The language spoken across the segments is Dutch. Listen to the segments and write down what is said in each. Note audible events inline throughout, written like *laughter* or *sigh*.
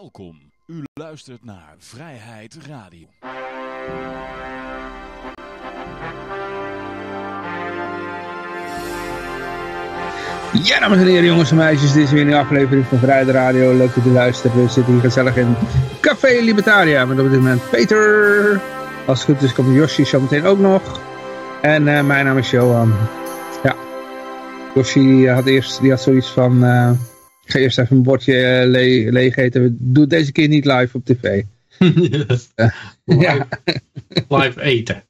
Welkom. U luistert naar Vrijheid Radio. Ja, dames en heren, jongens en meisjes, dit is weer een aflevering van Vrijheid Radio. Leuk dat u luistert. We zitten hier gezellig in Café Libertaria met op dit moment Peter. Als het goed is komt Yoshi zo meteen ook nog. En uh, mijn naam is Johan. Ja, Yoshi had eerst die had zoiets van... Uh, ik ga eerst even een bordje le leeg eten. Doe het deze keer niet live op tv. uh, live, live eten.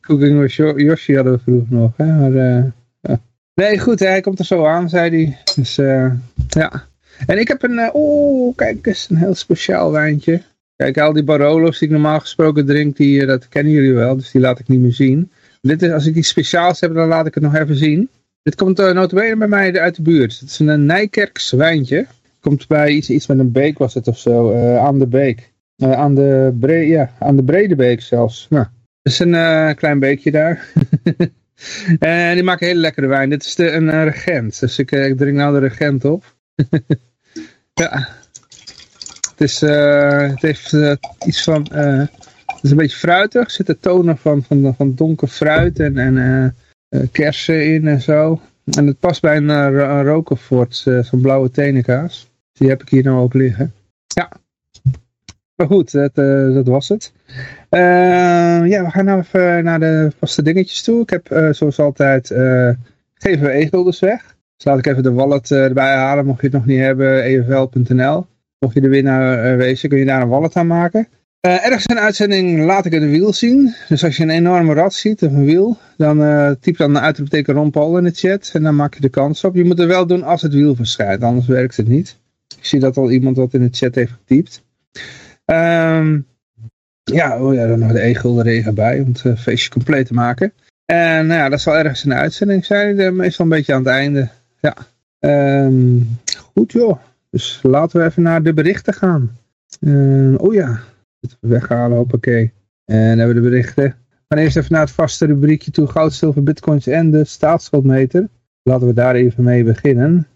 Cooking with Yoshi hadden we vroeger nog. Hè? Maar, Nee, goed, hij komt er zo aan, zei hij. Dus uh, ja. En ik heb een, oh, kijk eens, een heel speciaal wijntje. Kijk, al die Barolos die ik normaal gesproken drink, die, dat kennen jullie wel, dus die laat ik niet meer zien. Dit is, als ik die speciaals heb, dan laat ik het nog even zien. Dit komt uh, notabene bij mij uit de buurt. Het is een Nijkerks wijntje. Komt bij iets, iets met een beek was het of zo, aan de beek. aan, de bre ja, aan de brede beek zelfs. Nou, dat is een klein beekje daar. *laughs* En die maken hele lekkere wijn. Dit is de, een regent. Dus ik, drink nou de regent op. *laughs* ja. Het, is, het heeft iets van... het is een beetje fruitig. Er zitten tonen van, van, van donker fruit en, en kersen in en zo. En het past bij een, een rokenfort, zo'n blauwe tenenkaas. Die heb ik hier nou ook liggen. Ja. Maar goed, dat, dat was het. Ja, we gaan nou even naar de vaste dingetjes toe. Ik heb zoals altijd, geven we e-guldens weg. Dus laat ik even de wallet erbij halen, mocht je het nog niet hebben, efl.nl. Mocht je de winnaar wezen, kun je daar een wallet aan maken. Ergens in de uitzending laat ik een wiel zien. Dus als je een enorme rad ziet, of een wiel, dan typ dan een uitroepteken Ron Paul in de chat. En dan maak je de kans op. Je moet het wel doen als het wiel verschijnt, anders werkt het niet. Ik zie dat al iemand wat in de chat heeft getypt. Um, ja, oh ja, dan nog de e-gulden regen bij om het uh, feestje compleet te maken. En nou ja, dat zal ergens in de uitzending zijn, uh, meestal een beetje aan het einde. Ja, um, goed joh. Dus laten we even naar de berichten gaan. Uh, oh ja, weghalen, hoppakee. En hebben we de berichten. Gaan eerst even naar het vaste rubriekje toe, goud, zilver, bitcoins en de staatsschuldmeter. Laten we daar even mee beginnen.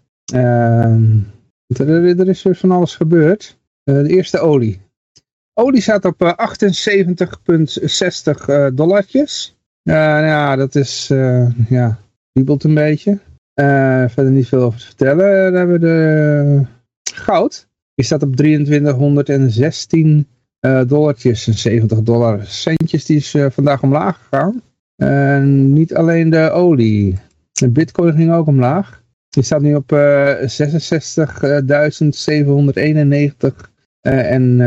er, er is dus van alles gebeurd. de eerste olie. Olie staat op 78,60 uh, dollartjes. Uh, ja, dat is, uh, ja, wiebelt een beetje. verder niet veel over te vertellen. Dan hebben we de goud. Die staat op 2316 dollartjes en 70 dollar centjes. Die is vandaag omlaag gegaan. En niet alleen de olie. De bitcoin ging ook omlaag. Die staat nu op 66.791 uh, en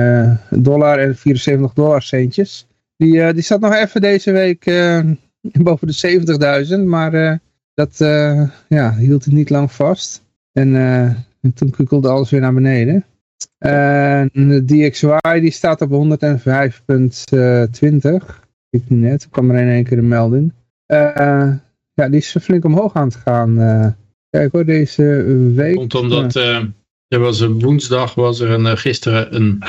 dollar en 74 dollar centjes. Die, die zat nog even deze week *laughs* boven de 70.000, maar dat ja, hield het niet lang vast. En, en toen kukkelde alles weer naar beneden. En de DXY die staat op 105.20. Ik net, kwam er in één keer een melding. ja, die is flink omhoog aan het gaan. kijk hoor, deze week. Komt omdat er was een woensdag, was er een, eh, gisteren een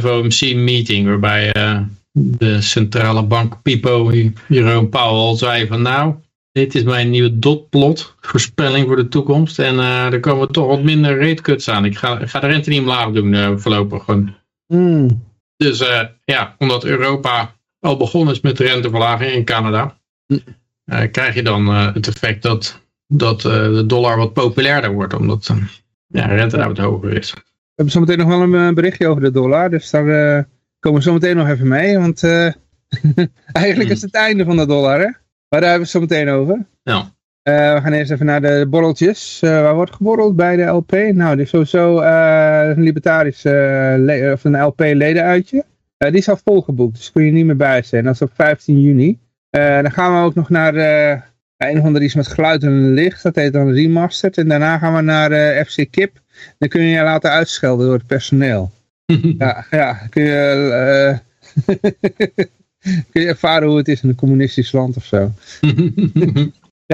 FOMC meeting waarbij uh, de centrale bank Pipo, Jeroen Powell, zei van nou, dit is mijn nieuwe dotplot, voorspelling voor de toekomst. En uh, er komen toch wat minder ratecuts aan. Ik ga, ik ga de rente niet omlaag doen uh, voorlopig. Gewoon. Mm. Dus uh, ja, omdat Europa al begonnen is met de renteverlaging in Canada, mm. krijg je dan het effect dat, dat de dollar wat populairder wordt. Omdat ja, rente nou wat hoger is. We hebben zometeen nog wel een eh, berichtje over de dollar, dus daar komen we zometeen nog even mee, want *laughs* eigenlijk is het het einde van de dollar, hè? Maar daar hebben we het zo meteen over. Ja. Uh, we gaan eerst even naar de borreltjes. waar wordt geborreld bij de LP? Nou, dit is sowieso een libertarische, of een LP-ledenuitje. die is al volgeboekt, dus kun je niet meer bij zijn. Dat is op 15 juni. dan gaan we ook nog naar een van de iets met geluid en licht, dat heet dan Remastered. En daarna gaan we naar eh, FC Kip. Dan kun je je laten uitschelden door het personeel. *laughs* ja, ja, kun je, *laughs* kun je ervaren hoe het is in een communistisch land of zo. *laughs*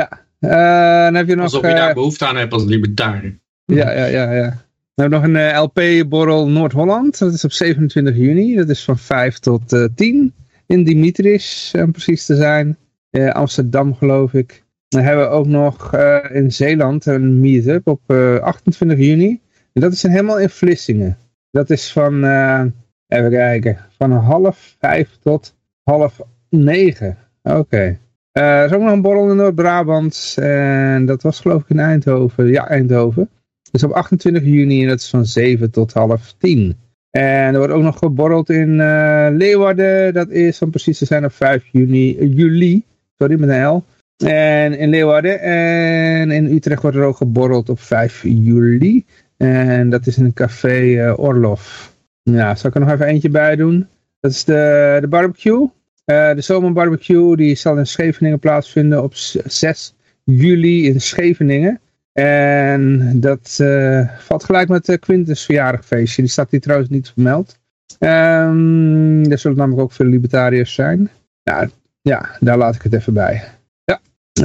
ja, uh, dan heb je nog... Alsof je daar behoefte aan hebt als libertariër. ja, ja, ja, ja. We hebben nog een LP-borrel Noord-Holland. Dat is op 27 juni. Dat is van 5 tot 10 in Dimitris, om precies te zijn. Uh, Amsterdam geloof ik. Dan hebben we ook nog uh, in Zeeland een meetup op uh, 28 juni. En dat is helemaal in Vlissingen. Dat is van, uh, even kijken, van half vijf tot half negen. Oké. Uh, er is ook nog een borrel in Noord-Brabant. En dat was geloof ik in Eindhoven. Ja, Eindhoven. Dus op 28 juni en dat is van 7 tot half 10. En er wordt ook nog geborreld in uh, Leeuwarden. Dat is van precies te zijn op 5 juni, uh, juli. Sorry, met een L. En in Leeuwarden. En in Utrecht wordt er ook geborreld op 5 juli. En dat is in een café Orlof. Nou, zal ik er nog even eentje bij doen. Dat is de, barbecue. de zomerbarbecue die zal in Scheveningen plaatsvinden op 6 juli in Scheveningen. En dat uh, valt gelijk met de Quintus verjaardagfeestje. Die staat hier trouwens niet vermeld. Um, er zullen namelijk ook veel libertariërs zijn. Ja, ja, daar laat ik het even bij. Ja,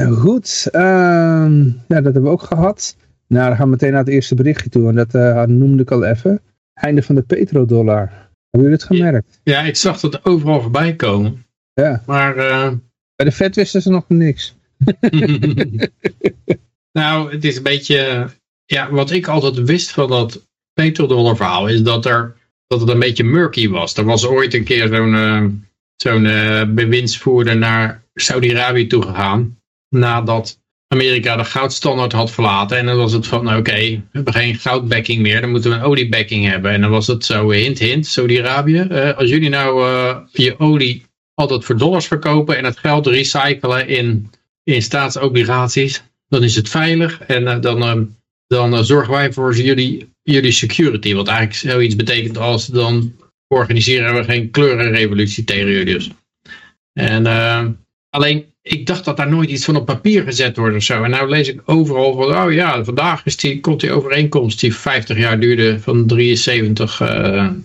goed. Um, ja, dat hebben we ook gehad. Nou, dan gaan we meteen naar het eerste berichtje toe. En dat uh, noemde ik al even. Einde van de petrodollar. Hebben jullie het gemerkt? Ja, ik zag dat overal voorbij komen. Ja. Maar... Uh... Bij de vet wisten ze nog niks. *laughs* Nou, het is een beetje, ja, wat ik altijd wist van dat petrodollar verhaal is dat, er, dat het een beetje murky was. Er was ooit een keer zo'n uh, zo'n uh, bewindsvoerder naar Saudi-Arabië toegegaan nadat Amerika de goudstandaard had verlaten. En dan was het van, nou, oké, we hebben geen goudbacking meer, dan moeten we een oliebacking hebben. En dan was het zo, hint, hint, Saudi-Arabië, uh, als jullie nou je olie altijd voor dollars verkopen en het geld recyclen in, in staatsobligaties, dan is het veilig en uh, dan, dan zorgen wij voor jullie, jullie security. Wat eigenlijk zoiets betekent als dan organiseren we geen kleurenrevolutie tegen jullie. Dus. En alleen, ik dacht dat daar nooit iets van op papier gezet wordt of zo. En nou lees ik overal van, oh ja, vandaag is die, komt die overeenkomst die 50 jaar duurde van 73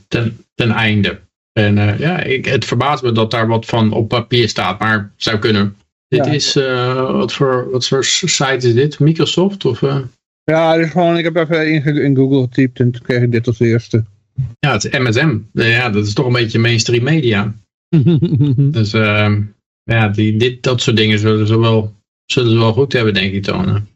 ten, ten einde. En ja, ik, het verbaast me dat daar wat van op papier staat, maar zou kunnen. Dit Ja. is, uh, wat, voor, wat voor site is dit? Microsoft? Of? Ja, dus gewoon, ik heb even in, in, Google getypt en toen kreeg ik dit als eerste. Ja, het is MSM. Ja, dat is toch een beetje mainstream media. *laughs* dus uh, ja, die, dit, dat soort dingen zullen ze wel, zullen ze wel goed hebben, denk ik dan.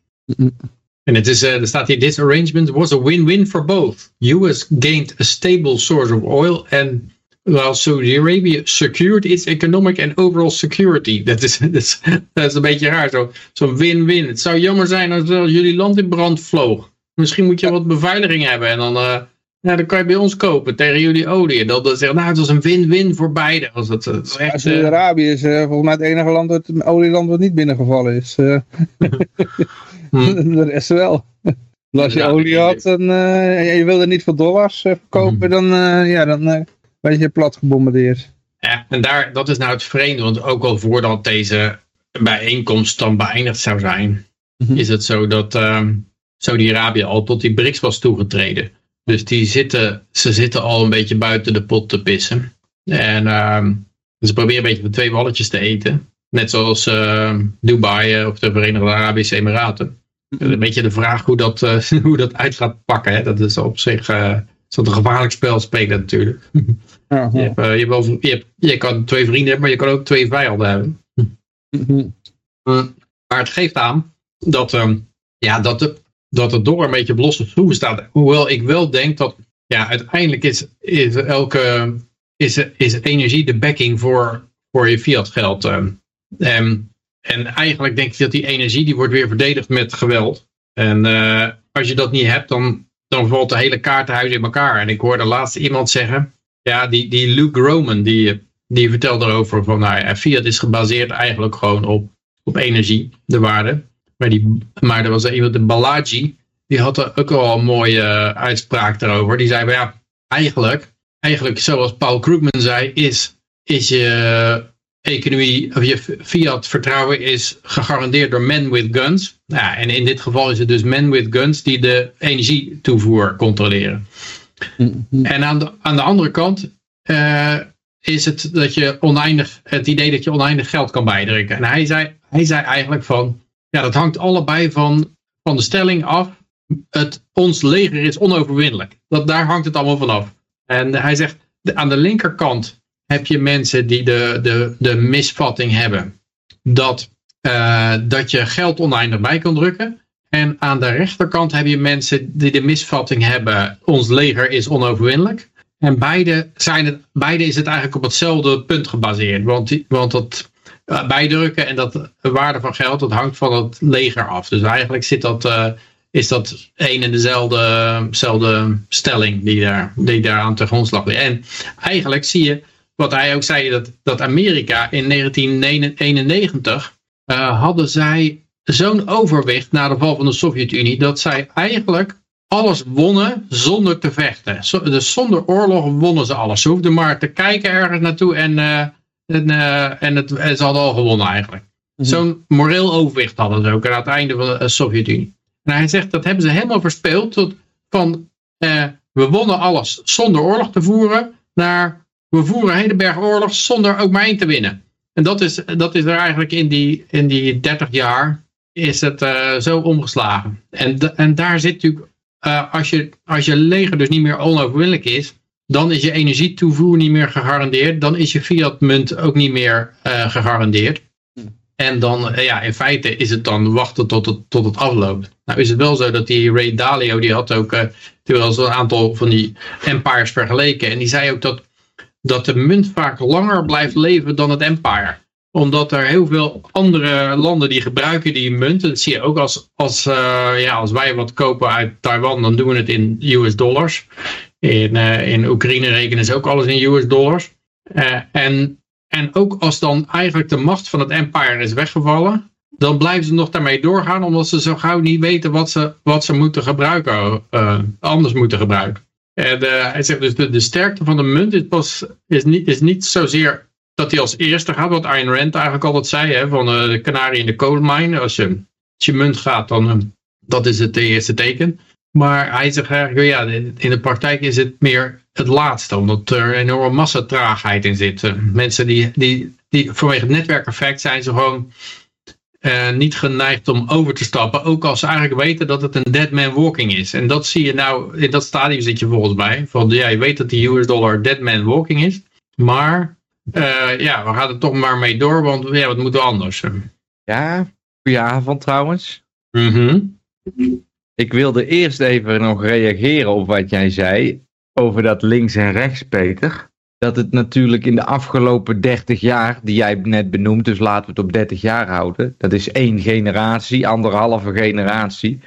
En het is, er staat hier, this arrangement was a win-win for both. US gained a stable source of oil and While Saudi Arabia secured its economic and overall security. *laughs* Dat is, dat is, dat is een beetje raar, zo'n zo win-win. Het zou jammer zijn als, als jullie land in brand vloog. Misschien moet je wat beveiliging hebben en dan, uh, ja, dan kan je bij ons kopen tegen jullie olie. En dan, dan zeggen nou, het was een win-win voor beide. Als het, het is echt, Saudi-Arabië is uh, volgens mij het enige land, het olieland wat niet binnengevallen is. Uh, *laughs* hmm. *laughs* De rest wel. als je olie had en je wilde niet voor dollars verkopen, hmm. dan, ja, dan beetje plat gebombardeerd. Ja, en daar, dat is nou het vreemde, want ook al voordat deze bijeenkomst dan beëindigd zou zijn, mm -hmm. is het zo dat uh, Saudi-Arabië al tot die BRICS was toegetreden. Dus die zitten, ze zitten al een beetje buiten de pot te pissen. En uh, ze proberen een beetje van twee balletjes te eten. Net zoals uh, Dubai of de Verenigde Arabische Emiraten. -hmm. Een beetje de vraag hoe dat, *laughs* hoe dat uit gaat pakken. Hè? Dat is op zich dat een gevaarlijk spel spelen natuurlijk. *laughs* -huh. je, hebt, je, hebt wel, je, hebt, je, kan twee vrienden hebben, maar je kan ook twee vijanden hebben. -huh. uh, maar het geeft aan dat, um, ja, dat, de, dat het door een beetje op losse schroeven staat. Hoewel ik wel denk dat ja, uiteindelijk is, is, elke, is, is energie de backing voor, voor je fiat geld. Um, en eigenlijk denk ik dat die energie die wordt weer verdedigd met geweld. En uh, als je dat niet hebt, dan dan valt de hele kaartenhuis in elkaar. En ik hoorde laatst iemand zeggen, ja, die, die Luke Roman, die, die vertelde erover van, nou ja, Fiat is gebaseerd eigenlijk gewoon op, op energie, de waarde. Maar, die, maar er was iemand, de Balaji, die had er ook al een mooie uh, uitspraak daarover. Die zei, ja, eigenlijk, eigenlijk zoals Paul Krugman zei, is, is je economie, of je fiat vertrouwen is gegarandeerd door men with guns. Ja, en in dit geval is het dus men with guns die de energietoevoer controleren. Mm -hmm. En aan de, aan de andere kant uh, is het dat je oneindig, het idee dat je oneindig geld kan bijdrukken. En hij zei, hij zei eigenlijk van, ja dat hangt allebei van, van de stelling af, het, ons leger is onoverwinnelijk. Dat, daar hangt het allemaal vanaf. En hij zegt, aan de linkerkant heb je mensen die de, de, de misvatting hebben dat, uh, dat je geld oneindig bij kan drukken. En aan de rechterkant heb je mensen die de misvatting hebben, ons leger is onoverwinnelijk. En beide, zijn het, beide is het eigenlijk op hetzelfde punt gebaseerd. Want, want dat bijdrukken en dat de waarde van geld, dat hangt van het leger af. Dus eigenlijk zit dat, uh, is dat een en dezelfde, stelling die daar, die daar aan ten grondslag ligt. En eigenlijk zie je, wat hij ook zei, dat, dat Amerika in 1991 uh, hadden zij zo'n overwicht na de val van de Sovjet-Unie, dat zij eigenlijk alles wonnen zonder te vechten. Dus zonder oorlog wonnen ze alles. Ze hoefden maar te kijken ergens naartoe en, en, uh, en, het, ze hadden al gewonnen eigenlijk. Mm -hmm. Zo'n moreel overwicht hadden ze ook aan het einde van de Sovjet-Unie. En hij zegt dat hebben ze helemaal verspeeld tot van uh, we wonnen alles zonder oorlog te voeren naar we voeren een hele berg oorlog zonder ook maar één te winnen. En dat is, dat is er eigenlijk in die, in die 30 jaar is het uh, zo omgeslagen. En, en daar zit natuurlijk, uh, als, je, als je leger dus niet meer onoverwinnelijk is, dan is je energietoevoer niet meer gegarandeerd. Dan is je fiat-munt ook niet meer uh, gegarandeerd. En dan, ja, in feite is het dan wachten tot het, tot het afloopt. Nou is het wel zo dat die Ray Dalio, die had ook wel eens een aantal van die empires vergeleken. En die zei ook dat, dat de munt vaak langer blijft leven dan het empire omdat er heel veel andere landen die gebruiken die munt. Dat zie je ook als, als, uh, ja, als wij wat kopen uit Taiwan, dan doen we het in US dollars. In, uh, in Oekraïne rekenen ze ook alles in US dollars. Uh, en, en ook als dan eigenlijk de macht van het empire is weggevallen, dan blijven ze nog daarmee doorgaan, omdat ze zo gauw niet weten wat ze, wat ze moeten gebruiken, anders moeten gebruiken. En hij zegt dus de, de sterkte van de munt is, pas, is, niet, is niet zozeer dat hij als eerste gaat, wat Ayn Rand eigenlijk altijd zei, hè, van uh, de kanarie in de koolmijn. Als je, als je munt gaat, dan uh, dat is het eerste teken. Maar hij zegt eigenlijk, ja, in de praktijk is het meer het laatste, omdat er een enorme massatraagheid in zit. Mensen die, die, die vanwege het netwerkeffect zijn ze gewoon niet geneigd om over te stappen, ook als ze eigenlijk weten dat het een dead man walking is. En dat zie je nou, in dat stadium zit je volgens mij, van ja, je weet dat die US dollar dead man walking is, maar uh, ja, we gaan er toch maar mee door, want ja, wat moeten we anders? Ja, goedenavond trouwens. Mm -hmm. Ik wilde eerst even nog reageren op wat jij zei over dat links en rechts, Peter. Dat het natuurlijk in de afgelopen 30 jaar, die jij net benoemt, dus laten we het op 30 jaar houden. Dat is één generatie, anderhalve generatie.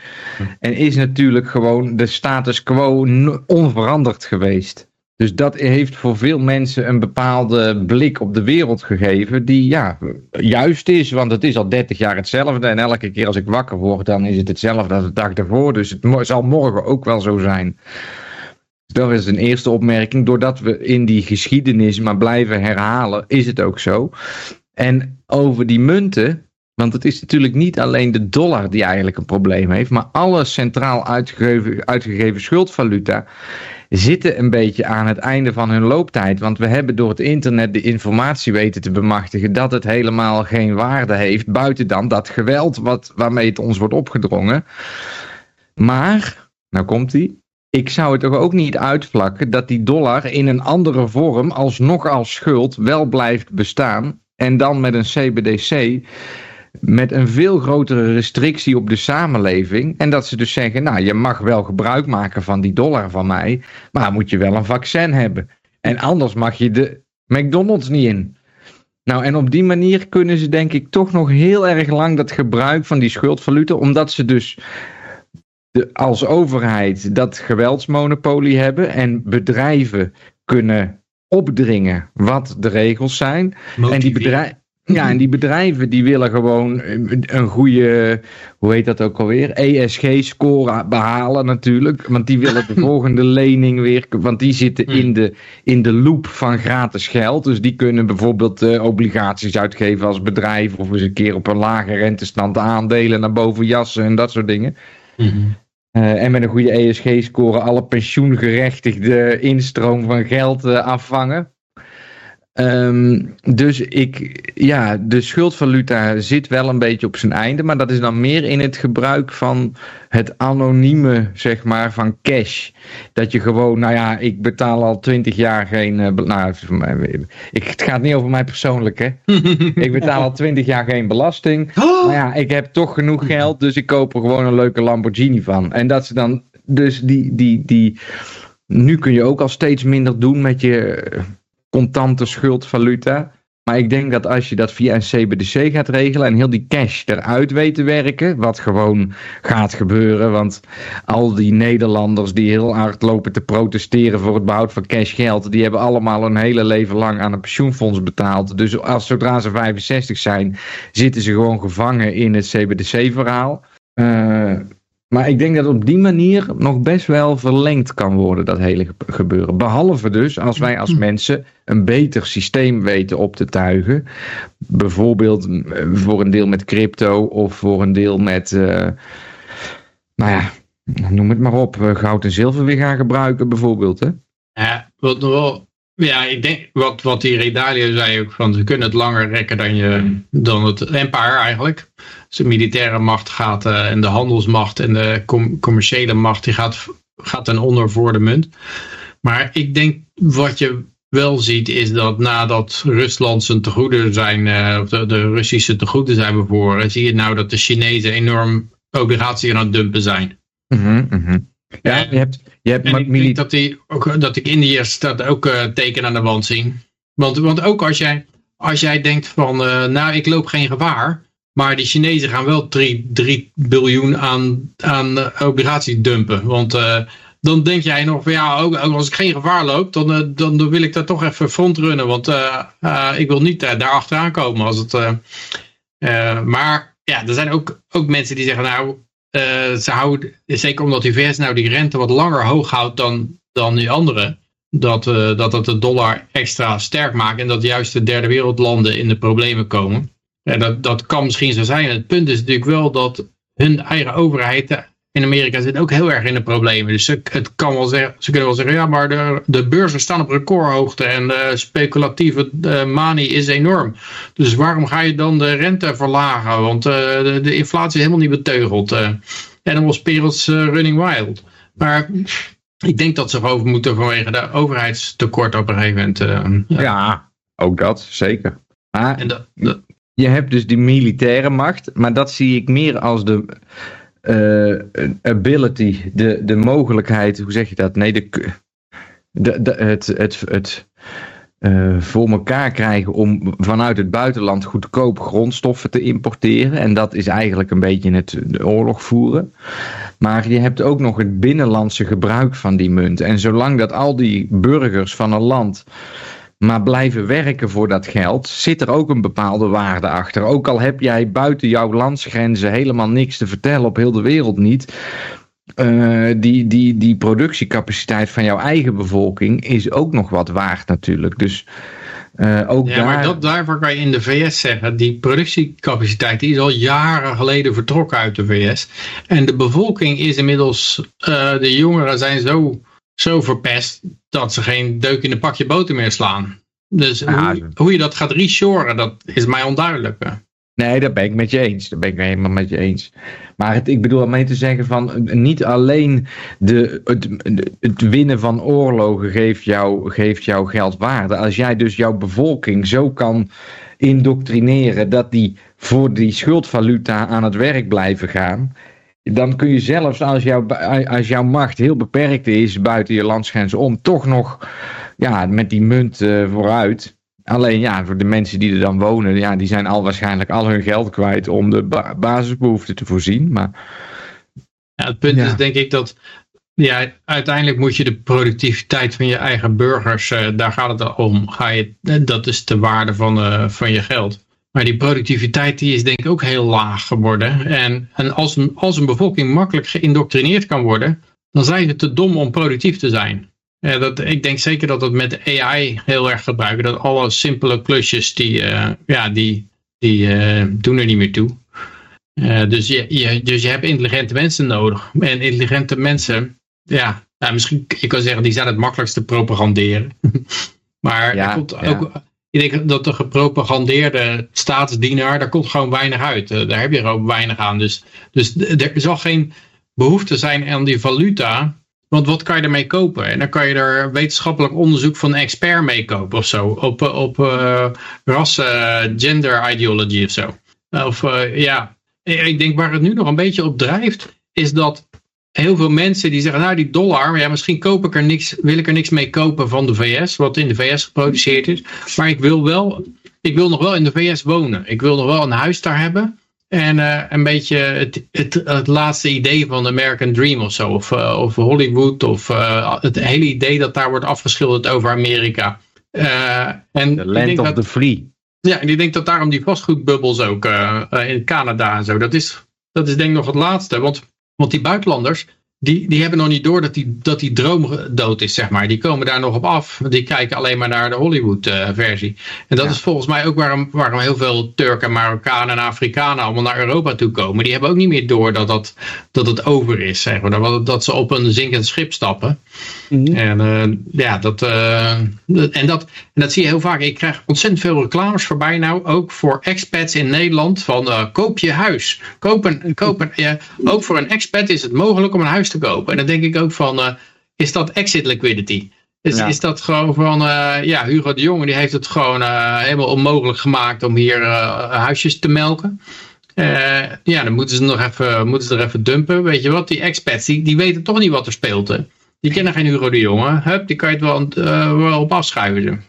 En is natuurlijk gewoon de status quo onveranderd geweest. Dus dat heeft voor veel mensen een bepaalde blik op de wereld gegeven, die ja, juist is, want het is al 30 jaar hetzelfde. En elke keer als ik wakker word, dan is het hetzelfde als de dag ervoor. Dus het zal morgen ook wel zo zijn. Dat is een eerste opmerking. Doordat we in die geschiedenis maar blijven herhalen, is het ook zo. En over die munten, want het is natuurlijk niet alleen de dollar die eigenlijk een probleem heeft, maar alle centraal uitgegeven, uitgegeven schuldvaluta zitten een beetje aan het einde van hun looptijd. Want we hebben door het internet de informatie weten te bemachtigen dat het helemaal geen waarde heeft. Buiten dan dat geweld wat, waarmee het ons wordt opgedrongen. Maar, nou komt ie. Ik zou het toch ook niet uitvlakken dat die dollar in een andere vorm alsnog als schuld wel blijft bestaan. En dan met een CBDC met een veel grotere restrictie op de samenleving. En dat ze dus zeggen, nou je mag wel gebruik maken van die dollar van mij, maar moet je wel een vaccin hebben. En anders mag je de McDonald's niet in. Nou, en op die manier kunnen ze denk ik toch nog heel erg lang dat gebruik van die schuldvaluta, omdat ze dus de, als overheid dat geweldsmonopolie hebben en bedrijven kunnen opdringen wat de regels zijn. En die bedrijven. Ja, en die bedrijven die willen gewoon een goede, hoe heet dat ook alweer, ESG-score behalen natuurlijk. Want die willen de *laughs* volgende lening weer, want die zitten in de, in de loop van gratis geld. Dus die kunnen bijvoorbeeld uh, obligaties uitgeven als bedrijf of eens een keer op een lage rentestand aandelen naar boven jassen en dat soort dingen. Mm -hmm. uh, en met een goede ESG-score alle pensioengerechtigde instroom van geld uh, afvangen. Ehm, dus ik, ja, de schuldvaluta zit wel een beetje op zijn einde, maar dat is dan meer in het gebruik van het anonieme, zeg maar, van cash. Dat je gewoon, nou ja, ik betaal al twintig jaar geen, uh, nou, ik, het gaat niet over mij persoonlijk, hè. *laughs* ik betaal al twintig jaar geen belasting, maar ja, ik heb toch genoeg geld, dus ik koop er gewoon een leuke Lamborghini van. En dat ze dan, dus die, die, die, nu kun je ook al steeds minder doen met je contante schuldvaluta. Maar ik denk dat als je dat via een CBDC gaat regelen en heel die cash eruit weet te werken, wat gewoon gaat gebeuren, want al die Nederlanders die heel hard lopen te protesteren voor het behoud van cashgeld, die hebben allemaal een hele leven lang aan een pensioenfonds betaald. Dus als zodra ze 65 zijn, zitten ze gewoon gevangen in het CBDC-verhaal. Uh, eh, maar ik denk dat op die manier nog best wel verlengd kan worden, dat hele gebeuren. Behalve dus als wij als *clears throat* mensen een beter systeem weten op te tuigen. Bijvoorbeeld eh, voor een deel met crypto of voor een deel met, uh, nou ja, noem het maar op, goud en zilver weer gaan gebruiken bijvoorbeeld. Hè? Ja, wat nog wel ja, ik denk wat, wat die Redalia zei ook van ze kunnen het langer rekken dan, je, dan het empire eigenlijk. Dus de militaire macht gaat uh, en de handelsmacht en de commerciële macht die gaat, gaat ten onder voor de munt. Maar ik denk wat je wel ziet is dat nadat Rusland zijn tegoeden zijn, uh, of de, de, Russische tegoeden zijn bevoren, zie je nou dat de Chinezen enorm obligaties aan het dumpen zijn. Mm -hmm. Ja, je hebt, je hebt en ik denk dat, die, ook, dat ik Indiërs dat ook uh, teken aan de wand zien. Want, want ook als jij, als jij denkt van, uh, nou ik loop geen gevaar, maar die Chinezen gaan wel 3, 3 biljoen aan, aan uh, obligaties dumpen. Want dan denk jij nog van ja, ook, ook, als ik geen gevaar loop, dan, dan, dan wil ik daar toch even frontrunnen. Want ik wil niet daar achteraan komen. Als het, maar ja, er zijn ook, ook mensen die zeggen nou ze houden, zeker omdat die VS nou die rente wat langer hoog houdt dan, dan die andere, dat, uh, dat het de dollar extra sterk maakt en dat juist de derde wereldlanden in de problemen komen. En dat, dat kan misschien zo zijn. Het punt is natuurlijk wel dat hun eigen overheid in Amerika zit ook heel erg in de problemen. Dus ze, het kan wel zeggen, ze kunnen wel zeggen, ja, maar de, de beurzen staan op recordhoogte en de speculatieve uh, manie is enorm. Dus waarom ga je dan de rente verlagen? Want uh, de, de, inflatie is helemaal niet beteugeld. Uh, animal was running wild. Maar ik denk dat ze over moeten vanwege de overheidstekort op een gegeven moment. Ja. ja. ook dat, zeker. Maar en je hebt dus die militaire macht, maar dat zie ik meer als de uh, ability, de, de mogelijkheid, hoe zeg je dat? Nee, de, de, het, het, het uh, voor elkaar krijgen om vanuit het buitenland goedkoop grondstoffen te importeren. En dat is eigenlijk een beetje het oorlog voeren. Maar je hebt ook nog het binnenlandse gebruik van die munt. En zolang dat al die burgers van een land maar blijven werken voor dat geld, zit er ook een bepaalde waarde achter. Ook al heb jij buiten jouw landsgrenzen helemaal niks te vertellen, op heel de wereld niet. Uh, die, die, die productiecapaciteit van jouw eigen bevolking is ook nog wat waard natuurlijk. Dus uh, ook ja, daar... maar dat, daarvoor kan je in de VS zeggen, die productiecapaciteit die is al jaren geleden vertrokken uit de VS. En de bevolking is inmiddels, uh, de jongeren zijn zo zo verpest dat ze geen deuk in een pakje boter meer slaan. Dus hoe, hoe, je dat gaat reshoren, dat is mij onduidelijk. Nee, dat ben ik met je eens. Dat ben ik helemaal met je eens. Maar het, ik bedoel mee te zeggen van niet alleen de, het, het winnen van oorlogen geeft jou, geeft jou geld waarde. Als jij dus jouw bevolking zo kan indoctrineren dat die voor die schuldvaluta aan het werk blijven gaan dan kun je zelfs als, jouw als jouw macht heel beperkt is buiten je landsgrenzen om, toch nog ja, met die munt uh, vooruit. Alleen ja, voor de mensen die er dan wonen, ja, die zijn al waarschijnlijk al hun geld kwijt om de basisbehoeften te voorzien. Maar, ja, het punt is denk ik dat ja, uiteindelijk moet je de productiviteit van je eigen burgers, uh, daar gaat het om. Ga je, dat is de waarde van, uh, van je geld. Maar die productiviteit die is denk ik ook heel laag geworden. En, en als, een, als een bevolking makkelijk geïndoctrineerd kan worden, dan zijn ze te dom om productief te zijn. Ja, dat, ik denk zeker dat dat met AI heel erg gebruiken. Dat alle simpele klusjes, die, uh, ja, die, die uh, doen er niet meer toe. Uh, dus, je, je, dus je hebt intelligente mensen nodig. En intelligente mensen, ja, nou, misschien, je kan zeggen, die zijn het makkelijkst te propaganderen. *laughs* maar ja, er komt ook ik denk dat de gepropagandeerde staatsdienaar, daar komt gewoon weinig uit. Eh, daar heb je ook weinig aan. Dus, dus er zal geen behoefte zijn aan die valuta. Want wat kan je ermee kopen? En dan kan je er wetenschappelijk onderzoek van een expert mee kopen of zo. Op, op uh, rassen, gender ideology of zo. Of ja, ik denk waar het nu nog een beetje op drijft, is dat heel veel mensen die zeggen, nou die dollar, ja, misschien koop ik er niks, wil ik er niks mee kopen van de VS, wat in de VS geproduceerd is. Maar ik wil wel, ik wil nog wel in de VS wonen. Ik wil nog wel een huis daar hebben. En uh, een beetje het, het, het, laatste idee van de American Dream of zo. Of, uh, of Hollywood. Of uh, het hele idee dat daar wordt afgeschilderd over Amerika. en the land of dat, the free. Ja, en ik denk dat daarom die vastgoedbubbels ook in Canada en zo. Dat is, dat is denk ik nog het laatste. Want want die buitenlanders, die, die hebben nog niet door dat die, dat die droom dood is, zeg maar. Die komen daar nog op af. Die kijken alleen maar naar de Hollywood-versie. en dat is volgens mij ook waarom, waarom heel veel Turken, Marokkanen en Afrikanen allemaal naar Europa toe komen. Die hebben ook niet meer door dat, dat, dat het over is, zeg maar. Dat, dat ze op een zinkend schip stappen. Mhm. En uh, ja, dat, uh, en, dat, en dat zie je heel vaak. Ik krijg ontzettend veel reclames voorbij nou, ook voor expats in Nederland. Van koop je huis. Koop een, koop een, ja, ook voor een expat is het mogelijk om een huis te kopen. En dan denk ik ook van, is dat exit liquidity? Is, is dat gewoon van, ja, Hugo de Jonge die heeft het gewoon helemaal onmogelijk gemaakt om hier huisjes te melken. ja, dan moeten ze nog even, moeten ze er even dumpen. Weet je wat, die expats, die, die weten toch niet wat er speelt. Hè? Die kennen geen Hugo de Jonge. Hup, die kan je het wel, uh, wel op afschuiven.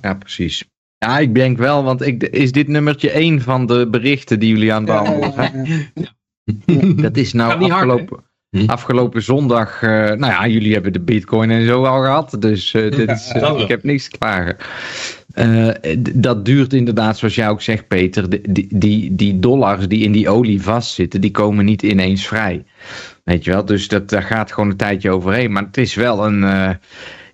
Ja, precies. Ja, ik denk wel, want ik, is dit nummertje één van de berichten die jullie aan het behandelen zijn? Dat is nou afgelopen, hm? afgelopen zondag. Uh, nou ja, jullie hebben de bitcoin en zo al gehad. Dus uh, dit is, ik heb niks te klagen. dat duurt inderdaad, zoals jij ook zegt, Peter. Die, die, die dollars die in die olie vastzitten, die komen niet ineens vrij. Weet je wel, dus dat, daar gaat gewoon een tijdje overheen. Maar het is wel een,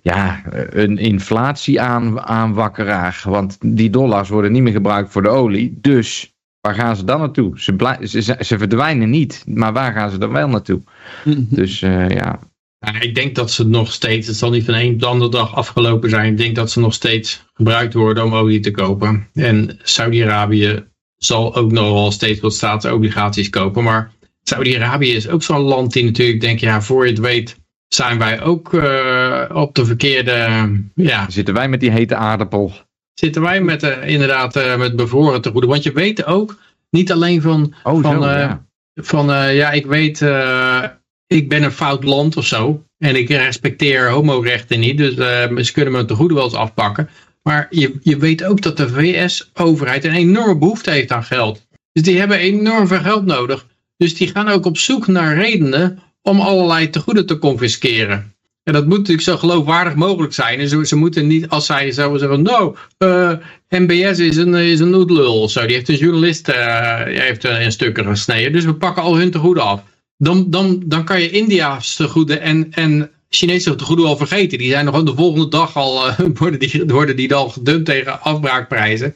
ja, een inflatie aan, aanwakkeraar. Want die dollars worden niet meer gebruikt voor de olie. Dus waar gaan ze dan naartoe? Ze, ze, ze verdwijnen niet, maar waar gaan ze dan wel naartoe? Mhm. Dus uh, ja. Ik denk dat ze nog steeds, het zal niet van één op de andere dag afgelopen zijn. Ik denk dat ze nog steeds gebruikt worden om olie te kopen. En Saudi-Arabië zal ook nog wel steeds wat staatsobligaties kopen. Maar Saudi-Arabië is ook zo'n land die natuurlijk denkt, ja, voor je het weet zijn wij ook uh, op de verkeerde... Ja. Zitten wij met die hete aardappel? Zitten wij met, uh, inderdaad uh, met bevoren te goede. Want je weet ook, niet alleen van... Oh, van, zo, ja. van ja, ik weet, ik ben een fout land of zo. En ik respecteer homorechten niet. Dus ze kunnen me te goede wel eens afpakken. Maar je, je weet ook dat de VS-overheid een enorme behoefte heeft aan geld. Dus die hebben enorm veel geld nodig. Dus die gaan ook op zoek naar redenen om allerlei tegoeden te confisceren. En dat moet natuurlijk zo geloofwaardig mogelijk zijn. En ze, ze moeten niet, als zij zouden zeggen, nou, uh, eh, MBS is een, is een noedlul zo. Die heeft een journalist uh, heeft in stukken gesneden. Dus we pakken al hun tegoeden af. Dan, dan, dan kan je India's tegoeden en, en Chinese tegoeden al vergeten. Die zijn nog de volgende dag al, *laughs* worden, die, worden die dan gedumpt tegen afbraakprijzen.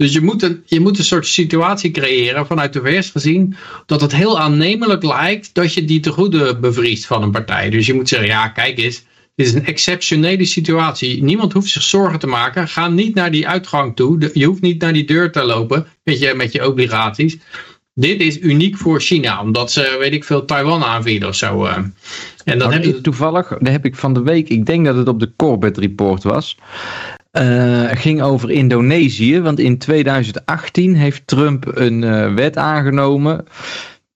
Dus je moet, een, je moet een soort situatie creëren vanuit de VS gezien. Dat het heel aannemelijk lijkt dat je die tegoede bevriest van een partij. Dus je moet zeggen, ja kijk eens. Dit is een exceptionele situatie. Niemand hoeft zich zorgen te maken. Ga niet naar die uitgang toe. Je hoeft niet naar die deur te lopen met je, met je obligaties. Dit is uniek voor China. Omdat ze, weet ik veel, Taiwan aanvielen of zo. Eh. En dan heb je... Toevallig, daar heb ik van de week, ik denk dat het op de Corbett Report was. Uh, ging over Indonesië, want in 2018 heeft Trump een uh, wet aangenomen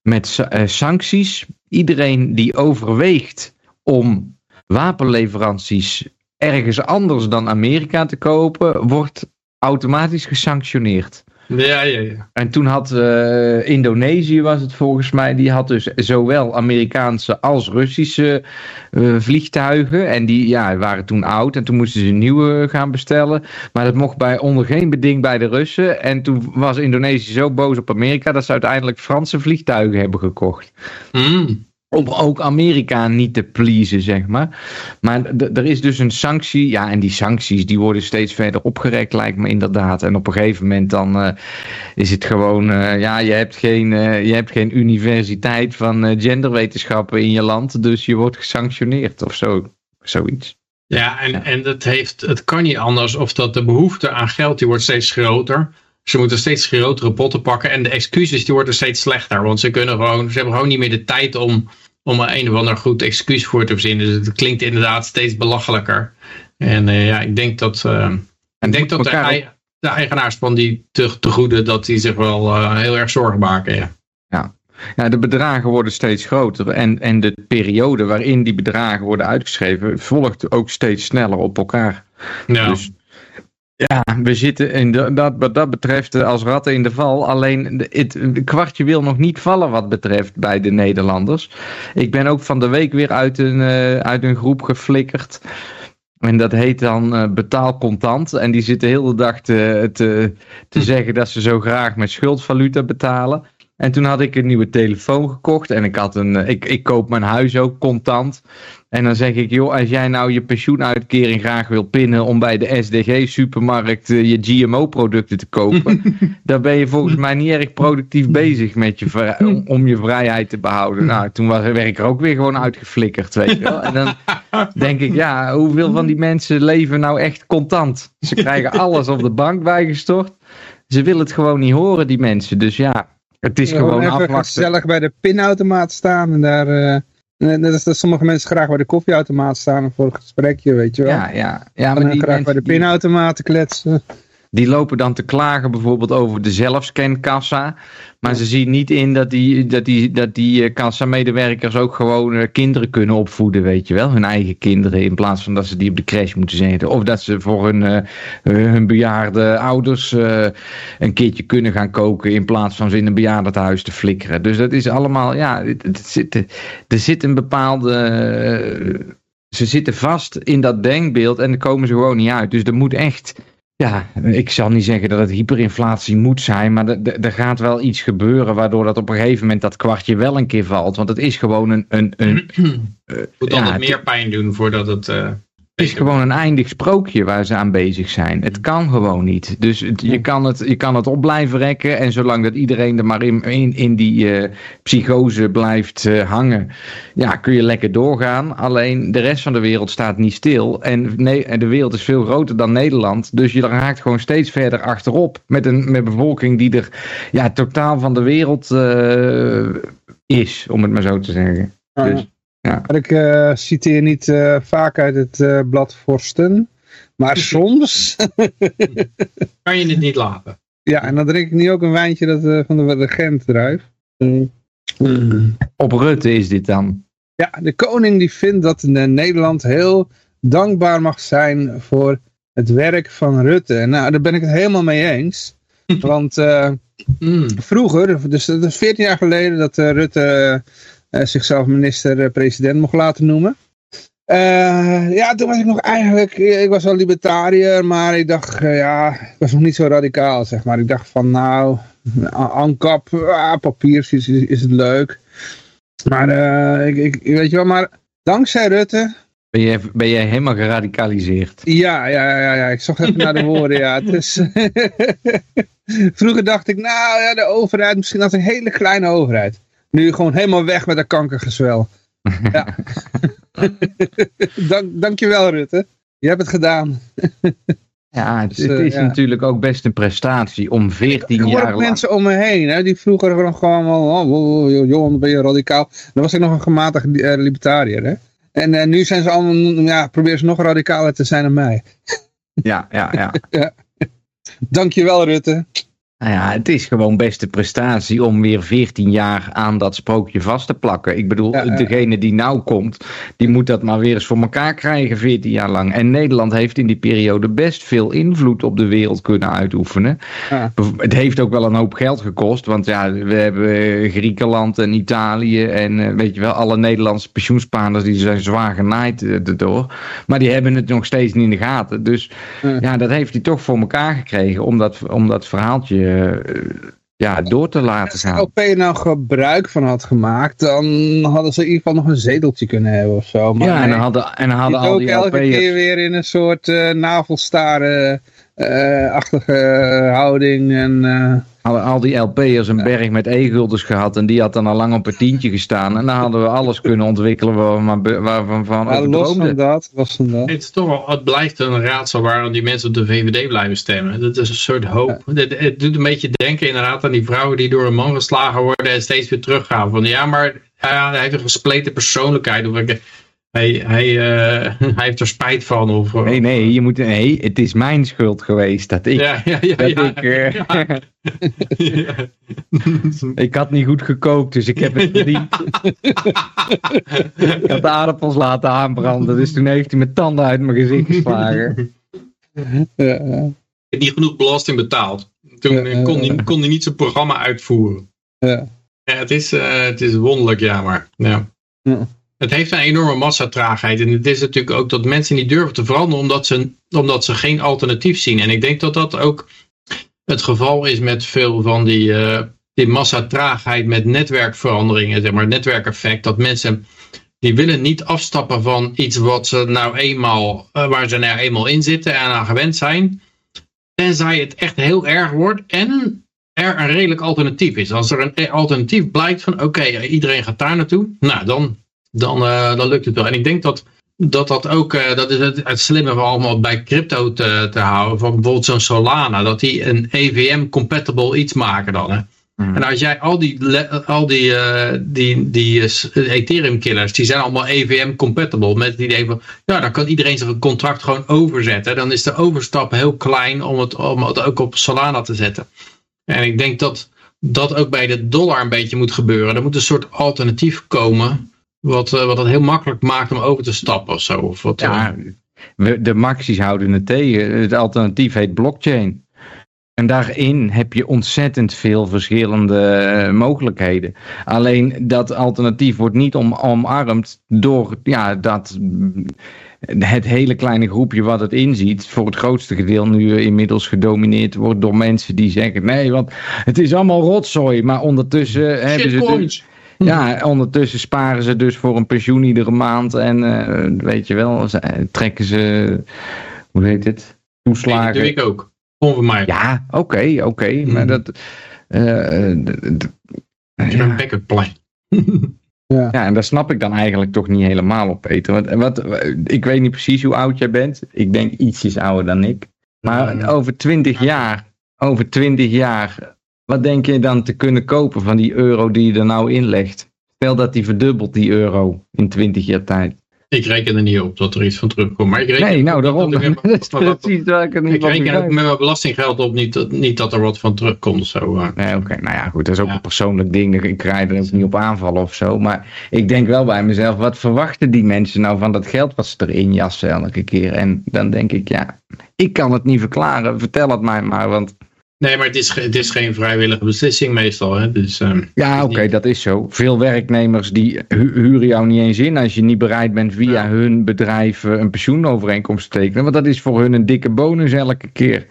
met uh, sancties. Iedereen die overweegt om wapenleveranties ergens anders dan Amerika te kopen, wordt automatisch gesanctioneerd. Ja, ja, ja. En toen had uh, Indonesië, was het volgens mij, die had dus zowel Amerikaanse als Russische uh, vliegtuigen. En die ja, waren toen oud en toen moesten ze nieuwe gaan bestellen. Maar dat mocht bij, onder geen beding bij de Russen. En toen was Indonesië zo boos op Amerika dat ze uiteindelijk Franse vliegtuigen hebben gekocht. Mm om ook Amerika niet te pleasen, zeg maar. Maar er is dus een sanctie, ja, en die sancties die worden steeds verder opgerekt, lijkt me inderdaad. En op een gegeven moment dan uh, is het gewoon, uh, ja, je hebt geen, uh, je hebt geen universiteit van genderwetenschappen in je land, dus je wordt gesanctioneerd of zo, zoiets. Ja, en, en dat heeft, het kan niet anders of dat de behoefte aan geld die wordt steeds groter. Ze moeten steeds grotere potten pakken en de excuses die worden steeds slechter. Want ze, kunnen gewoon, ze hebben gewoon niet meer de tijd om, om er een of ander goed excuus voor te verzinnen. Dus het klinkt inderdaad steeds belachelijker. En uh, ja, ik denk dat, uh, ik denk dat de, de, eigenaars van die te, te goede, dat die zich wel uh, heel erg zorgen maken. Ja. ja. Ja, de bedragen worden steeds groter en, en de periode waarin die bedragen worden uitgeschreven volgt ook steeds sneller op elkaar. Ja. Dus ja, we zitten in de, dat, wat dat betreft als ratten in de val. Alleen het kwartje wil nog niet vallen wat betreft bij de Nederlanders. Ik ben ook van de week weer uit een, uh, uit een groep geflikkerd. En dat heet dan uh, betaal contant. En die zitten heel de dag te, te, te zeggen dat ze zo graag met schuldvaluta betalen. En toen had ik een nieuwe telefoon gekocht. En ik, had een, ik, ik koop mijn huis ook contant. En dan zeg ik, joh, als jij nou je pensioenuitkering graag wil pinnen om bij de SDG-supermarkt uh, je GMO-producten te kopen, *laughs* dan ben je volgens mij niet erg productief bezig met je om, om, je vrijheid te behouden. Nou, toen was, werd ik er ook weer gewoon uitgeflikkerd, weet je wel. En dan denk ik, ja, hoeveel van die mensen leven nou echt contant? Ze krijgen alles op de bank bijgestort. Ze willen het gewoon niet horen, die mensen. Dus ja, het is gewoon even afwachten. gezellig bij de pinautomaat staan en daar... eh, Net als dat sommige mensen graag bij de koffieautomaat staan voor een gesprekje, weet je wel. Ja, ja. ja en maar dan die, graag bij de pinautomaat kletsen. Die lopen dan te klagen bijvoorbeeld over de zelfscankassa. Maar ze zien niet in dat die, dat die, dat die eh, kassamedewerkers ook gewoon eh, kinderen kunnen opvoeden, weet je wel. Hun eigen kinderen, in plaats van dat ze die op de crash moeten zetten. Of dat ze voor hun, eh, hun bejaarde ouders een keertje kunnen gaan koken, in plaats van ze in een bejaardentehuis te flikkeren. Dus dat is allemaal, ja, het, het zit, er zit een bepaalde... ze zitten vast in dat denkbeeld en daar komen ze gewoon niet uit. Dus er moet echt... Ja, ik zal niet zeggen dat het hyperinflatie moet zijn, maar er- gaat wel iets gebeuren waardoor dat op een gegeven moment dat kwartje wel een keer valt. Want het is gewoon een. een, een *clears throat* Moet dan Ja, het- meer pijn doen voordat het... eh, het is gewoon een eindig sprookje waar ze aan bezig zijn. Het kan gewoon niet. Dus het- je, kan het, je kan het op blijven rekken. En zolang dat iedereen er maar in, in, in die eh, psychose blijft eh, hangen, ja, kun je lekker doorgaan. Alleen de rest van de wereld staat niet stil. En, nee, de wereld is veel groter dan Nederland. Dus je raakt gewoon steeds verder achterop. Met een met bevolking die er ja, totaal van de wereld eh, is, om het maar zo te zeggen. Dus, Maar ik eh, citeer niet eh, vaak uit het eh, blad Vorsten. Maar *laughs* soms, kan je het niet laten. ja, en dan drink ik nu ook een wijntje dat, eh, van de regent druif. Mm. op Rutte is dit dan. Ja, de koning die vindt dat Nederland heel dankbaar mag zijn voor het werk van Rutte. En nou, daar ben ik het helemaal mee eens. *laughs* Want eh, Mm. vroeger, dus dat is 14 jaar geleden dat eh, Rutte zichzelf minister-president mocht laten noemen. Eh, ja, toen was ik nog eigenlijk, ik was wel libertariër, maar ik dacht, eh, ja, ik was nog niet zo radicaal, zeg maar. Ik dacht van, nou, ANCAP, ah, papier is, het leuk. Maar, eh, ik, ik, weet je wel, maar dankzij Rutte, Ben je, ben jij helemaal geradicaliseerd? ja, ja, ja, ja, ik zocht even naar de *laughs* woorden, ja. Het is, *laughs* Vroeger dacht ik, nou ja, de overheid, misschien als een hele kleine overheid. Nu gewoon helemaal weg met dat kankergezwel. Ja. *laughs* Dank, dankjewel Rutte. Je hebt het gedaan. Ja, het, Dus, het eh, is ja. natuurlijk ook best een prestatie om 14 Ik hoor jaar lang... mensen om me heen, hè, die vroeger nog gewoon, wel, oh, oh, oh, joh, ben je radicaal. Dan was ik nog een gematigd eh, libertariër, hè. En eh, nu zijn ze allemaal, ja, proberen ze nog radicaler te zijn dan mij. Ja, ja, ja. *laughs* Dankjewel Rutte. Nou ja, het is gewoon best een prestatie om weer 14 jaar aan dat sprookje vast te plakken. Ik bedoel, Ja, degene die nou komt, die moet dat maar weer eens voor elkaar krijgen 14 jaar lang. En Nederland heeft in die periode best veel invloed op de wereld kunnen uitoefenen. Ja. Het heeft ook wel een hoop geld gekost, want ja, we hebben Griekenland en Italië en eh, weet je wel, alle Nederlandse pensioenspaarders die zijn zwaar genaaid eh, erdoor. Maar die hebben het nog steeds niet in de gaten. Dus Ja. ja, dat heeft hij toch voor elkaar gekregen om dat, om dat verhaaltje eh, ja, door te laten Als de gaan. LP nou gebruik van had gemaakt, dan hadden ze in ieder geval nog een zeteltje kunnen hebben of zo. Maar Ja, en dan hadden, en dan hadden al ook die elke keer LP'ers... weer in een soort eh navelstaren achtige houding en... eh, Hadden al die LP'ers een berg met e-guldens gehad en die had dan al lang op een tientje gestaan. En dan hadden we alles kunnen ontwikkelen waar we maar be- waar we van over los van dat, los van dat. Het, is toch wel, het blijft een raadsel waarom die mensen op de VVD blijven stemmen. Dat is een soort hoop. Het, het doet een beetje denken inderdaad aan die vrouwen die door een man geslagen worden en steeds weer teruggaan. Van ja, maar ja, hij heeft een gespleten persoonlijkheid. Of ik, hij, hij, eh, *laughs* hij heeft er spijt van. Of, Nee, nee, je moet, nee, het is mijn schuld geweest dat ik, Ja, ja, ja. dat ja, ik, eh, *laughs* ja. *laughs* Ik had niet goed gekookt, dus ik heb het verdiend. ik had de aardappels laten aanbranden, dus toen heeft hij mijn tanden uit mijn gezicht geslagen. Ja, ja. heeft niet genoeg belasting betaald. Toen eh, kon, hij, kon hij niet zijn programma uitvoeren. Ja. Ja, het, is, eh, het is wonderlijk, ja, maar ja. Ja. Het heeft een enorme massatraagheid. En het is natuurlijk ook dat mensen niet durven te veranderen omdat ze, omdat ze geen alternatief zien. En ik denk dat dat ook het geval is met veel van die, eh, die massatraagheid met netwerkveranderingen, zeg maar, netwerkeffect. Dat mensen die willen niet afstappen van iets wat ze nou eenmaal, eh, waar ze nou eenmaal in zitten en aan gewend zijn. Tenzij het echt heel erg wordt en er een redelijk alternatief is. Als er een alternatief blijkt van oké, iedereen gaat daar naartoe. Nou, dan, dan, eh, dan lukt het wel. En ik denk dat dat, dat ook, eh, dat is het, het slimme van allemaal bij crypto te, te houden. Van bijvoorbeeld zo'n Solana, dat die een EVM-compatible iets maken dan. Hè. Mhm. En als jij al die, al die, eh, die, die Ethereum killers, die zijn allemaal EVM compatible. Met het idee van, ja, dan kan iedereen zijn contract gewoon overzetten. Dan is de overstap heel klein om het, om het ook op Solana te zetten. En ik denk dat dat ook bij de dollar een beetje moet gebeuren. Er moet een soort alternatief komen. Wat, eh, wat het heel makkelijk maakt om over te stappen of zo. Of wat, eh, Ja, we- de maxis houden het tegen. Het alternatief heet blockchain. En daarin heb je ontzettend veel verschillende eh, mogelijkheden. Alleen dat alternatief wordt niet om, omarmd door ja, dat, mm, het hele kleine groepje wat het inziet, voor het grootste gedeelte nu eh, inmiddels gedomineerd wordt door mensen die zeggen: nee, want het is allemaal rotzooi. Maar ondertussen hebben ze. Ja, ondertussen sparen ze dus voor een pensioen iedere maand. En eh, weet je wel, ze- eh, trekken ze, hoe heet het? Nee, dat Toeslagen. doe ik ook. Voor mij. Ja, oké, oké. Maar Mhm. dat. ja. een backup plan. *laughs* Ja. ja, en daar snap ik dan eigenlijk toch niet helemaal op, Peter. Want, wat, ik weet niet precies hoe oud jij bent. Ik denk ietsjes ouder dan ik. Maar over twintig jaar, over twintig jaar, wat denk je dan te kunnen kopen van die euro die je er nou inlegt? Stel dat die verdubbelt, die euro, in twintig jaar tijd. Ik reken er niet op dat er iets van terugkomt. Maar ik reken Nee, nou daarom. dat *laughs* is wat- precies waar ik het niet Ik reken ook met mijn belastinggeld op niet dat, niet dat er wat van terugkomt. Zo, eh. Nee, oké. Nou ja, goed. Dat is ook Ja. een persoonlijk ding. Ik krijg er ook niet op aanvallen of zo. Maar ik denk wel bij mezelf, wat verwachten die mensen nou van dat geld wat ze erin jassen elke keer? En dan denk ik, ja, ik kan het niet verklaren. Vertel het mij maar. Want Nee, maar het is, het is geen vrijwillige beslissing meestal. Hè? Dus, ehm, ja, oké, dat is zo. Veel werknemers die hu- huren jou niet eens in als je niet bereid bent via Ja. hun bedrijf eh, een pensioenovereenkomst te tekenen. Want dat is voor hun een dikke bonus elke keer.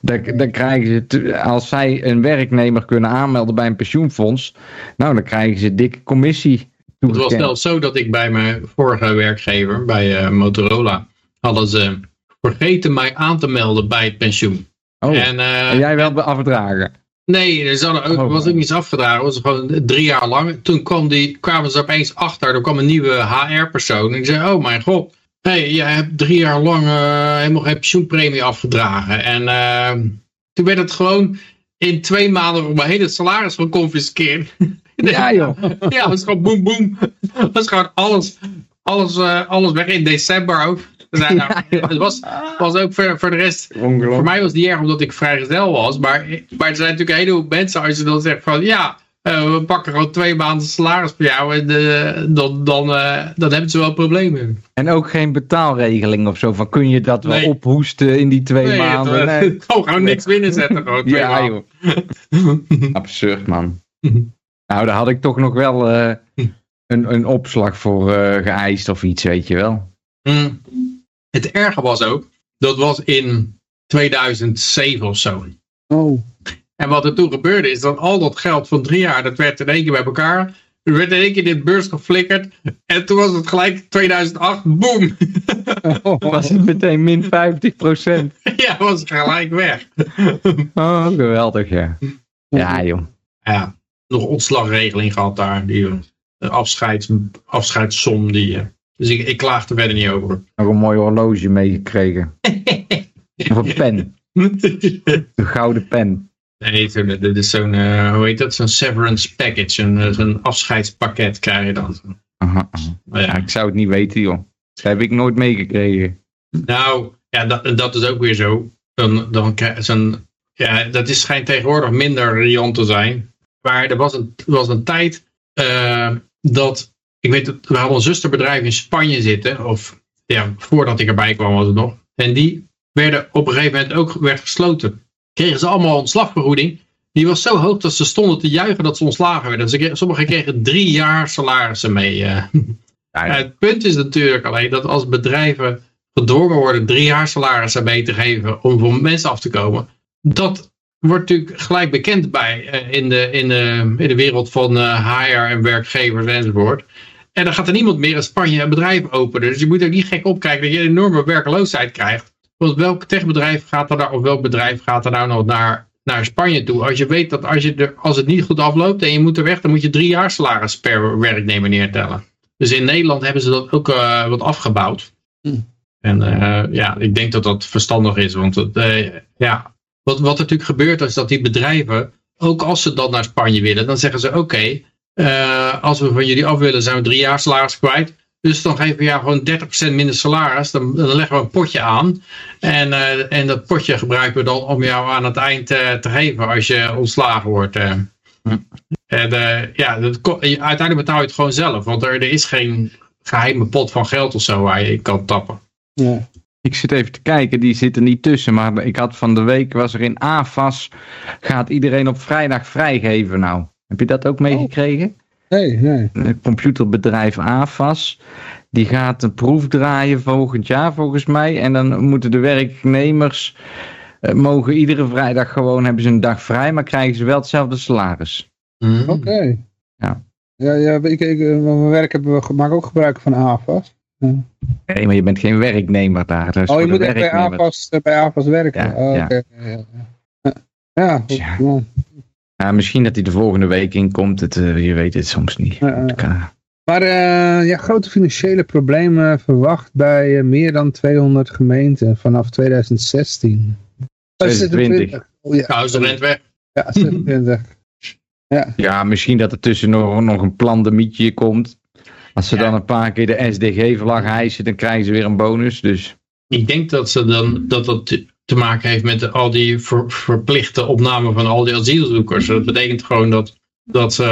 Dan, dan krijgen ze, te- als zij een werknemer kunnen aanmelden bij een pensioenfonds, nou dan krijgen ze een dikke commissie. het was zelfs zo dat ik bij mijn vorige werkgever, bij eh, Motorola, hadden ze vergeten mij aan te melden bij het pensioen. Oh, En, en jij wel afdragen. Nee, er Oh. was ook niets afgedragen. Het was gewoon drie jaar lang. Toen kwam die, kwamen ze opeens achter. Er kwam een nieuwe HR-persoon. En ik zei, oh mijn god. Hey, jij hebt drie jaar lang eh, helemaal geen pensioenpremie afgedragen. En eh, toen werd het gewoon in twee maanden op mijn hele salaris geconfiskeerd. *laughs* Ja joh. Ja, het was gewoon boem boem. Het was gewoon alles, alles, alles weg in december ook. *laughs* Nou, nou, het was, was ook voor, voor de rest voor mij was het niet erg omdat ik vrijgezel was. Maar, maar er zijn natuurlijk een heleboel mensen als je dan zegt van ja, eh, we pakken gewoon twee maanden salaris voor jou. En eh, dan, dan, eh, dan hebben ze wel problemen. En ook geen betaalregeling of zo. Van kun je dat wel ophoesten in die twee Nee, maanden? het, Nee. *laughs* kan gewoon niks binnenzetten. Gewoon twee *laughs* Ja maanden. joh. Absurd man. Nou, daar had ik toch nog wel eh, een, een opslag voor eh, geëist of iets, weet je wel. Mm. Het erge was ook, dat was in 2007 of zo. Oh. En wat er toen gebeurde is dat al dat geld van drie jaar, dat werd in één keer bij elkaar. Er werd in één keer dit beurs geflikkerd. En toen was het gelijk 2008, boom. *laughs* Was het meteen min 50% *laughs* ja, was gelijk weg. *laughs* Oh, geweldig, ja. Ja, joh. Ja, nog ontslagregeling gehad daar. Die eh, afscheids, afscheidssom. Die, eh, dus ik, ik klaag er verder niet over. Nog een mooi horloge meegekregen. *laughs* of een pen. Een gouden pen. Nee, dit is zo'n, eh, hoe heet dat? Zo'n severance package. Een, eh, zo'n afscheidspakket krijg je dan. Aha, Ja, ja. ik zou het niet weten, joh. Dat heb ik nooit meegekregen. Nou, ja, dat, dat is ook weer zo. Dan, dan zo'n, ja, dat is, schijnt tegenwoordig minder riant te zijn. Maar er was een, was een tijd eh, dat, ik weet, het, we hadden een zusterbedrijf in Spanje zitten. Of ja, voordat ik erbij kwam was het nog. En die werden op een gegeven moment ook werd gesloten. Kregen ze allemaal ontslagvergoeding. Die was zo hoog dat ze stonden te juichen dat ze ontslagen werden. Ze kregen, sommigen kregen drie jaar salarissen mee. eh. Ja, Ja, het punt is natuurlijk alleen dat als bedrijven gedwongen worden drie jaar salarissen mee te geven om van mensen af te komen, dat wordt natuurlijk gelijk bekend bij eh, in, de, in, de, in de wereld van eh HR en werkgevers enzovoort. En dan gaat er niemand meer in Spanje een bedrijf openen. Dus je moet er niet gek opkijken dat je een enorme werkloosheid krijgt. Want welk techbedrijf gaat er nou, of welk bedrijf gaat er nou nog naar, naar Spanje toe? Als je weet dat als, je er, als het niet goed afloopt en je moet er weg, dan moet je drie jaar salaris per werknemer neertellen. Dus in Nederland hebben ze dat ook eh, wat afgebouwd. Hm. En eh, ja, ik denk dat dat verstandig is. Want eh, ja, wat, wat er natuurlijk gebeurt is dat die bedrijven, ook als ze dan naar Spanje willen, dan zeggen ze oké, eh, als we van jullie af willen zijn we drie jaar salaris kwijt. Dus dan geven we jou gewoon 30% minder salaris. Dan, dan leggen we een potje aan. En, eh, en dat potje gebruiken we dan om jou aan het eind eh, te geven als je ontslagen wordt. En ja, dat, uiteindelijk betaal je het gewoon zelf. Want er, er is geen geheime pot van geld of zo waar je in kan tappen. Ja. Ik zit even te kijken, die zit er niet tussen. Maar ik had van de week, was er in AFAS, gaat iedereen op vrijdag vrijgeven nou. Heb je dat ook meegekregen? Nee, nee. Het computerbedrijf AFAS, die gaat een proef draaien volgend jaar volgens mij. En dan moeten de werknemers, eh, mogen iedere vrijdag gewoon, hebben ze een dag vrij, maar krijgen ze wel hetzelfde salaris. Oké. Ja. Ja, ja ik, ik, eh, mijn werk hebben we, maken ook gebruik van AFAS. Nee, maar je bent geen werknemer daar. Is Oh, je moet echt bij. AFAS, eh, bij AFAS werken. Ja, oh, ja. Ja, ja. Ja, ja, goed, ja. Ja, misschien dat hij de volgende week inkomt, het, eh, je weet het soms niet. Ja, ja. Kan- Maar eh, ja, grote financiële problemen verwacht bij eh, meer dan 200 gemeenten vanaf 2016. Oh, 26. Oh, ja, Nou, ze rent weg. ja, 26. *laughs* Ja, misschien dat er tussen nog, nog een plandemietje komt. Als ze Ja. dan een paar keer de SDG-vlag hijsen, dan krijgen ze weer een bonus. Dus Ik denk dat ze dan dat dat te- maken heeft met al die ver- verplichte opname van al die asielzoekers. Dat betekent gewoon dat, dat ze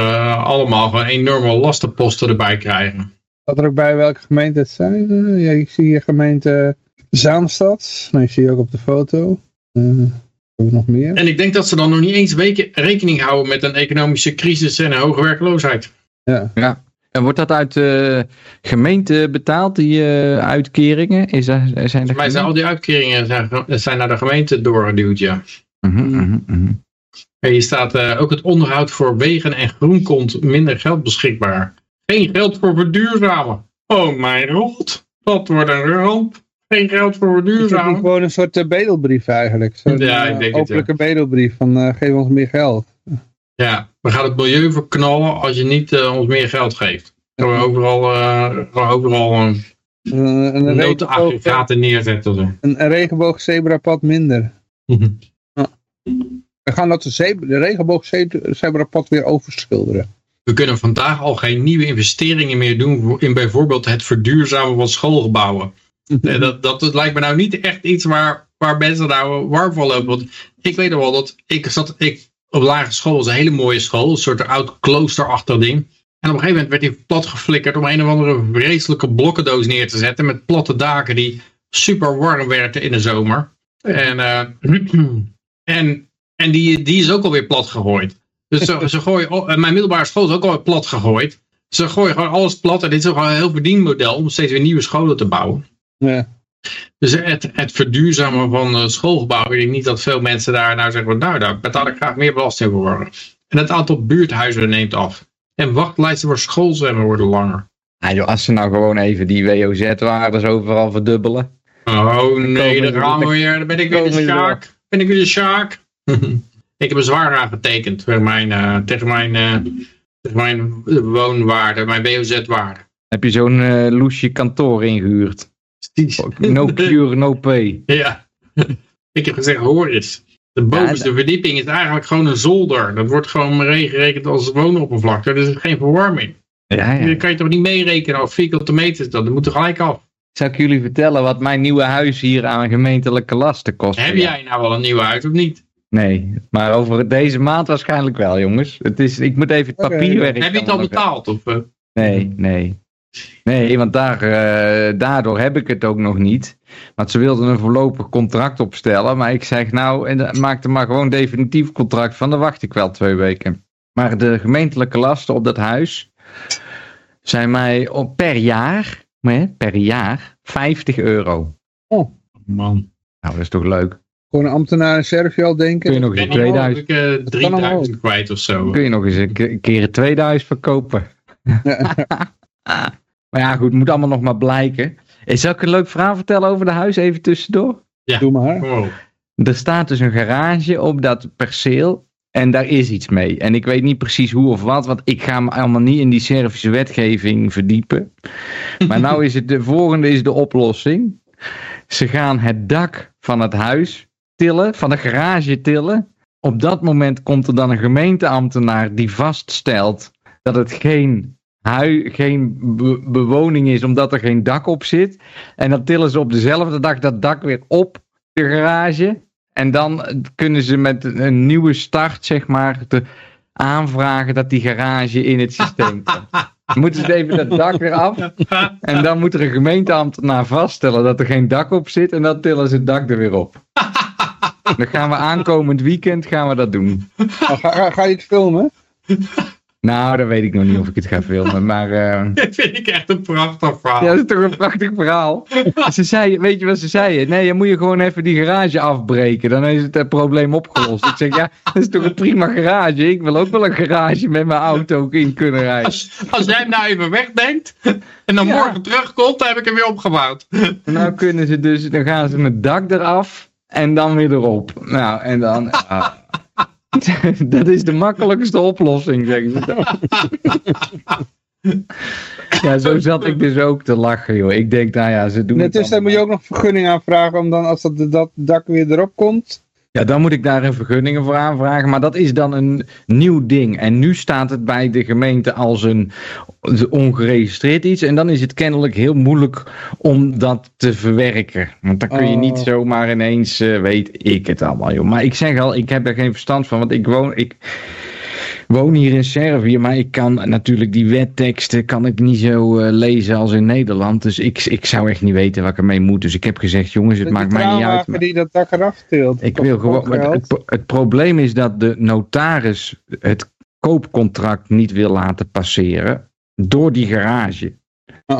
allemaal gewoon enorme lastenposten erbij krijgen. Wat er ook bij welke gemeente het zijn. eh, ja, ik zie hier gemeente Zaanstad. Nou, ik zie je ook op de foto. Eh ook nog meer. En ik denk dat ze dan nog niet eens weken rekening houden met een economische crisis en een hoge werkloosheid. Ja. En wordt dat uit de gemeente betaald, die eh, uitkeringen? Is dat, zijn er Volgens mij zijn al die uitkeringen zijn, zijn naar de gemeente doorgeduwd, ja. Mhm, mhm, mhm. En hier staat eh, ook het onderhoud voor wegen en groen komt minder geld beschikbaar. Geen geld voor verduurzamen. Oh mijn god, dat wordt een ramp. Geen geld voor Is dat niet verduurzamen. gewoon een soort bedelbrief eigenlijk? Zo'n Ja, ik eh, denk het, openlijke bedelbrief van eh, geef ons meer geld. Ja, we gaan het milieu verknallen als je niet eh, ons meer geld geeft. Gaan we overal, eh, gaan we overal eh, Een, een, regenboog, noodaggregaten neerzetten. Zo. een, een regenboog zebrapad minder. We gaan dat de, zeb- de regenboog ze- zebrapad weer overschilderen. We kunnen vandaag al geen nieuwe investeringen meer doen in bijvoorbeeld het verduurzamen van schoolgebouwen. Eh, dat, dat, dat lijkt me nou niet echt iets waar, waar mensen nou warm van lopen. Want ik weet nog wel dat ik zat ik, op lagere school, was een hele mooie school, een soort oud kloosterachtig ding. En op een gegeven moment werd die plat geflikkerd om een of andere vreselijke blokkendoos neer te zetten met platte daken die super warm werden in de zomer. En, eh, *clears throat* en, en die, die is ook alweer plat gegooid. Dus ze, ze gooien, mijn middelbare school is ook alweer plat gegooid. Ze gooien gewoon alles plat en dit is ook gewoon een heel verdienmodel om steeds weer nieuwe scholen te bouwen. Ja. Dus het, het verduurzamen van eh, schoolgebouwen, ik denk niet dat veel mensen daar nou zeggen, van, nou daar betaal ik graag meer belasting voor. En het aantal buurthuizen neemt af. En wachtlijsten voor schoolzwemmen worden langer. Nou, joh, als ze nou gewoon even die WOZ-waardes overal verdubbelen. Oh nee, daar gaan we weer. Dan ben ik weer de Sjaak. Ben ik weer de Sjaak. *laughs* ik heb een zwaar aangetekend tegen mijn, eh, tegen mijn, eh, tegen mijn woonwaarde, mijn WOZ-waarde. Heb je zo'n eh loesje kantoor ingehuurd? No *laughs* cure, no pay. Ja. ik heb gezegd, hoor eens. De bovenste verdieping is eigenlijk gewoon een zolder. Dat wordt gewoon meegerekend als woonoppervlakte. Er is geen verwarming. Ja, ja. Dat kan je toch niet meerekenen als vierkante meter is dat. Dat moet er gelijk af. Zal ik jullie vertellen wat mijn nieuwe huis hier aan gemeentelijke lasten kost? Heb jij nou wel een nieuw huis of niet? Nee, maar over deze maand waarschijnlijk wel, jongens. Het is, ik moet even het Oké. papierwerk... Heb je het al betaald? Of, eh? Nee, nee. Nee, want daar, eh, daardoor heb ik het ook nog niet. Want ze wilden een voorlopig contract opstellen. Maar ik zeg nou, en, maak er maar gewoon definitief contract van. Dan wacht ik wel twee weken. Maar de gemeentelijke lasten op dat huis zijn mij op, per jaar, hè, per jaar, 50 euro. Man. Nou, dat is toch leuk? Gewoon een ambtenaar in Servië al denken. Kun je nog eens Ik een ben 2000, ik, eh, kan 3000 kwijt of zo. kun je nog eens een ke- een keer een 2000 verkopen? *laughs* *laughs* maar ja, goed, het moet allemaal nog maar blijken. Eh, Zal ik een leuk verhaal vertellen over de huis even tussendoor? Doe maar. Er staat dus een garage op dat perceel. En daar is iets mee. En ik weet niet precies hoe of wat, want ik ga me allemaal niet in die Servische wetgeving verdiepen. *laughs* Maar nou is het de volgende is de oplossing. Ze gaan het dak van het huis tillen, van de garage tillen. Op dat moment komt er dan een gemeenteambtenaar die vaststelt dat het geen, hui, geen be- bewoning is, omdat er geen dak op zit. En dan tillen ze op dezelfde dag dat dak weer op de garage. En dan kunnen ze met een nieuwe start, zeg maar, te aanvragen dat die garage in het systeem komt. *laughs* Dan moeten ze even dat dak weer af. *laughs* En dan moet er een gemeenteambtenaar vaststellen dat er geen dak op zit. En dan tillen ze het dak er weer op. *laughs* Dan gaan we aankomend weekend gaan we dat doen. Ga, ga, ga je het filmen? Nou, dan weet ik nog niet of ik het ga filmen. *laughs* Maar eh, Dat vind ik echt een prachtig verhaal. ja, dat is toch een prachtig verhaal. *laughs* Ze zei, weet je wat ze zeiden? Nee, dan moet je gewoon even die garage afbreken. Dan is het eh, probleem opgelost. Ik zeg, ja, dat is toch een prima garage. Ik wil ook wel een garage met mijn auto in kunnen rijden. Als, als jij hem nou even wegdenkt en dan Ja. morgen terugkomt, dan heb ik hem weer opgebouwd. Nou kunnen ze dus, dan gaan ze het dak eraf en dan weer erop. Nou, en dan... ja. *laughs* *laughs* dat is de makkelijkste oplossing, zeggen ze dan. *laughs* Ja, zo zat ik dus ook te lachen, joh. Ik denk, nou ja, ze doen Net het dan moet je ook nog vergunning aanvragen om dan als dat, dat dak weer erop komt. Ja, dan moet ik daar een vergunningen voor aanvragen. Maar dat is dan een nieuw ding. En nu staat het bij de gemeente als een ongeregistreerd iets. En dan is het kennelijk heel moeilijk om dat te verwerken. Want dan kun je Oh. niet zomaar ineens, eh, weet ik het allemaal, joh. Maar ik zeg al, ik heb daar geen verstand van. Want ik woon, ik woon hier in Servië. Maar ik kan natuurlijk die wetteksten kan ik niet zo eh, lezen als in Nederland. Dus ik, ik zou echt niet weten wat ik ermee moet. Dus ik heb gezegd, jongens, het maakt mij niet uit. maar- die dat dak eraf tilt. ik wil gewoon. Het, het probleem is dat de notaris het koopcontract niet wil laten passeren door die garage. Oh.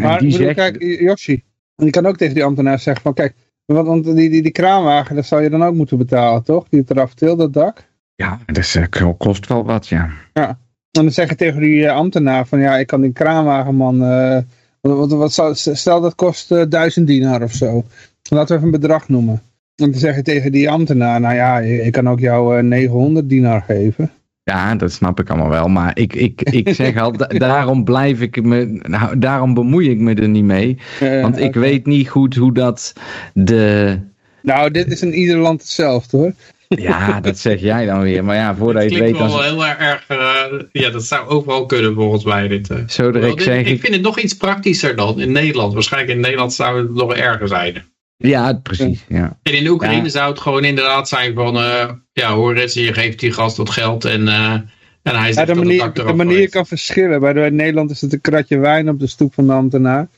Maar die ik bedoel, zegt, kijk, Yoshi, je kan ook tegen die ambtenaar zeggen van kijk, want, want die, die, die kraanwagen, dat zou je dan ook moeten betalen, toch? Die het eraf tilt, dat dak. Ja, dat eh, kost wel wat, ja. En dan zeg je tegen die eh, ambtenaar van ja, ik kan die kraanwagenman, eh, wat, wat, wat zou, stel dat kost eh, duizend dinar of zo. Laten we even een bedrag noemen. En dan zeg je tegen die ambtenaar, nou ja, ik kan ook jou eh, 900 dinar geven. Ja, dat snap ik allemaal wel. Maar ik, ik, ik *laughs* zeg al, da- daarom blijf ik me, nou, daarom bemoei ik me er niet mee. Want ik weet niet goed hoe dat de. Nou, dit is in ieder land hetzelfde hoor. Ja, dat zeg jij dan weer. Maar ja, voordat je het Klinkt weet, wel dan. heel erg, eh, ja dat zou ook wel kunnen volgens mij dit. eh. Zo Wel, direct dit- zeg ik ik. vind het nog iets praktischer dan in Nederland. Waarschijnlijk in Nederland zou het nog erger zijn. Ja, precies. Ja. En in Oekraïne Ja. zou het gewoon inderdaad zijn van, eh, ja hoor eens, je geeft die gast wat geld en, eh, en hij Ja, zegt de dat het manier, de manier heeft. kan verschillen. Bij, de- in Nederland is het een kratje wijn op de stoep van de ambtenaar.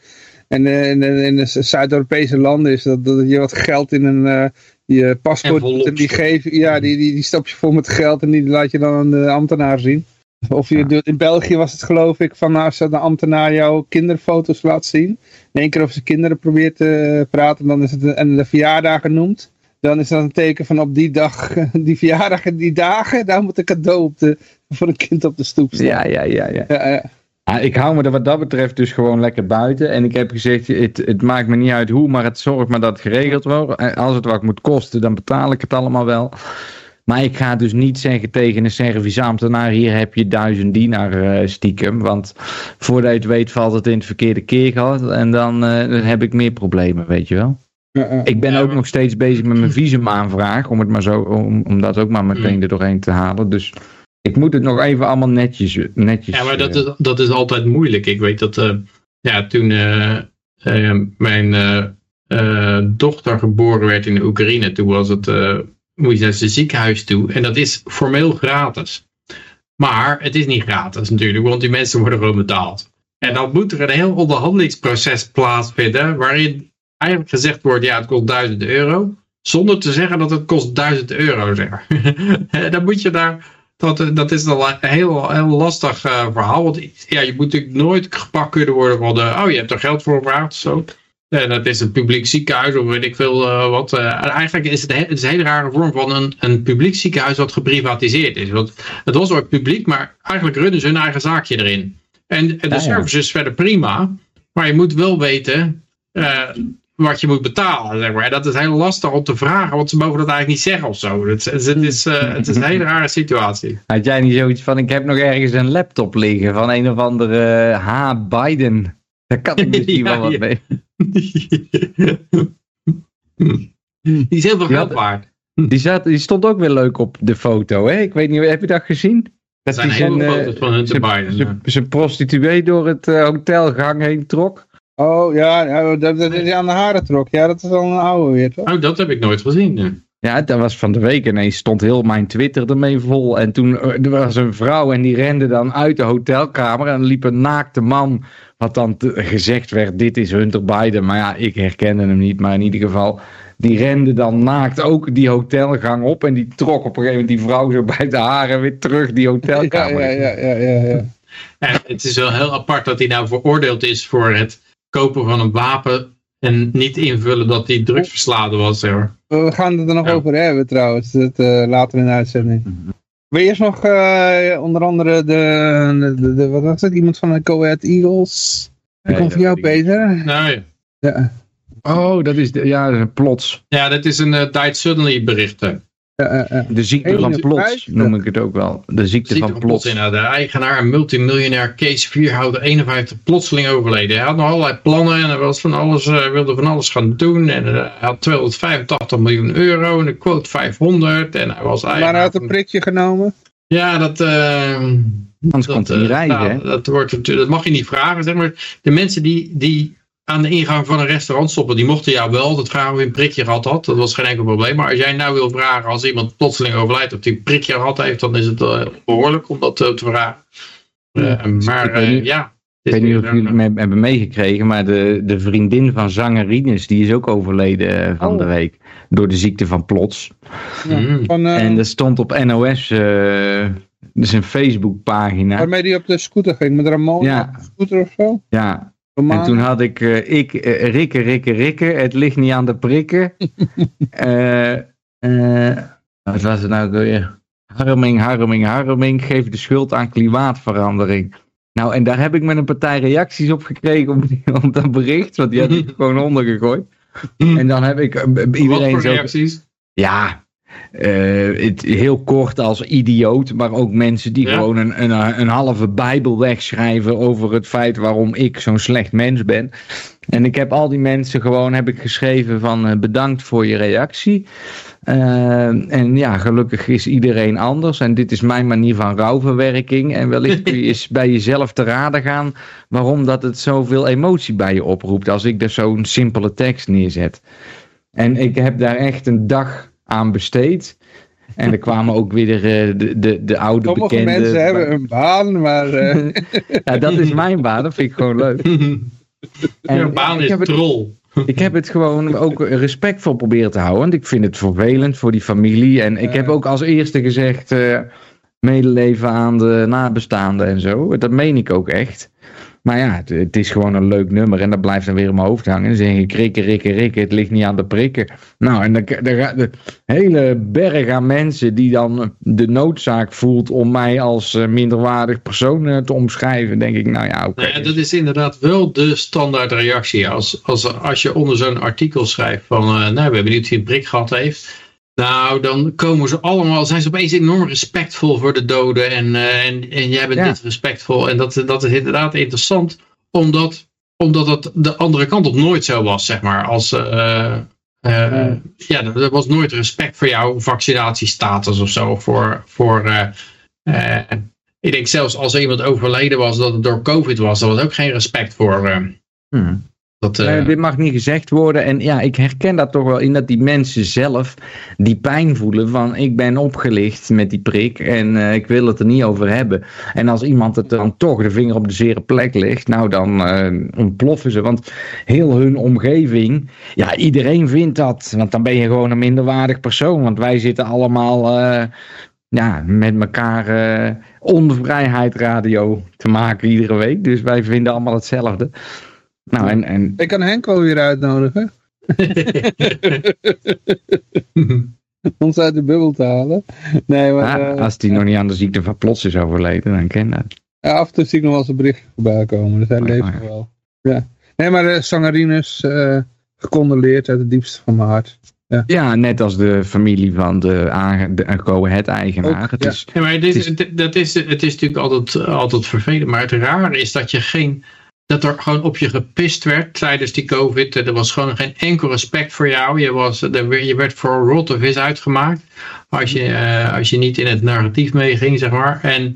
En in, in, in de Zuid-Europese landen is dat, dat je wat geld in een eh, je paspoort Envelop doet en die geef, ja, die, die, die stop je vol met geld en die laat je dan aan de ambtenaar zien. Of je Ja. in België was het geloof ik van nou, als de ambtenaar jouw kinderfoto's laat zien. In één keer over zijn kinderen probeert te praten, dan is het een- en de verjaardagen noemt. Dan is dat een teken van op die dag, *laughs* die verjaardagen, die dagen, daar moet een cadeau op de voor een kind op de stoep staan. Ja, ja, ja, ja. ja, ja. Ah, ik hou me er wat dat betreft dus gewoon lekker buiten. En ik heb gezegd, het, het maakt me niet uit hoe, maar het zorgt maar dat het geregeld wordt. En als het wat moet kosten, dan betaal ik het allemaal wel. Maar ik ga dus niet zeggen tegen een Servisch ambtenaar, hier heb je duizend dinar eh, stiekem. Want voordat je het weet valt het in het verkeerde keergat. En dan, eh, dan heb ik meer problemen, weet je wel. Ik ben ook nog steeds bezig met mijn *laughs* visumaanvraag. Om, het maar zo, om, om dat ook maar meteen Mm. er doorheen te halen. Dus ik moet het nog even allemaal netjes. netjes Ja, maar dat eh, is, dat is altijd moeilijk. Ik weet dat eh, ja, toen eh, mijn dochter geboren werd in de Oekraïne, toen was het, moet je naar het ziekenhuis toe. En dat is formeel gratis. Maar het is niet gratis natuurlijk, want die mensen worden gewoon betaald. En dan moet er een heel onderhandelingsproces plaatsvinden, waarin eigenlijk gezegd wordt, ja, het kost 1000 euro. Zonder te zeggen dat het kost 1000 euro, zeg *laughs* dan moet je daar dat, eh, dat is een heel, heel lastig eh, verhaal. Want ja, je moet natuurlijk nooit gepakt kunnen worden van, eh, oh je hebt er geld voor gevraagd zo. En dat is een publiek ziekenhuis of weet ik veel eh, wat. en eigenlijk is het, he- het is een hele rare vorm van een, een publiek ziekenhuis wat geprivatiseerd is. Want het was ooit publiek, maar eigenlijk runnen ze hun eigen zaakje erin. En, en de Ja, ja. service is verder prima, maar je moet wel weten wat je moet betalen. Zeg maar. Dat is heel lastig om te vragen, want ze mogen dat eigenlijk niet zeggen of zo. Het, is, eh, het is een *laughs* hele rare situatie. Had jij niet zoiets van, ik heb nog ergens een laptop liggen van een of andere H. Biden. Daar kan ik misschien *laughs* Ja, wel wat ja. mee. *laughs* Die is heel veel geld waard. Die, zat, die stond ook weer leuk op de foto, hè? Ik weet niet, heb je dat gezien? Dat zijn zijn, veel eh, foto's van Hunter Biden. zijn- prostituee door het eh, hotelgang heen trok. Oh ja, ja, dat, dat is aan de haren trok. Ja, dat is al een oude weer, toch? Oh, dat heb ik nooit gezien. nee. Ja, dat was van de week ineens stond heel mijn Twitter ermee vol. En toen eh, er was een vrouw en die rende dan uit de hotelkamer. En liep een naakte man, wat dan gezegd werd, dit is Hunter Biden. Maar ja, ik herkende hem niet, maar in ieder geval... Die rende dan naakt ook die hotelgang op. En die trok op een gegeven moment die vrouw zo bij de haren weer terug die *laughs* Ja, hotelkamer. ja, ja, ja, ja, ja. En het is wel heel apart dat hij nou veroordeeld is voor het kopen van een wapen. En niet invullen dat hij drugsverslaafde was. Zeg maar. We gaan het er nog Ja. over hebben trouwens, dat, eh, later in de uitzending. Wil je eerst nog eh, onder andere de, de, de- wat was het, iemand van de Ahead Eagles? Die Nee, komt voor dat jou, Peter. Nou ja. Oh, dat is, de, ja, plots. ja, dat is een uh, died suddenly bericht. Ja, ja, ja. De ziekte van plots 51. noem ik het ook wel. De ziekte Ziekte van van plots plots. inderdaad. De eigenaar en multimiljonair Kees Vierhouten 51 plotseling overleden. Hij had nog allerlei plannen en hij was van alles, eh, wilde van alles gaan doen. En eh, hij had 285 miljoen euro en de quote 500. En hij was Maar eigenaar hij had een van- prikje genomen. Ja, dat... eh, Anders komt hij niet eh, rijden, nou, dat, wordt, natuurlijk- dat mag je niet vragen. Zeg maar. De mensen die, die aan de ingang van een restaurant stoppen, die mochten jou wel altijd vragen of je een prikje gehad had. Dat was geen enkel probleem. Maar als jij nou wil vragen als iemand plotseling overlijdt of die een prikje gehad heeft, dan is het eh, behoorlijk om dat eh, te vragen. Eh, maar ik weet eh, niet- ja. Ik weet niet of jullie het mee- hebben meegekregen, maar de, de vriendin van zanger Rinus, die is ook overleden van Oh. de week. Door de ziekte van plots. Ja, Mm. van, eh, En er stond op NOS, eh dus een Facebookpagina. waarmee hij op de scooter ging, met Ramon Ja. op de scooter of zo. Ja. En toen had ik, eh, ik, eh, rikken, rikken, rikken, het ligt niet aan de prikken. *laughs* Eh, wat was het nou weer? Harming, harming, harming, geef de schuld aan klimaatverandering. Nou, en daar heb ik met een partij reacties op gekregen op, dat bericht, want die had ik *laughs* gewoon ondergegooid. En dan heb ik iedereen zo... reacties? Ja, het, heel kort als idioot, maar ook mensen die Ja. gewoon een, een, een halve bijbel wegschrijven over het feit waarom ik zo'n slecht mens ben. En ik heb al die mensen gewoon heb ik geschreven van eh, bedankt voor je reactie. Eh, en ja, gelukkig is iedereen anders. En dit is mijn manier van rouwverwerking. En wellicht *laughs* kun je eens bij jezelf te raden gaan waarom dat het zoveel emotie bij je oproept. Als ik er zo'n simpele tekst neerzet. En ik heb daar echt een dag aan besteed. En er kwamen ook weer de, de, de, de oude Sommige bekende. mensen hebben een baan, maar eh, *laughs* Ja, dat is mijn baan. Dat vind ik gewoon leuk. *laughs* En Je baan ik is heb het- troll. ik heb het gewoon ook respectvol proberen te houden. Want ik vind het vervelend voor die familie. En ik heb ook als eerste gezegd. eh, medeleven aan de nabestaanden en zo. Dat meen ik ook echt. Maar ja, het, is gewoon een leuk nummer en dat blijft dan weer in mijn hoofd hangen. Dan zeg je krikken, rikken, rikken, het ligt niet aan de prikken. Nou, en dan, de hele berg aan mensen die dan de noodzaak voelt om mij als eh, minderwaardig persoon eh, te omschrijven. Denk ik, nou ja, oké. Nou ja, dat is inderdaad wel de standaard reactie. Als, als, als je onder zo'n artikel schrijft van, eh, nou, we hebben benieuwd wie een prik gehad heeft. Nou, dan komen ze allemaal, zijn ze opeens enorm respectvol voor de doden. En, eh, en, en jij bent Ja. niet respectvol. En dat, dat is inderdaad interessant, omdat, omdat het de andere kant op nooit zo was, zeg maar. Als, eh, eh, ja, er was nooit respect voor jouw vaccinatiestatus of zo. Voor, voor, ik denk zelfs als er iemand overleden was dat het door COVID was, daar was ook geen respect voor. Hmm. Dat, eh, Nee, dit mag niet gezegd worden. En ja, ik herken dat toch wel in dat die mensen zelf die pijn voelen van ik ben opgelicht met die prik en eh, ik wil het er niet over hebben. En als iemand het dan toch de vinger op de zere plek legt, nou dan eh, ontploffen ze. Want heel hun omgeving, ja iedereen vindt dat. Want dan ben je gewoon een minderwaardig persoon. Want wij zitten allemaal ja, met elkaar eh onvrijheid radio te maken iedere week. Dus wij vinden allemaal hetzelfde. Nou, en, en Ik kan Henk wel weer uitnodigen. *laughs* Om ze uit de bubbel te halen. Nee, maar Ja, eh, als die nog niet aan de ziekte van plots is overleden, dan ken dat. ja, af en toe zie ik nog wel eens een bericht voorbij komen. Dus hij Oh, leeft ja. nog wel. Ja. Nee, maar de Sangarinus eh gecondoleerd uit het diepste van mijn hart. Ja, net als de familie van de, de Ahead eigenaar. Ook, het ja. is, Ja, maar het is, Het het, dat is, het is natuurlijk altijd, altijd vervelend. Maar het rare is dat je geen. Dat er gewoon op je gepist werd tijdens die COVID. Er was gewoon geen enkel respect voor jou. Je, was, je werd voor rotte vis uitgemaakt. Als je, eh, als je niet in het narratief meeging, zeg maar. En,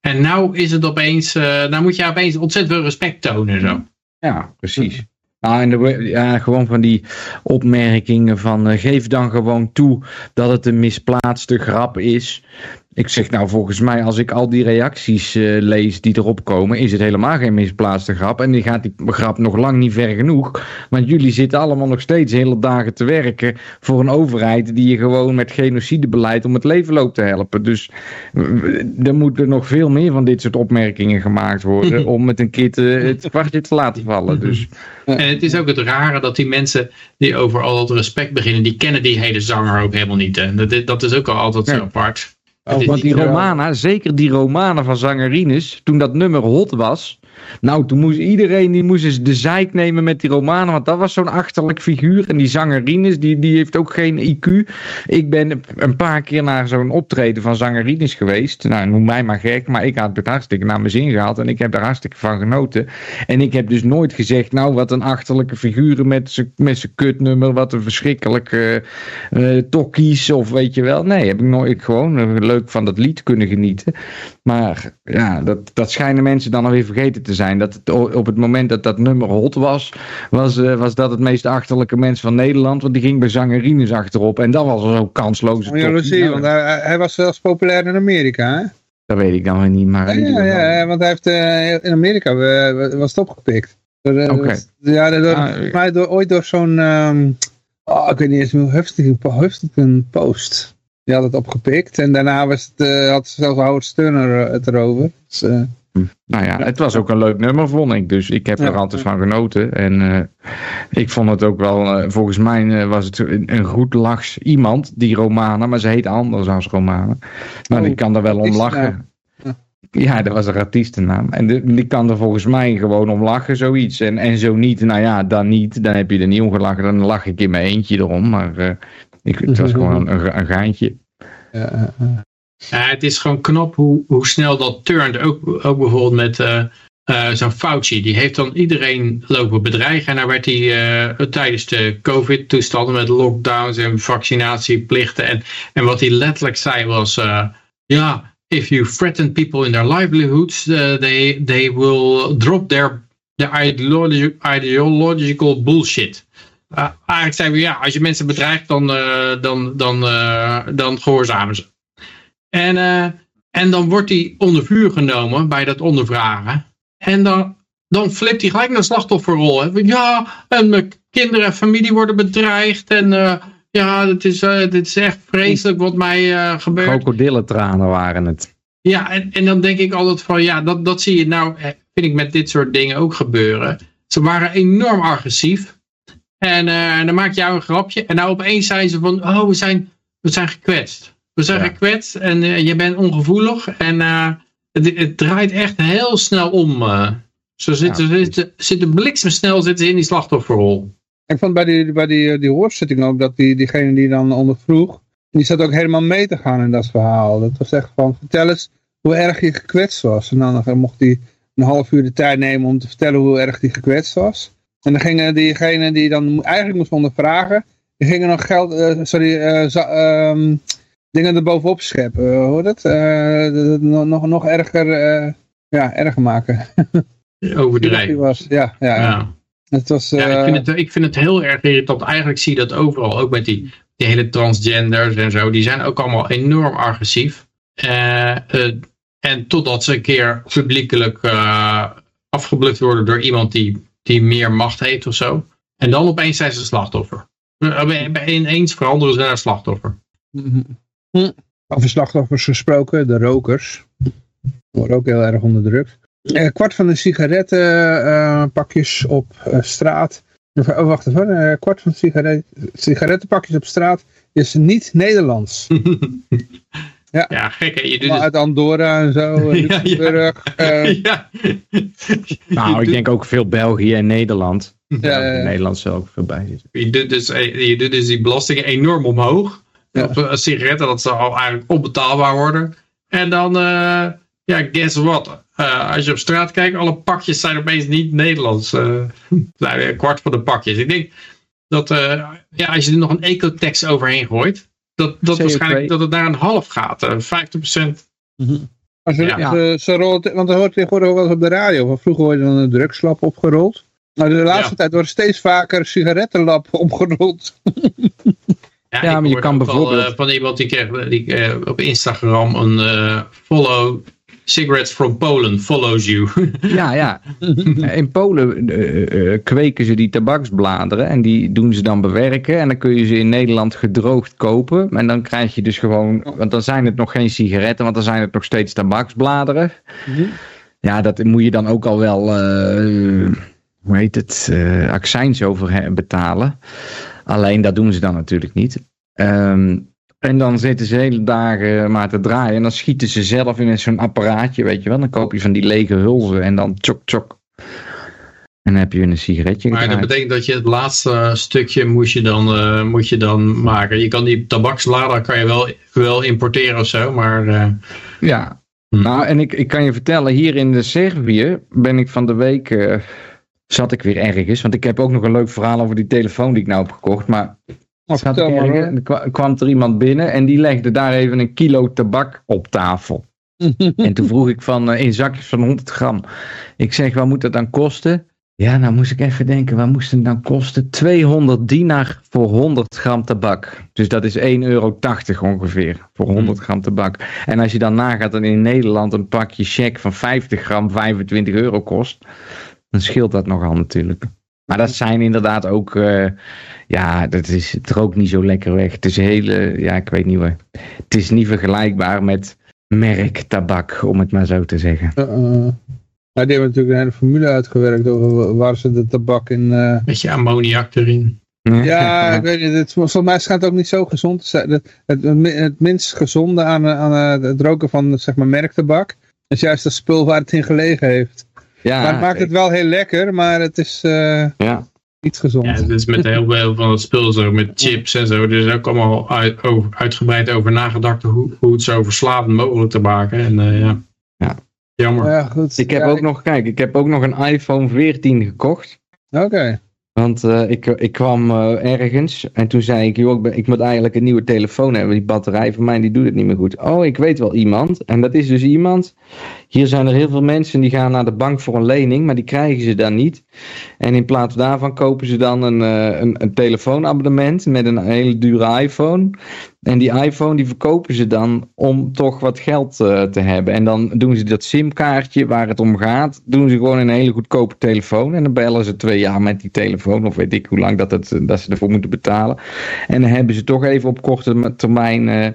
en nou is het opeens. eh nou moet je opeens ontzettend veel respect tonen. Zo. ja, precies. Nou, en de, ja, gewoon van die opmerkingen van eh, geef dan gewoon toe dat het een misplaatste grap is. Ik zeg nou, volgens mij, als ik al die reacties eh, lees die erop komen, is het helemaal geen misplaatste grap. En die gaat die grap nog lang niet ver genoeg. Want jullie zitten allemaal nog steeds hele dagen te werken voor een overheid die je gewoon met genocidebeleid om het leven loopt te helpen. Dus eh, er moeten nog veel meer van dit soort opmerkingen gemaakt worden *laughs* om het een te, het kwartje te laten vallen. *laughs* Dus En het is ook het rare dat die mensen die over al dat respect beginnen. die kennen die hele zanger ook helemaal niet. Hè. Dat, is- dat is ook al altijd zo apart. Oh, Want die Romana, zeker die Romana van Zangerines, toen dat nummer hot was. Nou, toen moest iedereen die moest eens de zeik nemen met die Romana, want dat was zo'n achterlijk figuur. En die Zangerines, die, die heeft ook geen IQ. Ik ben een paar keer naar zo'n optreden van Zangerines geweest. Nou, noem mij maar gek, maar ik had het hartstikke naar mijn zin gehad en ik heb daar hartstikke van genoten. En ik heb dus nooit gezegd, nou, wat een achterlijke figuren met zijn met kutnummer, wat een verschrikkelijke eh tokkies of weet je wel. Nee, heb ik nooit gewoon eh, leuk van dat lied kunnen genieten. Maar ja, dat, dat schijnen mensen dan alweer vergeten te zijn. Dat het, op het moment dat dat nummer hot was, was, eh, was dat het meest achterlijke mens van Nederland. Want die ging bij zangerines achterop. En dat was al zo'n kansloze jaloezie, want hij, was zelfs populair in Amerika, hè? Dat weet ik dan weer niet. Maar Ja, want hij heeft eh, in Amerika eh, was het opgepikt. Oké. Ja, door, Ah, mij door, ooit door zo'n, ehm, oh, ik weet niet eens heftig een post. Die had het opgepikt en daarna was het, eh, had zelfs Howard Stern er, het erover. Dus, eh, Nou ja, het was ook een leuk nummer, vond ik. Dus ik heb Ja. er altijd van genoten. En eh, ik vond het ook wel, eh, volgens mij eh, was het een, goed lachs iemand, die Romana, maar ze heet anders als Romana. Maar Oh, die kan er wel om lachen. Ja. Ja, dat was een artiestennaam. En de- die kan er volgens mij gewoon om lachen, zoiets. En, en zo niet, nou ja, dan niet. Dan heb je er niet om gelachen. Dan lach ik in mijn eentje erom. Maar eh, ik, het was gewoon een, een, gaantje. ja, het is gewoon knap hoe, hoe snel dat turnt. Ook, ook bijvoorbeeld met eh, eh, zo'n Fauci. Die heeft dan iedereen lopen bedreigen. En dan werd hij eh, tijdens de COVID-toestanden met lockdowns en vaccinatieplichten. En, en wat hij letterlijk zei was... eh, ja, if you threaten people in their livelihoods... they, they will drop their, their ideologi- ideological bullshit. Uh, eigenlijk zei we, ja, als je mensen bedreigt, dan, eh, dan, dan, eh, dan gehoorzamen ze. En, eh, en dan wordt hij onder vuur genomen bij dat ondervragen. En dan, dan flipt hij gelijk naar de slachtofferrol. Hè. Ja, en mijn kinderen en familie worden bedreigd. En ja, dit is, dit is echt vreselijk wat mij gebeurt. Krokodillentranen waren het. Ja, en, en dan denk ik altijd van, ja, dat, dat zie je nou. vind ik met dit soort dingen ook gebeuren. Ze waren enorm agressief. En eh, dan maak je jou een grapje. En nou opeens zijn ze van, oh, we zijn, we zijn gekwetst. We zijn Ja. gekwetst en eh, je bent ongevoelig. En eh, het, het draait echt heel snel om. eh. Ze zitten, precies. zitten, zitten bliksemsnel zitten ze in die slachtofferrol. Ik vond bij die, bij die, die hoorzitting ook dat die, diegene die dan ondervroeg, die zat ook helemaal mee te gaan in dat verhaal. Dat was echt van, vertel eens hoe erg je gekwetst was. En dan mocht hij een half uur de tijd nemen om te vertellen hoe erg hij gekwetst was. En dan gingen diegenen die dan eigenlijk moest ondervragen, die gingen nog geld, eh, sorry, eh, ehm, dingen erbovenop scheppen. Uh, hoor dat? Eh, nog, nog, nog erger, eh, ja, erger maken. *laughs* Overdreven. was, ja, ja, ja. Ja. Het was, Ja, ik eh, vind, het, ik vind het heel erg irritant. Eigenlijk zie je dat overal. Ook met die, die hele transgenders en zo. Die zijn ook allemaal enorm agressief. Eh, eh, en totdat ze een keer publiekelijk eh afgeblukt worden door iemand die, die meer macht heeft of zo. En dan opeens zijn ze slachtoffer. Eh, bij- Ineens veranderen ze naar slachtoffer. Over slachtoffers gesproken, de rokers. Worden ook heel erg onderdrukt. Eh, kwart van de sigarettenpakjes op eh, straat. Oh, wacht even. eh, kwart van de sigaret, sigarettenpakjes op straat is niet Nederlands. *laughs* Ja, gek hè. Je doet Maar het. uit Andorra en zo. *laughs* eh, Ja, ja. Luxemburg. *laughs* eh, ja. Nou, ik denk ook veel België en Nederland. ja, ja, ja. Nederland zal ook veel bij zitten. Je doet dus, je doet dus die belastingen enorm omhoog. Ja. Op eh, sigaretten, dat zou al eigenlijk onbetaalbaar worden. En dan, eh, ja, guess what? Eh, als je op straat kijkt, alle pakjes zijn opeens niet Nederlands. eh nou, een kwart van de pakjes. Ik denk dat, eh, ja, als je er nog een ecotax overheen gooit, dat, dat CO2. waarschijnlijk dat het naar een half gaat. eh 50%. Maar ze, Ja. ze, ze rolt, want dat hoort tegenwoordig ook wel eens op de radio. Van vroeger hoorde je dan een drugslab opgerold. Maar de laatste Ja. tijd worden steeds vaker sigarettenlab *laughs* opgerold. Ja, maar je kan ook al, bijvoorbeeld- eh, van iemand die kreeg die, eh, op Instagram een eh, follow cigarettes from Poland follows you. *laughs* Ja, ja. In Polen eh, eh, kweken ze die tabaksbladeren en die doen ze dan bewerken. En dan kun je ze in Nederland gedroogd kopen. En dan krijg je dus gewoon, want dan zijn het nog geen sigaretten, want dan zijn het nog steeds tabaksbladeren. Ja, dat moet je dan ook al wel, eh, hoe heet het, eh accijns over betalen. Alleen dat doen ze dan natuurlijk niet. Ehm, en dan zitten ze hele dagen maar te draaien. En dan schieten ze zelf in zo'n apparaatje, weet je wel. Dan koop je van die lege hulzen en dan tjok tjok. En dan heb je een sigaretje Maar dat betekent dat je het laatste stukje moet je dan, eh, moet je dan maken. Je kan die tabakslader kan je wel, wel importeren of zo, maar eh, Ja. Hm. Nou, en ik, ik kan je vertellen, hier in de Servië ben ik van de week, eh, zat ik weer ergens. Want ik heb ook nog een leuk verhaal over die telefoon die ik nou heb gekocht. Maar zat ik ergens, er kwam er iemand binnen en die legde daar even een kilo tabak op tafel. *laughs* En toen vroeg ik van, eh, in zakjes van 100 gram. Ik zeg, wat moet dat dan kosten? Ja, nou moest ik even denken, wat moest het dan kosten? 200 dinar voor 100 gram tabak. Dus dat is 1,80 euro ongeveer voor 100 gram tabak. En als je dan nagaat dat in Nederland een pakje check van 50 gram 25 euro kost, dan scheelt dat nogal natuurlijk. Maar dat zijn inderdaad ook, eh, ja, dat is, het rookt niet zo lekker weg. Het is hele, ja, ik weet niet hoor. Het is niet vergelijkbaar met merktabak, om het maar zo te zeggen. Uh, uh, nou, die hebben natuurlijk een hele formule uitgewerkt over waar ze de tabak in... eh, een beetje ammoniak erin. Ja, *laughs* ik weet niet. Het, volgens mij schijnt het ook niet zo gezond te zijn. Het, het, het minst gezonde aan, aan eh, het roken van zeg maar merktabak is juist dat spul waar het in gelegen heeft. Ja, maar het maakt het wel heel lekker, maar het is eh, Ja, niet gezond. Ja, het is met heel veel van het spul zo, met chips en zo. Er is ook allemaal uit, over, uitgebreid over nagedacht hoe, hoe het zo verslavend mogelijk te maken. En eh, ja. Ja. jammer. Ja, goed. ik heb Ja, ook nog, kijk, ik heb ook nog een iPhone 14 gekocht. Oké. Want eh, ik, ik kwam eh, ergens en toen zei ik, joh, ik, ben- ik moet eigenlijk een nieuwe telefoon hebben. Die batterij van mij die doet het niet meer goed. Oh, ik weet wel iemand. En dat is dus iemand. Hier zijn er heel veel mensen die gaan naar de bank voor een lening, maar die krijgen ze dan niet. En in plaats daarvan kopen ze dan een, eh, een, een telefoonabonnement met een hele dure iPhone. En die iPhone die verkopen ze dan om toch wat geld eh, te hebben. En dan doen ze dat simkaartje waar het om gaat, doen ze gewoon een hele goedkope telefoon. En dan bellen ze twee jaar met die telefoon, of weet ik hoe lang dat, het, dat ze ervoor moeten betalen. En dan hebben ze toch even op korte termijn eh,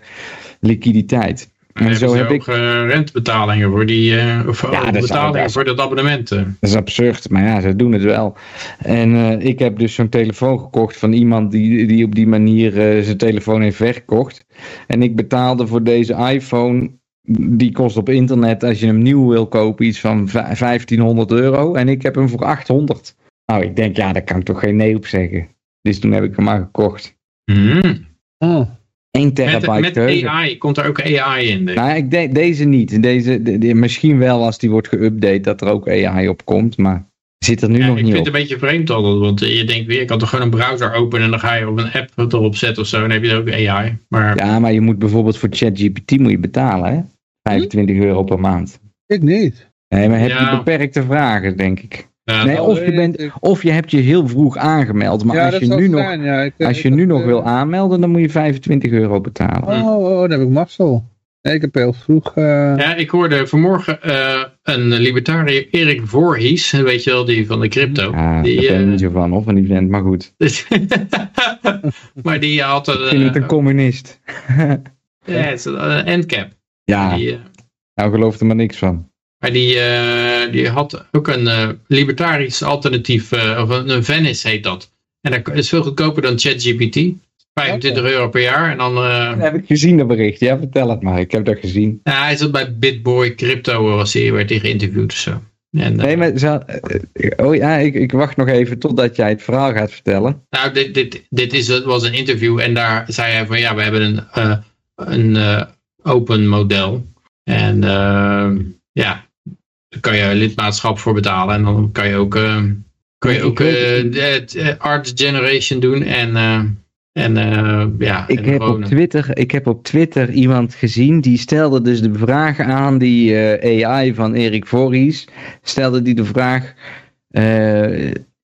liquiditeit. En En zo heb ik... ook eh, rentebetalingen voor die, of Ja, dat is betalingen al- voor dat abonnement. eh. Dat is absurd, maar ja, ze doen het wel. En eh, ik heb dus zo'n telefoon gekocht van iemand die, die op die manier eh, zijn telefoon heeft weggekocht. En ik betaalde voor deze iPhone, die kost op internet als je hem nieuw wil kopen iets van vij- 1500 euro. En ik heb hem voor 800. Nou, ik denk, ja, daar kan ik toch geen nee op zeggen. Dus toen heb ik hem maar gekocht. Hmm. Oh. 1 Met, terabyte met geheugen. AI, komt er ook AI in? denk ik. Nou, ik denk deze niet. Deze, de- de- misschien wel als die wordt geüpdate dat er ook AI op komt, maar zit er nu Ja, nog ik niet vind op. het een beetje vreemd altijd, want je denkt weer, ik kan toch gewoon een browser openen en dan ga je op een app het erop zetten of zo, en dan heb je er ook AI. Maar Ja, maar je moet bijvoorbeeld voor ChatGPT moet je betalen, hè? 25 euro per maand. Ik niet. Nee, maar heb Ja. je beperkte vragen, denk ik. Ja, Nee, dat- of je, bent, of je hebt je heel vroeg aangemeld, maar ja, als dat je nu nog, zijn, ja. Ik, als ik je nu nog wil aanmelden, dan moet je 25 euro betalen. Oh, oh, dan heb ik mazzel. Nee, ik heb heel vroeg... eh, Ja, ik hoorde vanmorgen eh, een libertariër, Erik Voorhies, weet je wel, die van de crypto. Ja, die, daar ben ik eh, niet zo van, of van die vent, maar goed. *laughs* maar die had een, Ik vind het een communist. ja, het is een endcap. Ja, Die, eh, nou geloof er maar niks van. Maar die, eh, die had ook een eh, libertarisch alternatief, eh, of een, Venice heet dat. En dat is veel goedkoper dan ChatGPT. 25 euro per jaar. En dan, Dat heb ik gezien, dat bericht. Ja, vertel het maar. Ik heb dat gezien. hij zat bij Bitboy Crypto, was hij, werd hij geïnterviewd of zo. En, Nee, maar eh, oh ja, ik, ik wacht nog even totdat jij het verhaal gaat vertellen. Nou, dit, dit, dit is, het was een interview en daar zei hij van ja, we hebben een, een open model. En ja, kan je lidmaatschap voor betalen en dan kan je ook, eh, kan je ook eh, eh, art generation doen en, en ja, Ik en heb, op Twitter, ik heb op Twitter iemand gezien die stelde dus de vraag aan, die AI van Erik Voorhies, stelde die de vraag,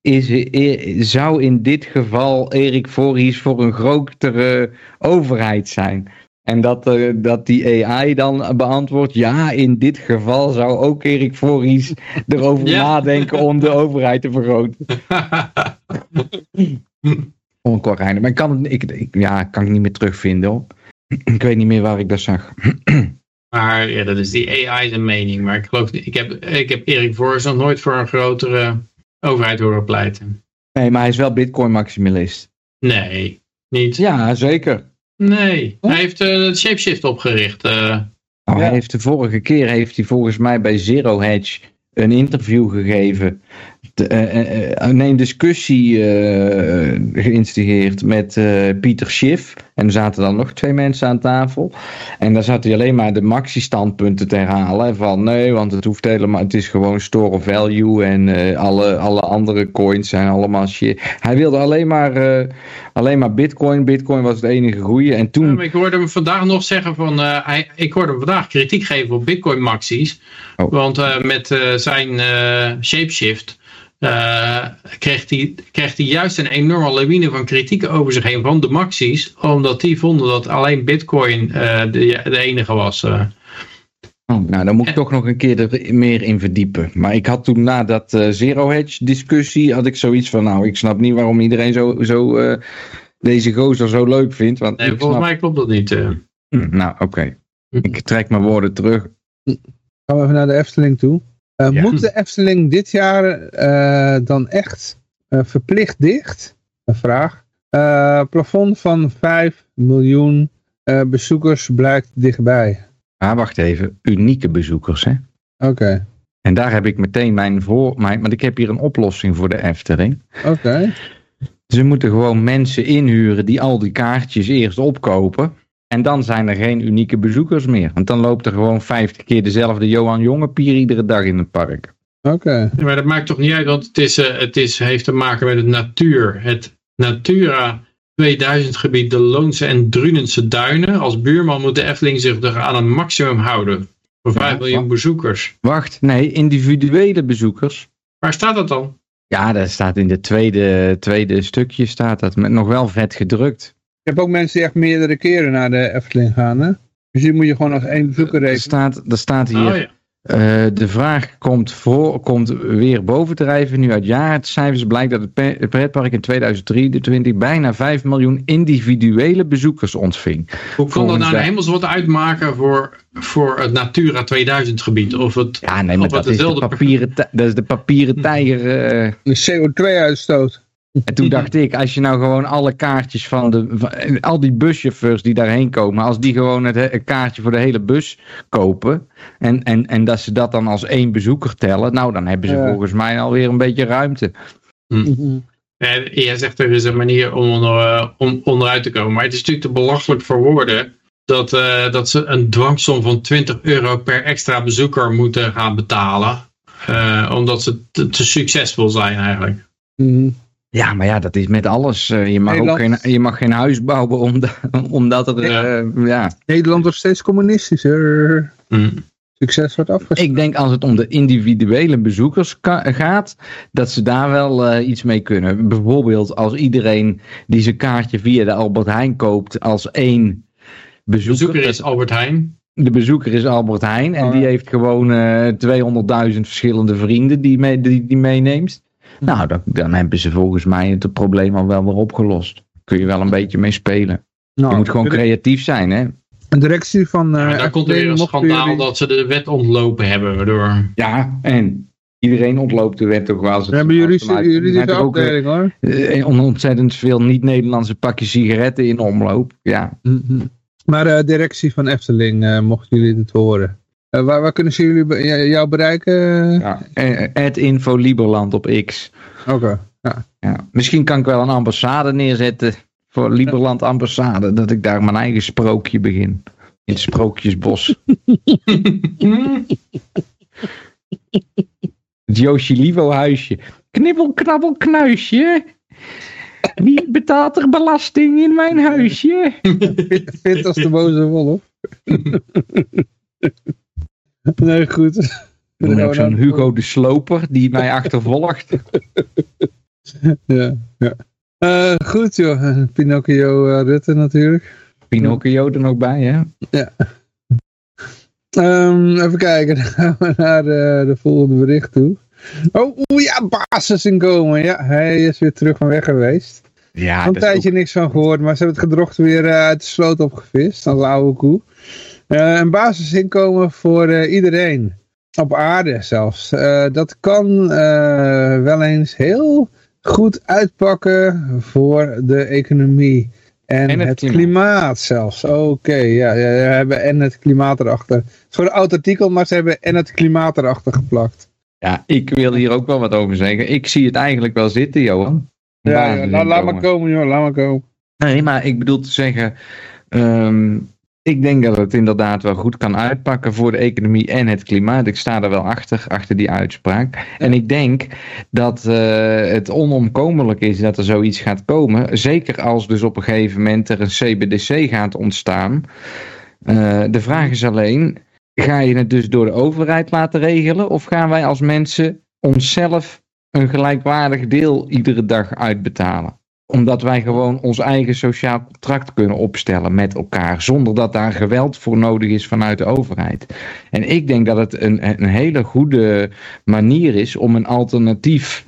is, eh, zou in dit geval Erik Voorhies voor een grotere overheid zijn? En dat, eh, dat die AI dan beantwoordt, ja, in dit geval zou ook Erik Voorhies *laughs* erover Ja. nadenken om de overheid te vergroten. *laughs* Onkorrijnen. Maar ik kan het ik, ik, ja, kan ik niet meer terugvinden hoor. *clears throat* Ik weet niet meer waar ik dat zag. *clears throat* maar ja, dat is die AI zijn mening. Maar ik geloof niet, ik heb, ik heb Erik Voors nog nooit voor een grotere overheid horen pleiten. Nee, maar hij is wel bitcoin maximalist. Nee, niet. Ja, zeker. Nee, hij heeft eh, het Shapeshift opgericht. eh. Nou, Ja. Hij heeft de vorige keer heeft hij volgens mij bij Zero Hedge een interview gegeven. De, eh, eh, eh, een discussie geïnstigeerd met Pieter Schiff. En er zaten dan nog twee mensen aan tafel. En daar zat hij alleen maar de maxi-standpunten te herhalen. Van nee, want het hoeft helemaal. Het is gewoon store of value. En alle, alle andere coins zijn allemaal shit. Hij wilde alleen maar, alleen maar Bitcoin. Bitcoin was het enige goede. En toen. Ja, ik hoorde hem vandaag nog zeggen van, hij, ik hoorde hem vandaag kritiek geven op Bitcoin Maxies. Oh. Want met zijn Shapeshift eh, kreeg, hij, kreeg hij juist een enorme lawine van kritiek over zich heen van de Maxies. Omdat die vonden dat alleen Bitcoin eh, de, de enige was. eh. Oh, nou, dan moet ik toch nog een keer er meer in verdiepen. Maar ik had toen na dat eh, Zero Hedge discussie, had ik zoiets van, nou, ik snap niet waarom iedereen zo, zo eh, deze gozer zo leuk vindt. Want Nee, volgens snap... mij klopt dat niet. nou, oké. Ik trek mijn woorden terug. Gaan we even naar de Efteling toe. Eh, Ja. Moet de Efteling dit jaar eh, dan echt eh, verplicht dicht? Een vraag. Plafond van 5 miljoen bezoekers blijkt dichtbij. Maar wacht even, unieke bezoekers, hè? Oké, En daar heb ik meteen mijn voor... Mijn, want ik heb hier een oplossing voor de Efteling. oké. Ze moeten gewoon mensen inhuren die al die kaartjes eerst opkopen. En dan zijn er geen unieke bezoekers meer. Want dan loopt er gewoon 50 keer dezelfde Johan Jongepier iedere dag in het park. Oké. Ja, Maar dat maakt toch niet uit, want het, is, eh, het is, heeft te maken met het natuur. Het Natura 2000 gebied, de Loonse en Drunense duinen. Als buurman moet de Efteling zich er aan een maximum houden. Voor 5 Ja, miljoen bezoekers. Wacht, nee, individuele bezoekers. Waar staat dat dan? Ja, dat staat in het tweede, tweede stukje, staat dat. Met nog wel vet gedrukt. Je hebt ook mensen die echt meerdere keren naar de Efteling gaan, hè? Dus die moet je gewoon als één bezoeker Er rekenen. staat, er staat hier, Oh ja. Eh, de vraag komt, voor, komt weer bovendrijven. Nu uit jaarcijfers blijkt dat het pretpark in 2023 bijna 5 miljoen individuele bezoekers ontving. Hoe kan dat nou hemels wat uitmaken voor, voor het Natura 2000 gebied? Of het, Ja, nee, maar dat is, de papieren, dat is de papieren tijger. eh. De CO2-uitstoot. En toen dacht ik, als je nou gewoon alle kaartjes van de. van- al die buschauffeurs die daarheen komen, als die gewoon het, kaartje voor de hele bus kopen. En, en, en dat ze dat dan als één bezoeker tellen. Nou, dan hebben ze Ja. volgens mij alweer een beetje ruimte. Eh, jij zegt er is een manier om, onder, eh, om onderuit te komen. Maar het is natuurlijk te belachelijk voor woorden dat, eh, dat ze een dwangsom van 20 euro per extra bezoeker moeten gaan betalen. Eh, omdat ze te, te succesvol zijn eigenlijk. Mhm. Ja, maar ja, dat is met alles. Eh, je, mag ook geen, je mag geen huis bouwen omdat, omdat er. Ja. eh, ja. Nederland wordt steeds communistischer. Hm. Succes wordt afgesloten. Ik denk als het om de individuele bezoekers gaat, dat ze daar wel eh, iets mee kunnen. Bijvoorbeeld als iedereen die zijn kaartje via de Albert Heijn koopt als één De bezoeker. bezoeker is Albert Heijn. De bezoeker is Albert Heijn en Oh, die heeft gewoon eh 200.000 verschillende vrienden die, mee, die, die meeneemt. Nou, dan, dan hebben ze volgens mij het probleem al wel weer opgelost. Kun je wel een beetje mee spelen. Nou, Je moet gewoon creatief zijn, hè? De directie van... eh Ja, daar komt er weer een schandaal jullie- dat ze de wet ontlopen hebben. Waardoor Ja, en iedereen ontloopt de wet toch wel. het- hebben ook, eh, afdeling hoor. eh, on- ontzettend veel niet-Nederlandse pakjes sigaretten in omloop. Ja. Maar de directie van Efteling, eh, mochten jullie het horen. Eh, waar, waar kunnen ze jullie ja, jou bereiken? ja. Eh, Add info Liberland op X. Oké. Ja. Misschien kan ik wel een ambassade neerzetten voor Liberland ambassade. Dat ik daar mijn eigen sprookje begin. In het Sprookjesbos. Het Yoshi Livo huisje. Knibbel, knabbel, knuisje. Wie betaalt er belasting in mijn huisje? Fit als de boze wolf. Nee, goed. Ik ben ook zo'n Hugo de Sloper die mij *laughs* achtervolgt. Ja, ja. Eh, goed joh, Pinocchio eh, Rutte natuurlijk. Pinocchio er nog bij, hè? Ehm, even kijken, *laughs* dan gaan we naar eh, de volgende bericht toe. Oh, oeh, ja, basisinkomen. Ja, hij is weer terug van weg geweest. Ja, een tijdje niks van gehoord, maar ze hebben het gedrocht weer uit de sloot opgevist. Als oude koe. Eh, een basisinkomen voor eh, iedereen. Op aarde zelfs. Eh, dat kan wel eens heel goed uitpakken voor de economie. En, En het, het klimaat. klimaat. zelfs. Oké, ja, ja, ja, we hebben en het klimaat erachter. Het is gewoon een oud artikel, maar ze hebben en het klimaat erachter geplakt. Ja, ik wil hier ook wel wat over zeggen. Ik zie het eigenlijk wel zitten, Johan. Ja, ja, nou, laat maar komen joh, laat maar komen. Nee, maar ik bedoel te zeggen. ehm, ik denk dat het inderdaad wel goed kan uitpakken voor de economie en het klimaat. Ik sta er wel achter, achter die uitspraak. En ik denk dat eh, het onomkomelijk is dat er zoiets gaat komen. Zeker als dus op een gegeven moment er een CBDC gaat ontstaan. Eh, de vraag is alleen, ga je het dus door de overheid laten regelen? Of gaan wij als mensen onszelf een gelijkwaardig deel iedere dag uitbetalen? Omdat wij gewoon ons eigen sociaal contract kunnen opstellen met elkaar. Zonder dat daar geweld voor nodig is vanuit de overheid. En ik denk dat het een, een hele goede manier is om een alternatief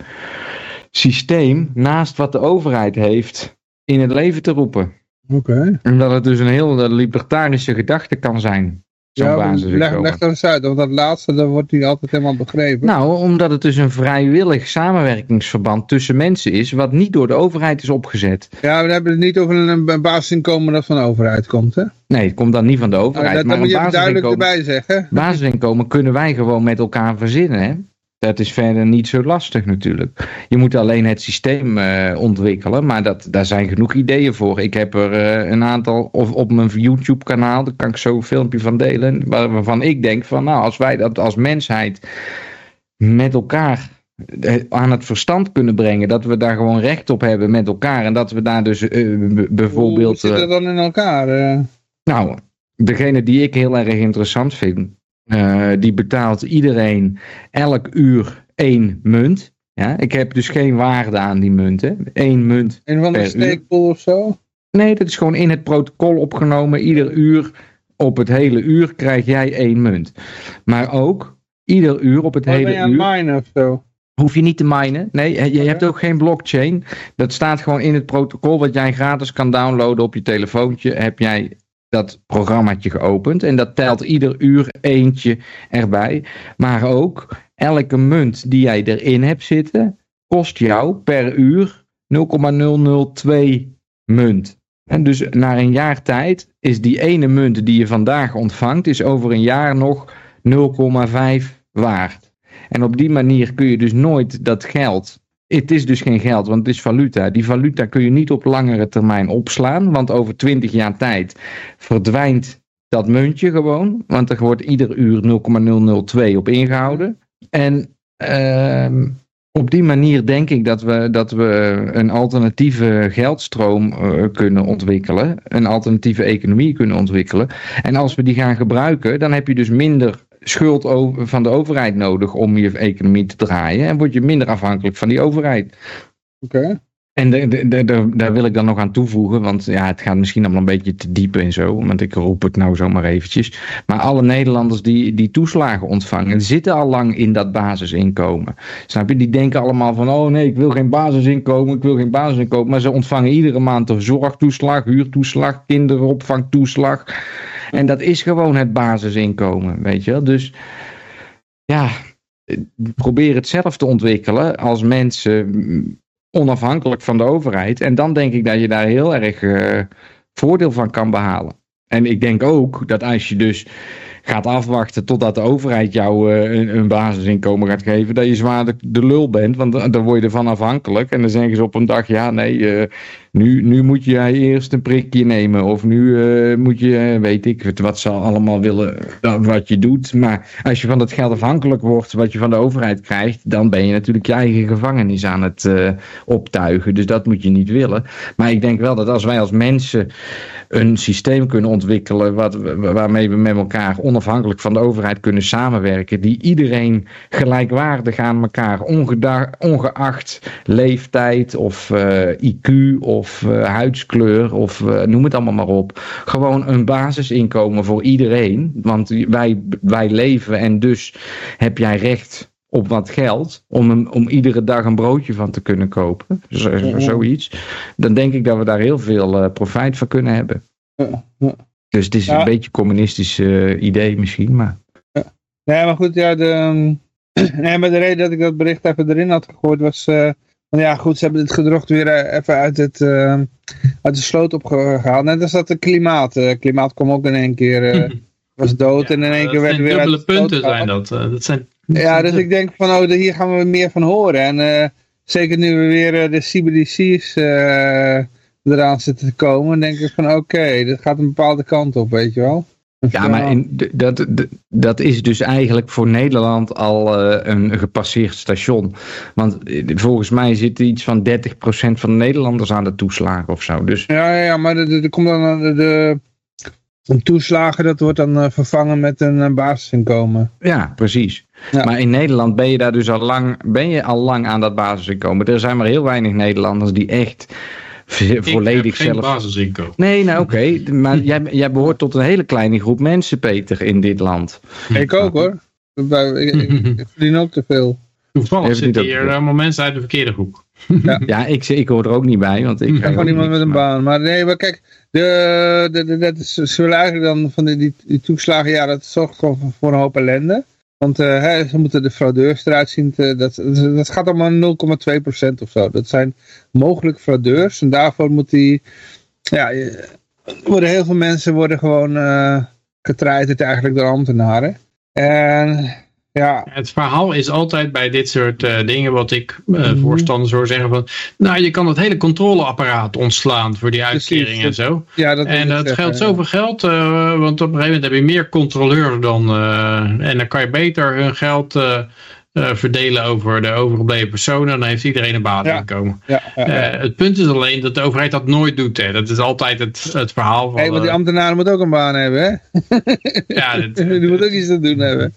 systeem naast wat de overheid heeft in het leven te roepen. Oké. Omdat het dus een heel libertarische gedachte kan zijn. Ja, leg, basisinkomen. leg dat eens uit, want dat laatste dat wordt niet altijd helemaal begrepen. Nou, omdat het dus een vrijwillig samenwerkingsverband tussen mensen is, wat niet door de overheid is opgezet. Ja, we hebben het niet over een, een basisinkomen dat van de overheid komt, hè? Nee, het komt dan niet van de Nou, overheid. dat, maar dat moet je duidelijk erbij zeggen. basisinkomen kunnen wij gewoon met elkaar verzinnen. Hè? Dat is verder niet zo lastig natuurlijk. Je moet alleen het systeem eh, ontwikkelen, maar dat, daar zijn genoeg ideeën voor. Ik heb er eh, een aantal of op mijn YouTube kanaal, daar kan ik zo een filmpje van delen, waar- waarvan ik denk van nou, als wij dat als mensheid met elkaar eh, aan het verstand kunnen brengen, dat we daar gewoon recht op hebben met elkaar en dat we daar dus eh, b- Hoe bijvoorbeeld... zit dat dan in elkaar? nou, degene die ik heel erg interessant vind, eh, die betaalt iedereen elk uur één munt. Ja, ik heb dus geen waarde aan die munten. Eén munt. een van uur. steekpool of zo? Nee, dat is gewoon in het protocol opgenomen. Ieder uur, op het hele uur, krijg jij één munt. Maar ook, ieder uur op het ben hele je aan uur. het minen of zo? Hoef je niet te minen. Nee, je, je hebt ook geen blockchain. Dat staat gewoon in het protocol wat jij gratis kan downloaden op je telefoontje. Heb jij dat programmaatje geopend. En dat telt ieder uur eentje erbij. Maar ook elke munt die jij erin hebt zitten, kost jou per uur 0,002 munt. En dus na een jaar tijd is die ene munt die je vandaag ontvangt, is over een jaar nog 0,5 waard. En op die manier kun je dus nooit dat geld. Het is dus geen geld, want het is valuta. Die valuta kun je niet op langere termijn opslaan, want over 20 jaar tijd verdwijnt dat muntje gewoon. Want er wordt ieder uur 0,002 op ingehouden. En ehm, op die manier denk ik dat we, dat we een alternatieve geldstroom eh, kunnen ontwikkelen. Een alternatieve economie kunnen ontwikkelen. En als we die gaan gebruiken, dan heb je dus minder schuld van de overheid nodig om je economie te draaien. En word je minder afhankelijk van die overheid. Oké. En de, de, de- de- daar wil ik dan nog aan toevoegen, want ja, het gaat misschien allemaal een beetje te diep en zo, want ik roep het nou zomaar eventjes. Maar alle Nederlanders die, die toeslagen ontvangen, zitten al lang in dat basisinkomen. Snap je? Die denken allemaal van, oh nee, ik wil geen basisinkomen, ik wil geen basisinkomen. Maar ze ontvangen iedere maand een zorgtoeslag, huurtoeslag, kinderopvangtoeslag. En dat is gewoon het basisinkomen, weet je wel. Dus ja, probeer het zelf te ontwikkelen als mensen mm, onafhankelijk van de overheid. En dan denk ik dat je daar heel erg eh, voordeel van kan behalen. En ik denk ook dat als je dus gaat afwachten totdat de overheid jou eh, een, een basisinkomen gaat geven, dat je zwaar de, lul bent, want dan, word je ervan afhankelijk. En dan zeggen ze op een dag, ja nee, eh, nu, nu moet jij eerst een prikje nemen. Of nu eh, moet je, eh, weet ik wat ze allemaal willen, wat je doet. Maar als je van dat geld afhankelijk wordt, wat je van de overheid krijgt, dan ben je natuurlijk je eigen gevangenis aan het eh, optuigen. Dus dat moet je niet willen. Maar ik denk wel dat als wij als mensen een systeem kunnen ontwikkelen wat, waarmee we met elkaar onafhankelijk van de overheid kunnen samenwerken, die iedereen gelijkwaardig aan elkaar, ongeacht leeftijd of IQ of eh, huidskleur of eh, noem het allemaal maar op, gewoon een basisinkomen voor iedereen. Want wij, wij leven en dus heb jij recht op wat geld om, een- om iedere dag een broodje van te kunnen kopen, zo- zo- zoiets, dan denk ik dat we daar heel veel eh, profijt van kunnen hebben. Ja, ja. Dus het is Ja. een beetje een communistisch idee misschien, maar Nee, maar goed, ja, de, *clears throat* nee, maar de reden dat ik dat bericht even erin had gegooid was, ja goed, ze hebben het gedrocht weer eh, even uit, het, eh, uit de sloot opgehaald. Net als dat het klimaat, eh, klimaat kwam ook in één keer, eh, *laughs* was dood en in één keer dat werd weer uit de punten zijn dat. dat zijn, Ja, dus ik denk van, oh, hier gaan we meer van horen. En zeker nu we weer de CBDC's eraan zitten te komen, denk ik van, oké, dit gaat een bepaalde kant op, weet je wel. Ja, maar in, dat, dat is dus eigenlijk voor Nederland al eh, een gepasseerd station. Want eh, volgens mij zit iets van 30% van de Nederlanders aan de toeslagen of zo. Dus Ja, ja, maar er- komt dan de, de, een toeslagen, dat wordt dan eh, vervangen met een basisinkomen. ja, precies. Ja. Maar in Nederland ben je daar dus al lang, ben je al lang aan dat basisinkomen. Er zijn maar heel weinig Nederlanders die echt volledig heb geen zelf... basisinkomen. Nee, nou oké. maar jij, jij behoort tot een hele kleine groep mensen, Peter, in dit land. Ik ook hoor. Ik, ik, ik *laughs* verdien ook te veel. Toevallig zitten hier allemaal mensen uit de verkeerde hoek. Ja, ik, ik hoor er ook niet bij, want ik... Ben gewoon iemand met een maar- baan. Maar nee, maar kijk, de, de, de, dat is, ze willen eigenlijk dan van die, die, die toeslagen, ja, dat zorgt gewoon voor- voor een hoop ellende. Want eh, hè, ze moeten de fraudeurs eruit zien. Dat, dat gaat allemaal 0,2% of zo. Dat zijn mogelijk fraudeurs. En daarvoor moet die. Ja, worden heel veel mensen worden gewoon eh getreiterd eigenlijk door ambtenaren. En ja, Het verhaal is altijd bij dit soort eh, dingen wat ik eh, Mhm. voorstanders hoor zeggen van... Nou, je kan het hele controleapparaat ontslaan voor die uitkeringen en zo. ja dat En dat geldt ja. zoveel geld, eh, want op een gegeven moment heb je meer controleurs dan... en dan kan je beter hun geld verdelen over de overgebleven personen. Dan heeft iedereen een basisinkomen. Ja, ja, ja. Het punt is alleen dat de overheid dat nooit doet. Hè. Dat is altijd het, het verhaal van... Hey, want die ambtenaren moeten ook een baan hebben, hè? ja, *laughs* die moeten ook iets te doen hebben.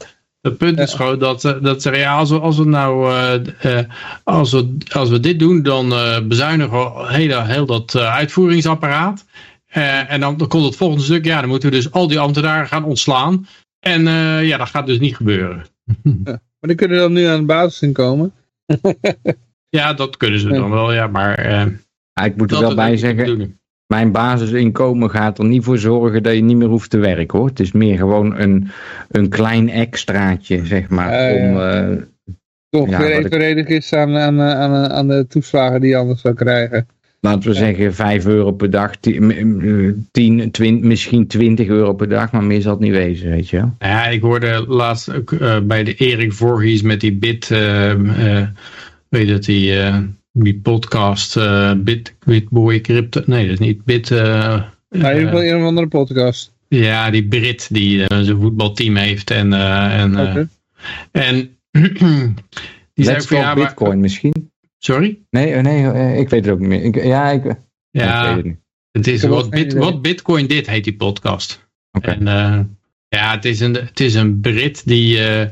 Het punt is gewoon dat, eh, dat ze, ja, als we, als we nou, eh, eh, als, we, als we dit doen, dan eh, bezuinigen we heel, heel dat uitvoeringsapparaat. Eh, en dan, dan komt het volgende stuk, ja, dan moeten we dus al die ambtenaren gaan ontslaan. En eh, ja, dat gaat dus niet gebeuren. Maar die kunnen dan nu aan de basisinkomen. Ja, dat kunnen ze dan wel, ja, maar... eh, Ja, ik moet er wel bij zeggen. Mijn basisinkomen gaat er niet voor zorgen dat je niet meer hoeft te werken hoor. Het is meer gewoon een, een klein extraatje, zeg maar. Om, eh, Toch Ja, weer evenredig is aan, aan, aan, aan de toeslagen die je anders zou krijgen. laten we zeggen 5 euro per dag, 10, 10 20, misschien 20 euro per dag, maar meer zal het niet wezen, weet je wel. Nou Ja, ik hoorde laatst ook eh, bij de Erik Voorhies met die bit, eh, eh, weet je dat, die, eh, die podcast, eh, Bit, Bitboy Crypto, nee dat is niet, Bit, ieder geval eh, in een andere podcast. ja, die Brit die eh, zijn voetbalteam heeft en, eh, en, eh, Oké. en *clears throat* die zei ook van, ja, maar- bitcoin misschien. sorry? Nee, nee, ik weet het ook niet meer. Ik, ja, ik, ik Ja, weet het niet. het is Ik wat, bit, wat Bitcoin dit heet die podcast. Oké. En eh, ja, het is, een, het is een Brit die, eh,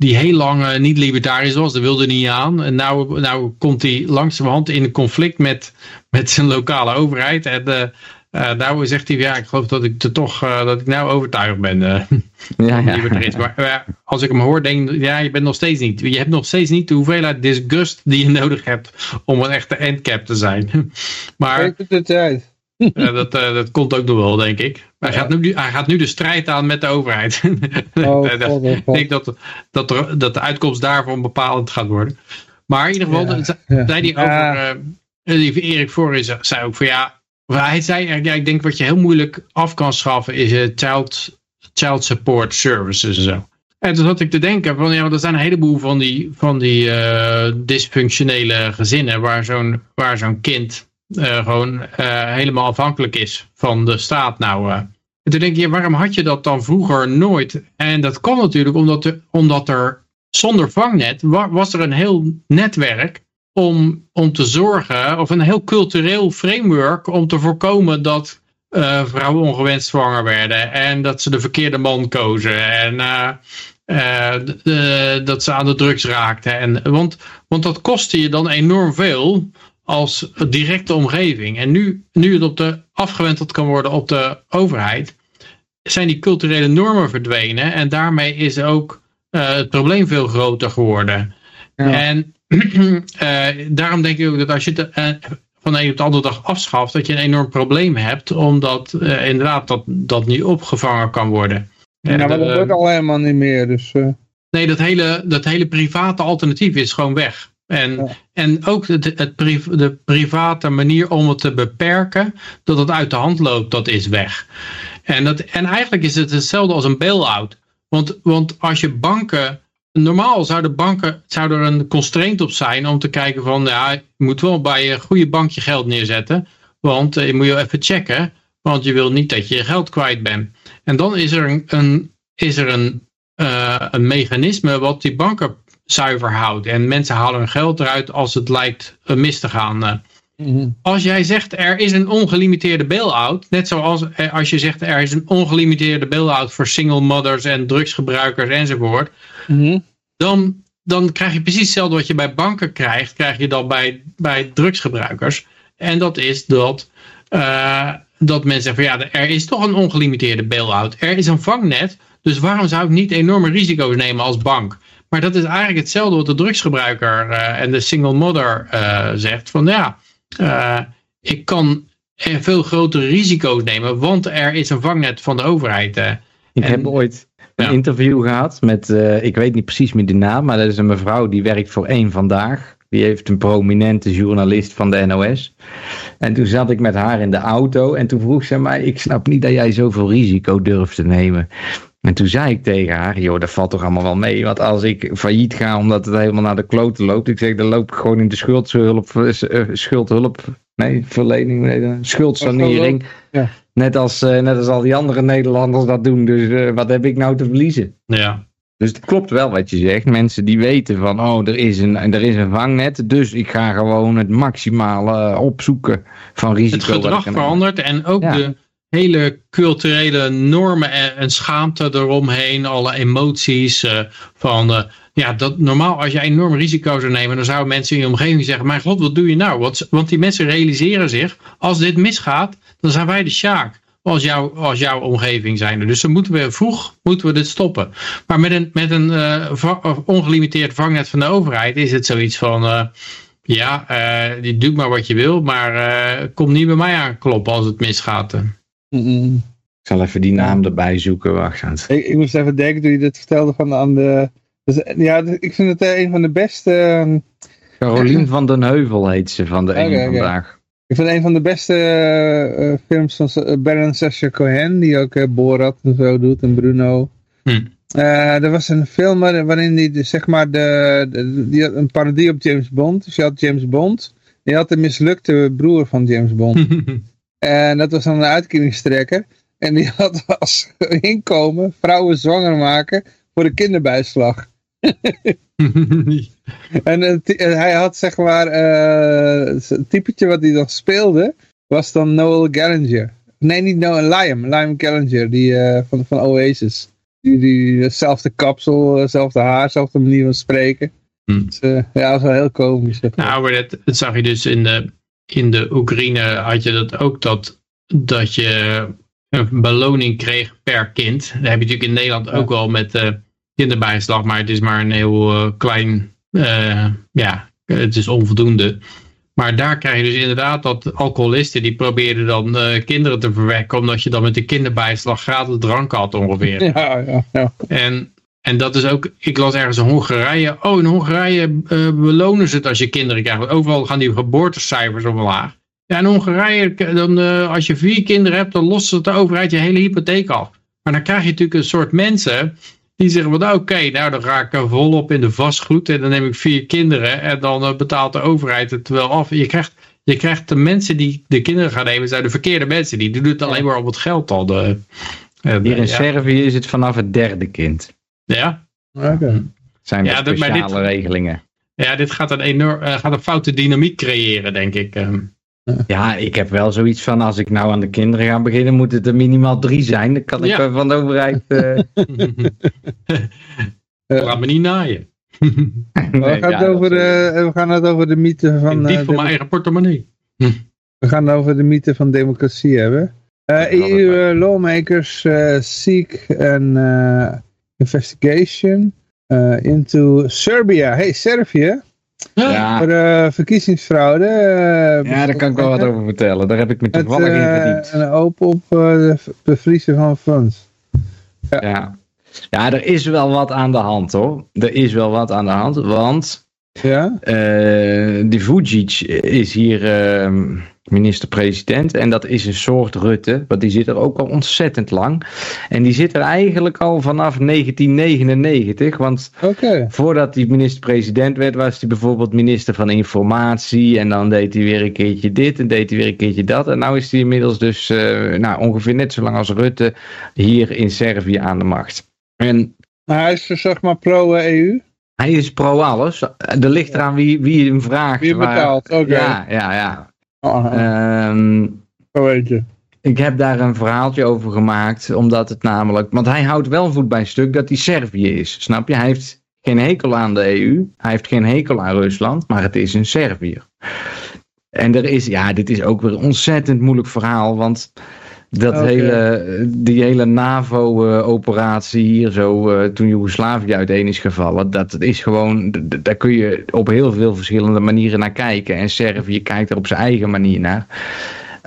die heel lang eh, niet libertarisch was. Dat wilde niet aan. En nou, nou komt hij langzamerhand in een conflict met, met zijn lokale overheid. En eh, eh, nou zegt hij, ja, ik geloof dat ik er toch, eh, dat ik nou overtuigd ben. eh, Ja, ja. Maar als ik hem hoor, denk ik, ja, je bent nog steeds niet. Je hebt nog steeds niet de hoeveelheid disgust die je *laughs* nodig hebt om een echte endcap te zijn. *laughs* Maar Kijk het de tijd. *laughs* ja, dat, eh, dat komt ook nog wel, denk ik. Hij, gaat nu, hij gaat nu de strijd aan met de overheid. *laughs* Oh, Eh, dat- god, oh, ik god. denk dat, dat, er, dat de uitkomst daarvan bepalend gaat worden. Maar in ieder geval, Ja, dat ze- ja. zei die over... eh, die Erik Vooris zei ook van ja... Hij zei, eh, ja, ik denk wat je heel moeilijk af kan schaffen is eh, child, child support services en zo. En toen zat ik te denken van ja, er zijn een heleboel van die, van die eh, dysfunctionele gezinnen waar zo'n kind eh, gewoon eh, helemaal afhankelijk is van de staat nou. eh. En toen denk je, waarom had je dat dan vroeger nooit? En dat kan natuurlijk omdat er, omdat er zonder vangnet wa- was er een heel netwerk om, om te zorgen, of een heel cultureel framework om te voorkomen dat eh, vrouwen ongewenst zwanger werden en dat ze de verkeerde man kozen en eh, eh, eh, dat ze aan de drugs raakten. En, want, want dat kostte je dan enorm veel als directe omgeving. En nu, nu het op de, afgewenteld kan worden op de overheid, zijn die culturele normen verdwenen en daarmee is ook eh, het probleem veel groter geworden. Ja. En *clears throat* eh, daarom denk ik ook dat als je het eh, van de een op de andere dag afschaft, dat je een enorm probleem hebt, omdat inderdaad dat, dat niet opgevangen kan worden. Ja, En, maar dat wordt al helemaal niet meer. Dus, Nee, dat hele, dat hele private alternatief is gewoon weg. En, Ja. en ook het, het de private manier om het te beperken, dat het uit de hand loopt, dat is weg. En, dat, en eigenlijk is het hetzelfde als een bail-out. Want, want als je banken, normaal zouden banken, zou er een constraint op zijn om te kijken van, ja, je moet wel bij een goede bank je geld neerzetten. Want eh, je moet je even checken, want je wil niet dat je je geld kwijt bent. En dan is er een, een, is er een eh, een mechanisme wat die banken zuiver houdt. En mensen halen hun geld eruit als het lijkt eh, mis te gaan. eh. mhm. Als jij zegt er is een ongelimiteerde bail-out, net zoals eh, als je zegt er is een ongelimiteerde bail-out voor single mothers en drugsgebruikers enzovoort, Mhm. dan, dan krijg je precies hetzelfde wat je bij banken krijgt, krijg je dan bij, bij drugsgebruikers. En dat is dat, dat mensen zeggen van ja, er is toch een ongelimiteerde bail-out. Er is een vangnet, dus waarom zou ik niet enorme risico's nemen als bank? Maar dat is eigenlijk hetzelfde wat de drugsgebruiker eh, en de single mother eh, zegt. Van ja, eh, ik kan veel grotere risico's nemen, want er is een vangnet van de overheid. Ik En- heb ooit een Ja. interview gehad met, ik weet niet precies meer de naam, maar dat is een mevrouw die werkt voor één vandaag. Die heeft een prominente journalist van de NOS. En toen zat ik met haar in de auto en toen vroeg ze mij, ik snap niet dat jij zoveel risico durft te nemen. En toen zei ik tegen haar, joh, dat valt toch allemaal wel mee. Want als ik failliet ga omdat het helemaal naar de kloten loopt, ik zeg, dan loop ik gewoon in de schuldhulp, eh, schuldhulp, nee, verlening, dat? schuldsanering. Ja. Net als, eh, net als al die andere Nederlanders dat doen. Dus eh, wat heb ik nou te verliezen? Ja. Dus het klopt wel wat je zegt. Mensen die weten van, oh, er is een, er is een vangnet. Dus ik ga gewoon het maximale eh, opzoeken van risico. Het gedrag verandert en ook Ja. de hele culturele normen en, schaamte eromheen, alle emoties eh, van eh, ja, dat normaal als je enorm risico zou nemen, dan zouden mensen in je omgeving zeggen, mijn god, wat doe je nou? Want, die mensen realiseren zich, als dit misgaat, dan zijn wij de sjaak. als, jou, als jouw omgeving zijn. Dus dan moeten we vroeg moeten we dit stoppen. Maar met een, met een va ongelimiteerd vangnet van de overheid is het zoiets van... Ja, uh, doet maar wat je wil, maar kom niet bij mij aankloppen als het misgaat. Mm -mm. Ik zal even die naam erbij zoeken, wacht. Ik, ik moest even denken toen je dit vertelde van aan de... Dus, ja, ik vind het een van de beste... ehm, Carolien van den Heuvel heet ze van de Oké, Ene. Vandaag. Ik vind een van de beste eh, eh, films van uh, Baron Sacha Cohen, die ook eh, Borat en zo doet, en Bruno. Hm. Eh, er was een film waar- waarin hij de, zeg maar de, de- die had een parodie op James Bond. Dus je had James Bond, die had de mislukte broer van James Bond. *laughs* En dat was dan een uitkeringstrekker. En die *laughs* had als inkomen vrouwen zwanger maken voor de kinderbijslag. *laughs* En het eh, hij had zeg maar, eh, het typetje wat hij dan speelde, was dan Noel Gallagher. Nee, niet Noel, Liam, Liam Gallagher, die eh, van, van Oasis. Die, die kapsel, hetzelfde haar, hetzelfde manier van spreken. Hm. Dus, ja, dat is wel heel komisch. Nou, maar dat, dat zag je dus in de, in de Oekraïne had je dat ook dat, dat je een beloning kreeg per kind. Dat heb je natuurlijk in Nederland ook wel met eh, kinderbijslag, maar het is maar een heel eh, klein, eh, ja, het is onvoldoende. Maar daar krijg je dus inderdaad dat alcoholisten die probeerden dan kinderen te verwekken, omdat je dan met de kinderbijslag gratis drank had ongeveer. *laughs* Ja, ja, ja. En, en dat is ook, ik las ergens in Hongarije. Oh, in Hongarije eh, belonen ze het als je kinderen krijgt. Want overal gaan die geboortecijfers omlaag. Ja, in Hongarije, dan, eh, als je vier kinderen hebt, dan lost het de overheid je hele hypotheek af. Maar dan krijg je natuurlijk een soort mensen die zeggen van, nou, oké, nou dan ga ik er volop in de vastgoed en dan neem ik vier kinderen en dan eh, betaalt de overheid het wel af. Je krijgt, je krijgt de mensen die de kinderen gaan nemen, zijn de verkeerde mensen. Die doen het alleen maar om het geld al. De, Hier in ja. Servië is het vanaf het derde kind. Ja, Oké. Zijn Ja, er maar speciale dit- regelingen. Ja, dit gaat een, enorm, eh, gaat een foute dynamiek creëren, denk ik. ehm. Ja, ik heb wel zoiets van, als ik nou aan de kinderen ga beginnen, moet het er minimaal drie zijn. Dan kan ik Ja. van de overheid... eh, *laughs* Laat me niet naaien. *laughs* we, gaan ja, het over de, we gaan het over de mythe van... ik eh, dief van mijn eigen portemonnee. We gaan het over de mythe van democratie hebben. Uh, Ja, EU uh, lawmakers uh, seek an uh, investigation uh, into Serbia. Hey, Servië. Ja, Voor uh, verkiezingsfraude. Uh, ja, daar kan ik wel wat over vertellen. Daar heb ik me Met, toevallig in uh, verdiept. een open op uh, de bevriezen van funds. Ja. ja, er is wel wat aan de hand hoor. Er is wel wat aan de hand, want Ja? uh, die Vucic is hier uh, minister-president en dat is een soort Rutte, want die zit er ook al ontzettend lang. En die zit er eigenlijk al vanaf 1999, want okay. voordat hij minister-president werd was hij bijvoorbeeld minister van Informatie en dan deed hij weer een keertje dit en deed hij weer een keertje dat. En nu is hij inmiddels dus uh, nou, ongeveer net zo lang als Rutte hier in Servië aan de macht. En maar hij is dus, zeg maar pro-EU? Hij is pro alles. Er ligt eraan wie, wie hem vraagt. Wie betaalt, oké. Okay. Ja, ja, ja. Um, Zo weet je. Ik heb daar een verhaaltje over gemaakt, omdat het namelijk... Want hij houdt wel voet bij stuk dat hij Servië is, snap je? Hij heeft geen hekel aan de EU, hij heeft geen hekel aan Rusland, maar het is een Serviër. En er is, ja, dit is ook weer een ontzettend moeilijk verhaal, want dat hele, die hele NAVO-operatie hier zo, uh, toen Joegoslavië uiteen is gevallen, dat is gewoon, daar kun je op heel veel verschillende manieren naar kijken. En Servië kijkt er op zijn eigen manier naar.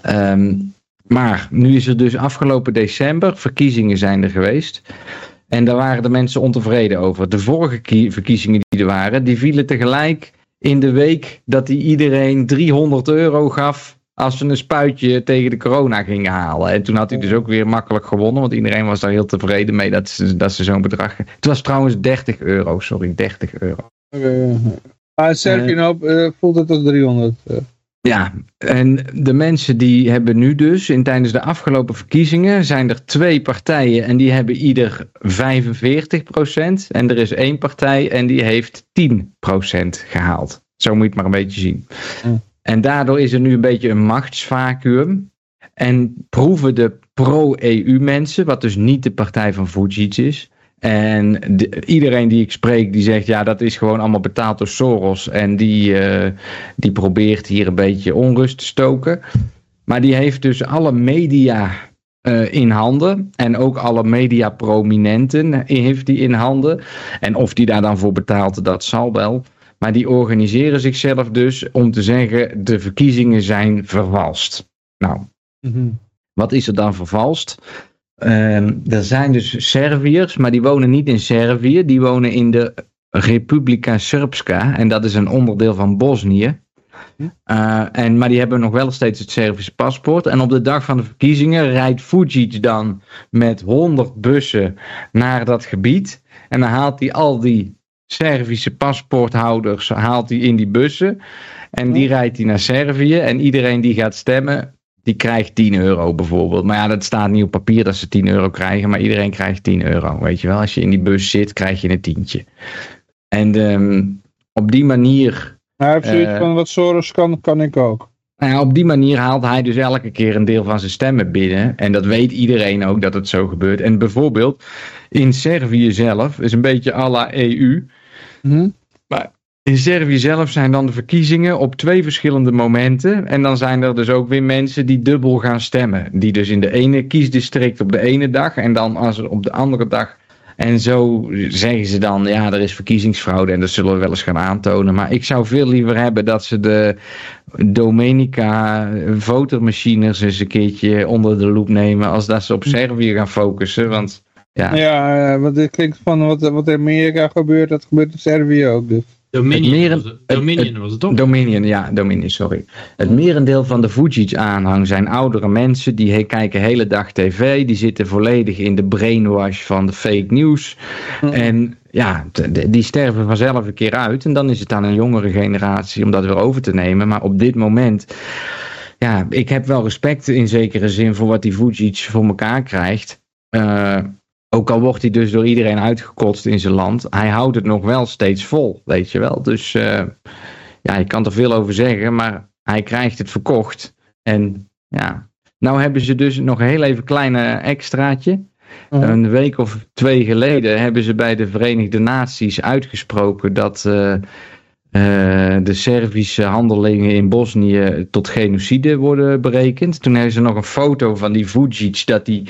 Um, maar nu is er dus afgelopen december, verkiezingen zijn er geweest. En daar waren de mensen ontevreden over. De vorige verkiezingen die er waren, die vielen tegelijk in de week dat hij iedereen 300 euro gaf als ze een spuitje tegen de corona gingen halen. En toen had hij dus ook weer makkelijk gewonnen, want iedereen was daar heel tevreden mee dat ze, dat ze zo'n bedrag... Het was trouwens 30 euro, sorry, 30 euro. Okay. Ah, Servië uh, uh, voelt het als 300. Uh. Ja, en de mensen die hebben nu dus, in, tijdens de afgelopen verkiezingen, zijn er twee partijen en die hebben ieder 45% En er is één partij en die heeft 10% gehaald. Zo moet je het maar een beetje zien. En daardoor is er nu een beetje een machtsvacuum. En proeven de pro-EU mensen, wat dus niet de partij van Vucic is, en de, iedereen die ik spreek, die zegt ja, dat is gewoon allemaal betaald door Soros. En die, uh, die probeert hier een beetje onrust te stoken. Maar die heeft dus alle media eh, in handen. En ook alle mediaprominenten heeft hij in handen. En of die daar dan voor betaalt, dat zal wel. Maar die organiseren zichzelf dus om te zeggen: de verkiezingen zijn vervalst. Nou, Mhm. wat is er dan vervalst? Ehm, er zijn dus Serviërs, maar die wonen niet in Servië. Die wonen in de Republika Srpska. En dat is een onderdeel van Bosnië. Eh, en, maar die hebben nog wel steeds het Servische paspoort. En op de dag van de verkiezingen rijdt Fujic dan met 100 bussen naar dat gebied. En dan haalt hij al die Servische paspoorthouders haalt hij in die bussen. En die rijdt hij naar Servië. En iedereen die gaat stemmen, die krijgt 10 euro bijvoorbeeld. Maar ja, dat staat niet op papier dat ze 10 euro krijgen. Maar iedereen krijgt 10 euro. Weet je wel, als je in die bus zit, krijg je een tientje. En ehm, op die manier Hij heeft zoiets Eh. van wat Soros kan, kan ik ook. nou ja, op die manier haalt hij dus elke keer een deel van zijn stemmen binnen. En dat weet iedereen ook dat het zo gebeurt. En bijvoorbeeld in Servië zelf, is een beetje à la EU. Mhm. In Servië zelf zijn dan de verkiezingen op twee verschillende momenten. En dan zijn er dus ook weer mensen die dubbel gaan stemmen. Die dus in de ene kiesdistrict op de ene dag en dan als er op de andere dag. En zo zeggen ze dan, ja, er is verkiezingsfraude en dat zullen we wel eens gaan aantonen. Maar ik zou veel liever hebben dat ze de Domenica votermachines eens een keertje onder de loep nemen. Als dat ze op Servië gaan focussen. Want ja, Ja, eh, want dit klinkt van wat, wat in Amerika gebeurt, dat gebeurt in Servië ook. Dus. Dominion, Het meren- was het, Dominion was het toch? Dominion, ja, Dominion, sorry. Het merendeel van de Fujic-aanhang zijn oudere mensen die he- kijken de hele dag tv. Die zitten volledig in de brainwash van de fake news. En ja, die sterven vanzelf een keer uit. En dan is het aan een jongere generatie om dat weer over te nemen. Maar op dit moment, ja, ik heb wel respect in zekere zin voor wat die Fujic voor elkaar krijgt. Eh, ook al wordt hij dus door iedereen uitgekotst in zijn land, hij houdt het nog wel steeds vol, weet je wel. Dus eh, ja, je kan er veel over zeggen, maar hij krijgt het verkocht. En ja, nou hebben ze dus nog een heel even kleine extraatje. Mhm. Een week of twee geleden hebben ze bij de Verenigde Naties uitgesproken dat eh, eh, de Servische handelingen in Bosnië tot genocide worden berekend. Toen hebben ze nog een foto van die Vucic dat hij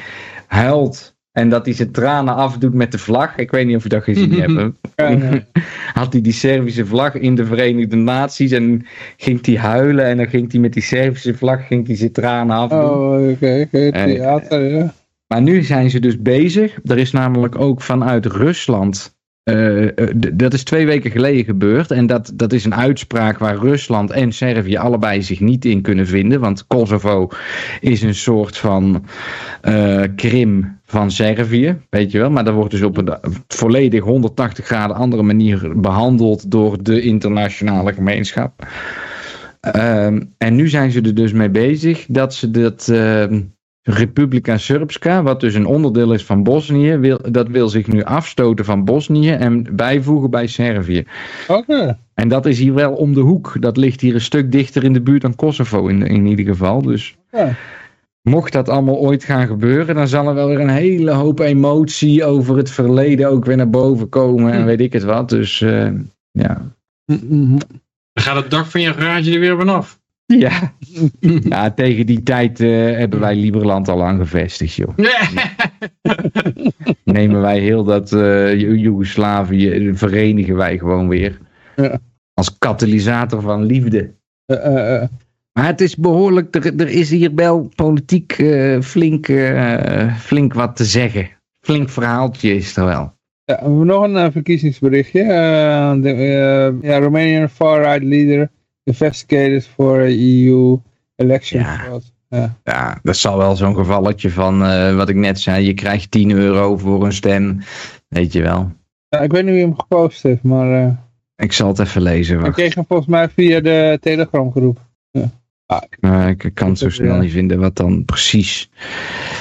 huilt en dat hij zijn tranen afdoet met de vlag. Ik weet niet of je dat gezien *laughs* hebt. *laughs* Had hij die Servische vlag in de Verenigde Naties en ging hij huilen en dan ging hij met die Servische vlag ging hij zijn tranen afdoen. Oh, oké, En- theater, ja. Maar nu zijn ze dus bezig. Er is namelijk ook vanuit Rusland. Eh, eh, dat is twee weken geleden gebeurd. En dat, dat is een uitspraak waar Rusland en Servië allebei zich niet in kunnen vinden. Want Kosovo is een soort van eh, Krim van Servië. Weet je wel. Maar dat wordt dus op een volledig 180 graden andere manier behandeld door de internationale gemeenschap. Ehm, en nu zijn ze er dus mee bezig dat ze dat. Republika Srpska, wat dus een onderdeel is van Bosnië, wil, dat wil zich nu afstoten van Bosnië en bijvoegen bij Servië. Oké. En dat is hier wel om de hoek. Dat ligt hier een stuk dichter in de buurt dan Kosovo in, in ieder geval. Dus Ja. mocht dat allemaal ooit gaan gebeuren, dan zal er wel weer een hele hoop emotie over het verleden ook weer naar boven komen en Hm. weet ik het wat. Dus eh, ja. Mhm. Dan gaat het dak van je garage er weer vanaf. Ja. *laughs* ja, tegen die tijd eh, hebben wij Liberland al lang gevestigd, joh. *laughs* nemen wij heel dat eh Jo- Joegoslavië, eh, verenigen wij gewoon weer. Ja. Als katalysator van liefde. Eh, eh, eh. Maar het is behoorlijk, er, er is hier wel politiek eh, flink, eh, flink wat te zeggen. Flink verhaaltje is er wel. Ja, we hebben nog een verkiezingsberichtje. De, ja, Romanian far-right leader investigated for EU election Ja. fraud. Ja, dat zal wel zo'n gevalletje van eh, wat ik net zei. Je krijgt 10 euro voor een stem. Weet je wel. Ja, ik weet niet wie hem gepost heeft, maar eh, Ik zal het even lezen. ik Wacht. kreeg hem volgens mij via de Telegram groep. Eh, ik kan het zo snel ja. niet vinden wat dan precies.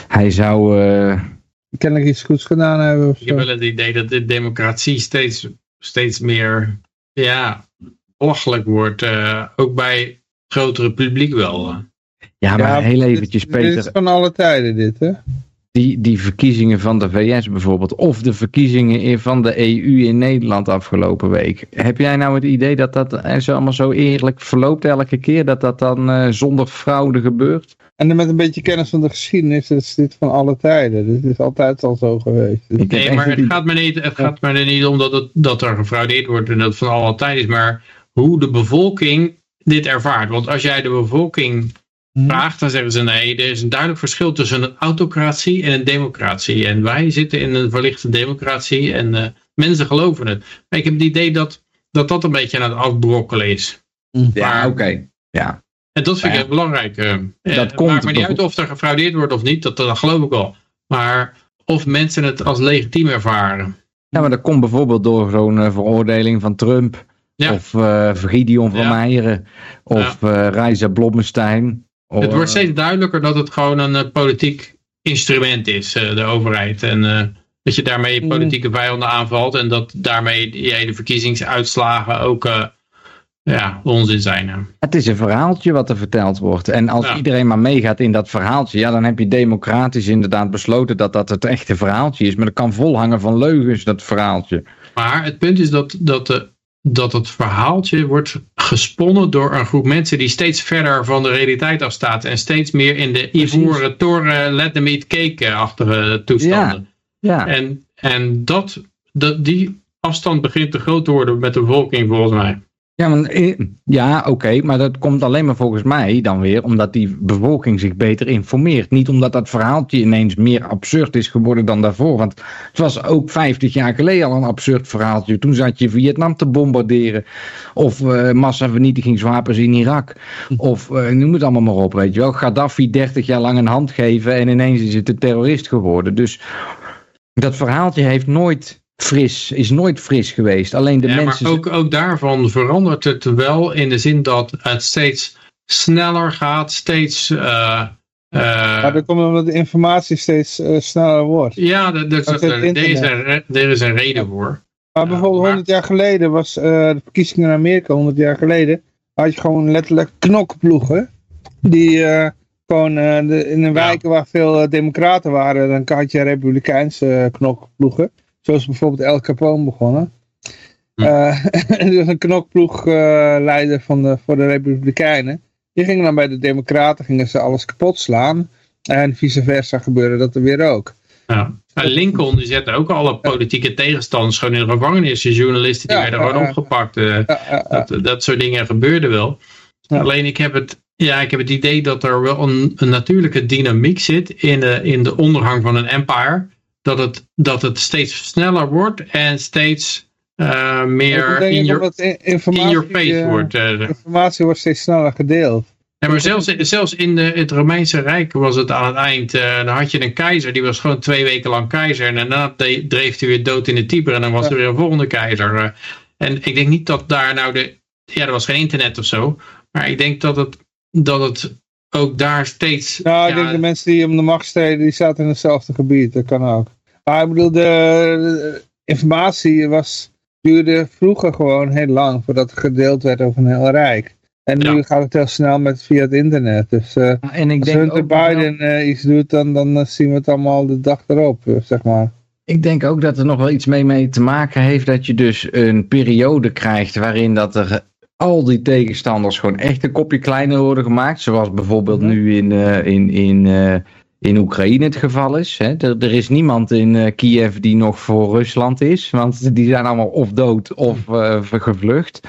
Hij zou. eh, Kennelijk iets goeds gedaan hebben of Ik heb zo. wel het idee dat de democratie steeds, steeds meer ja, belachelijk wordt. eh, ook bij het grotere publiek wel. eh. ja, maar Ja, heel dit- eventjes, Dit is Peter. van alle tijden dit, hè? die, die verkiezingen van de VS bijvoorbeeld, of de verkiezingen in- van de EU in Nederland afgelopen week. Heb jij nou het idee dat dat eh, zo allemaal zo eerlijk verloopt elke keer, dat dat dan eh, zonder fraude gebeurt? En met een beetje kennis van de geschiedenis is dit van alle tijden. Dit is altijd al zo geweest. Dus- Nee, maar het idee- gaat me niet, het gaat me er niet om dat, het, dat er gefraudeerd wordt en dat het van alle tijd is, maar hoe de bevolking dit ervaart. Want als jij de bevolking Hm. vraagt, dan zeggen ze nee, er is een duidelijk verschil tussen een autocratie en een democratie. En wij zitten in een verlichte democratie en eh, mensen geloven het. Maar ik heb het idee dat dat, dat een beetje aan het afbrokkelen is. Ja, maar- oké. Ja. En dat vind ik Ja. heel belangrijk. Eh, Dat het komt maakt me niet uit of er gefraudeerd wordt of niet, dat, dat geloof ik wel. Maar of mensen het als legitiem ervaren. ja, maar dat komt bijvoorbeeld door zo'n veroordeling van Trump. Ja. Of eh Gideon van Ja. Meijeren. Of eh Reisa Blommestein. Of, Het wordt eh, steeds duidelijker dat het gewoon een eh, politiek instrument is, eh, de overheid. En eh, dat je daarmee je Mm. politieke vijanden aanvalt en dat daarmee die hele verkiezingsuitslagen ook eh, ja, onzin zijn. hè. Het is een verhaaltje wat er verteld wordt. En als Ja. iedereen maar meegaat in dat verhaaltje, ja, dan heb je democratisch inderdaad besloten dat dat het echte verhaaltje is. Maar dat kan volhangen van leugens, dat verhaaltje. Maar het punt is dat, dat, de, dat het verhaaltje wordt gesponnen door een groep mensen die steeds verder van de realiteit afstaat. En steeds meer in de ivoren toren let them eat cake-achtige toestanden. Ja, En, en dat, dat, die afstand begint te groot te worden met de bevolking volgens mij. Ja, eh, ja oké, maar dat komt alleen maar volgens mij dan weer omdat die bevolking zich beter informeert. Niet omdat dat verhaaltje ineens meer absurd is geworden dan daarvoor. Want het was ook 50 jaar geleden al een absurd verhaaltje. Toen zat je Vietnam te bombarderen. Of eh massavernietigingswapens in Irak. Of eh, noem het allemaal maar op, weet je wel. Gaddafi 30 jaar lang een hand geven en ineens is het een terrorist geworden. Dus dat verhaaltje heeft nooit fris, is nooit fris geweest. Alleen de Ja, mensen... maar ook, ook daarvan verandert het wel in de zin dat het steeds sneller gaat, steeds... eh, eh, Maar dat komt omdat de informatie steeds eh, sneller wordt. ja, de- de- Dat er, er is een, er is een reden voor. Maar Ja, bijvoorbeeld maar- 100 jaar geleden was eh, de verkiezingen in Amerika, 100 jaar geleden, had je gewoon letterlijk knokploegen. Die eh, gewoon de, in de wijken waar veel democraten waren, dan had je republikeinse eh, Zoals bijvoorbeeld El Capone begonnen. Hm. Eh, *laughs* er was een knokploegleider van de, voor de republikeinen. Die gingen dan bij de democraten, gingen ze alles kapot slaan. En vice versa gebeurde dat er weer ook. Ja. En Lincoln die zette ook alle politieke tegenstanders gewoon in de gevangenis. De journalisten die Ja, werden gewoon opgepakt. eh, ja. dat, dat soort dingen gebeurden wel. Alleen ik heb, het, ja, ik heb het idee dat er wel een, een natuurlijke dynamiek zit in de, in de ondergang van een empire. Dat het, dat het steeds sneller wordt en steeds eh, meer in your, in informatie, your face eh, wordt. eh. informatie wordt steeds sneller gedeeld. Ja, maar zelfs, zelfs in de, het Romeinse Rijk was het aan het eind. eh, dan had je een keizer, die was gewoon twee weken lang keizer. En daarna dreef hij weer dood in de Tiber. En dan was er weer een volgende keizer. en ik denk niet dat daar nou de. Ja, er was geen internet of zo. Maar ik denk dat het, dat het ook daar steeds. Nou, ik ja, denk de mensen die om de macht streden, die zaten in hetzelfde gebied. Dat kan ook. Maar ik bedoel, de, de informatie was, duurde vroeger gewoon heel lang voordat het gedeeld werd over een heel rijk. En nu Ja. gaat het heel snel met via het internet. Dus eh, en ik als denk, Hunter wel- Biden eh, iets doet, dan, dan eh, zien we het allemaal de dag erop, zeg maar. ik denk ook dat er nog wel iets mee, mee te maken heeft dat je dus een periode krijgt waarin dat er al die tegenstanders gewoon echt een kopje kleiner worden gemaakt. Zoals bijvoorbeeld Mhm. nu in, eh, in, in, eh, in Oekraïne het geval is. Hè. Er, er is niemand in eh, Kiev die nog voor Rusland is. Want *laughs* die zijn allemaal of dood of eh, gevlucht.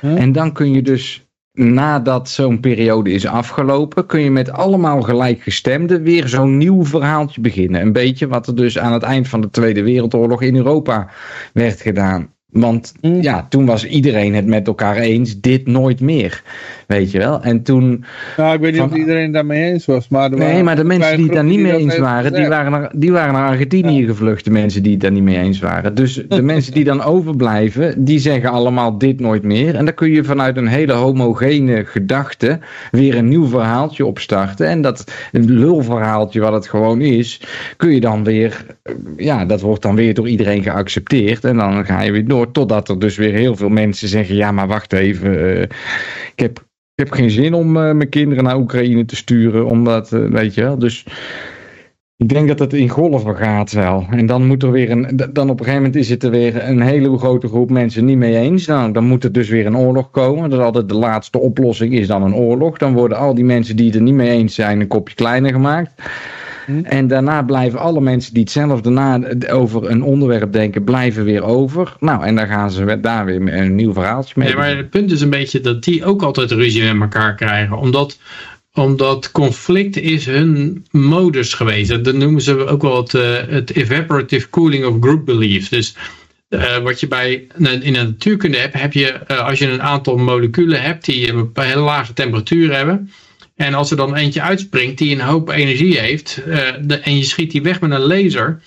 Hm? En dan kun je dus nadat zo'n periode is afgelopen, kun je met allemaal gelijkgestemden weer zo'n nieuw verhaaltje beginnen. Een beetje wat er dus aan het eind van de Tweede Wereldoorlog in Europa werd gedaan. Want Hm. ja, toen was iedereen het met elkaar eens, dit nooit meer. Weet je wel? En toen. Nou, ik weet niet Van- of iedereen daarmee eens was. Maar Nee, waren maar de mensen die het daar niet mee eens waren, die waren, naar, die waren naar Argentinië gevlucht, de mensen die het daar niet mee eens waren. Dus de *laughs* mensen die dan overblijven, die zeggen allemaal dit nooit meer. En dan kun je vanuit een hele homogene gedachte weer een nieuw verhaaltje opstarten. En dat lulverhaaltje wat het gewoon is, kun je dan weer, ja, dat wordt dan weer door iedereen geaccepteerd. En dan ga je weer door, totdat er dus weer heel veel mensen zeggen, ja, maar wacht even, eh, ik heb ik heb geen zin om eh, mijn kinderen naar Oekraïne te sturen, omdat, eh, weet je. Dus Ik denk dat het in golven gaat wel. En dan moet er weer een. Dan op een gegeven moment is het er weer een hele grote groep mensen niet mee eens. Nou, dan moet er dus weer een oorlog komen. Dat is altijd de laatste oplossing, is dan een oorlog. Dan worden al die mensen die het er niet mee eens zijn, een kopje kleiner gemaakt. Hm. En daarna blijven alle mensen die hetzelfde na over een onderwerp denken, blijven weer over. Nou, en dan gaan ze daar weer een nieuw verhaaltje mee. Nee, maar het punt is een beetje dat die ook altijd ruzie met elkaar krijgen. Omdat omdat conflict is hun modus geweest. Dat noemen ze ook wel het, uh, het evaporative cooling of group belief. Dus uh, wat je bij in de natuurkunde hebt, heb je uh, als je een aantal moleculen hebt die een hele lage temperatuur hebben. En als er dan eentje uitspringt die een hoop energie heeft de, en je schiet die weg met een laser,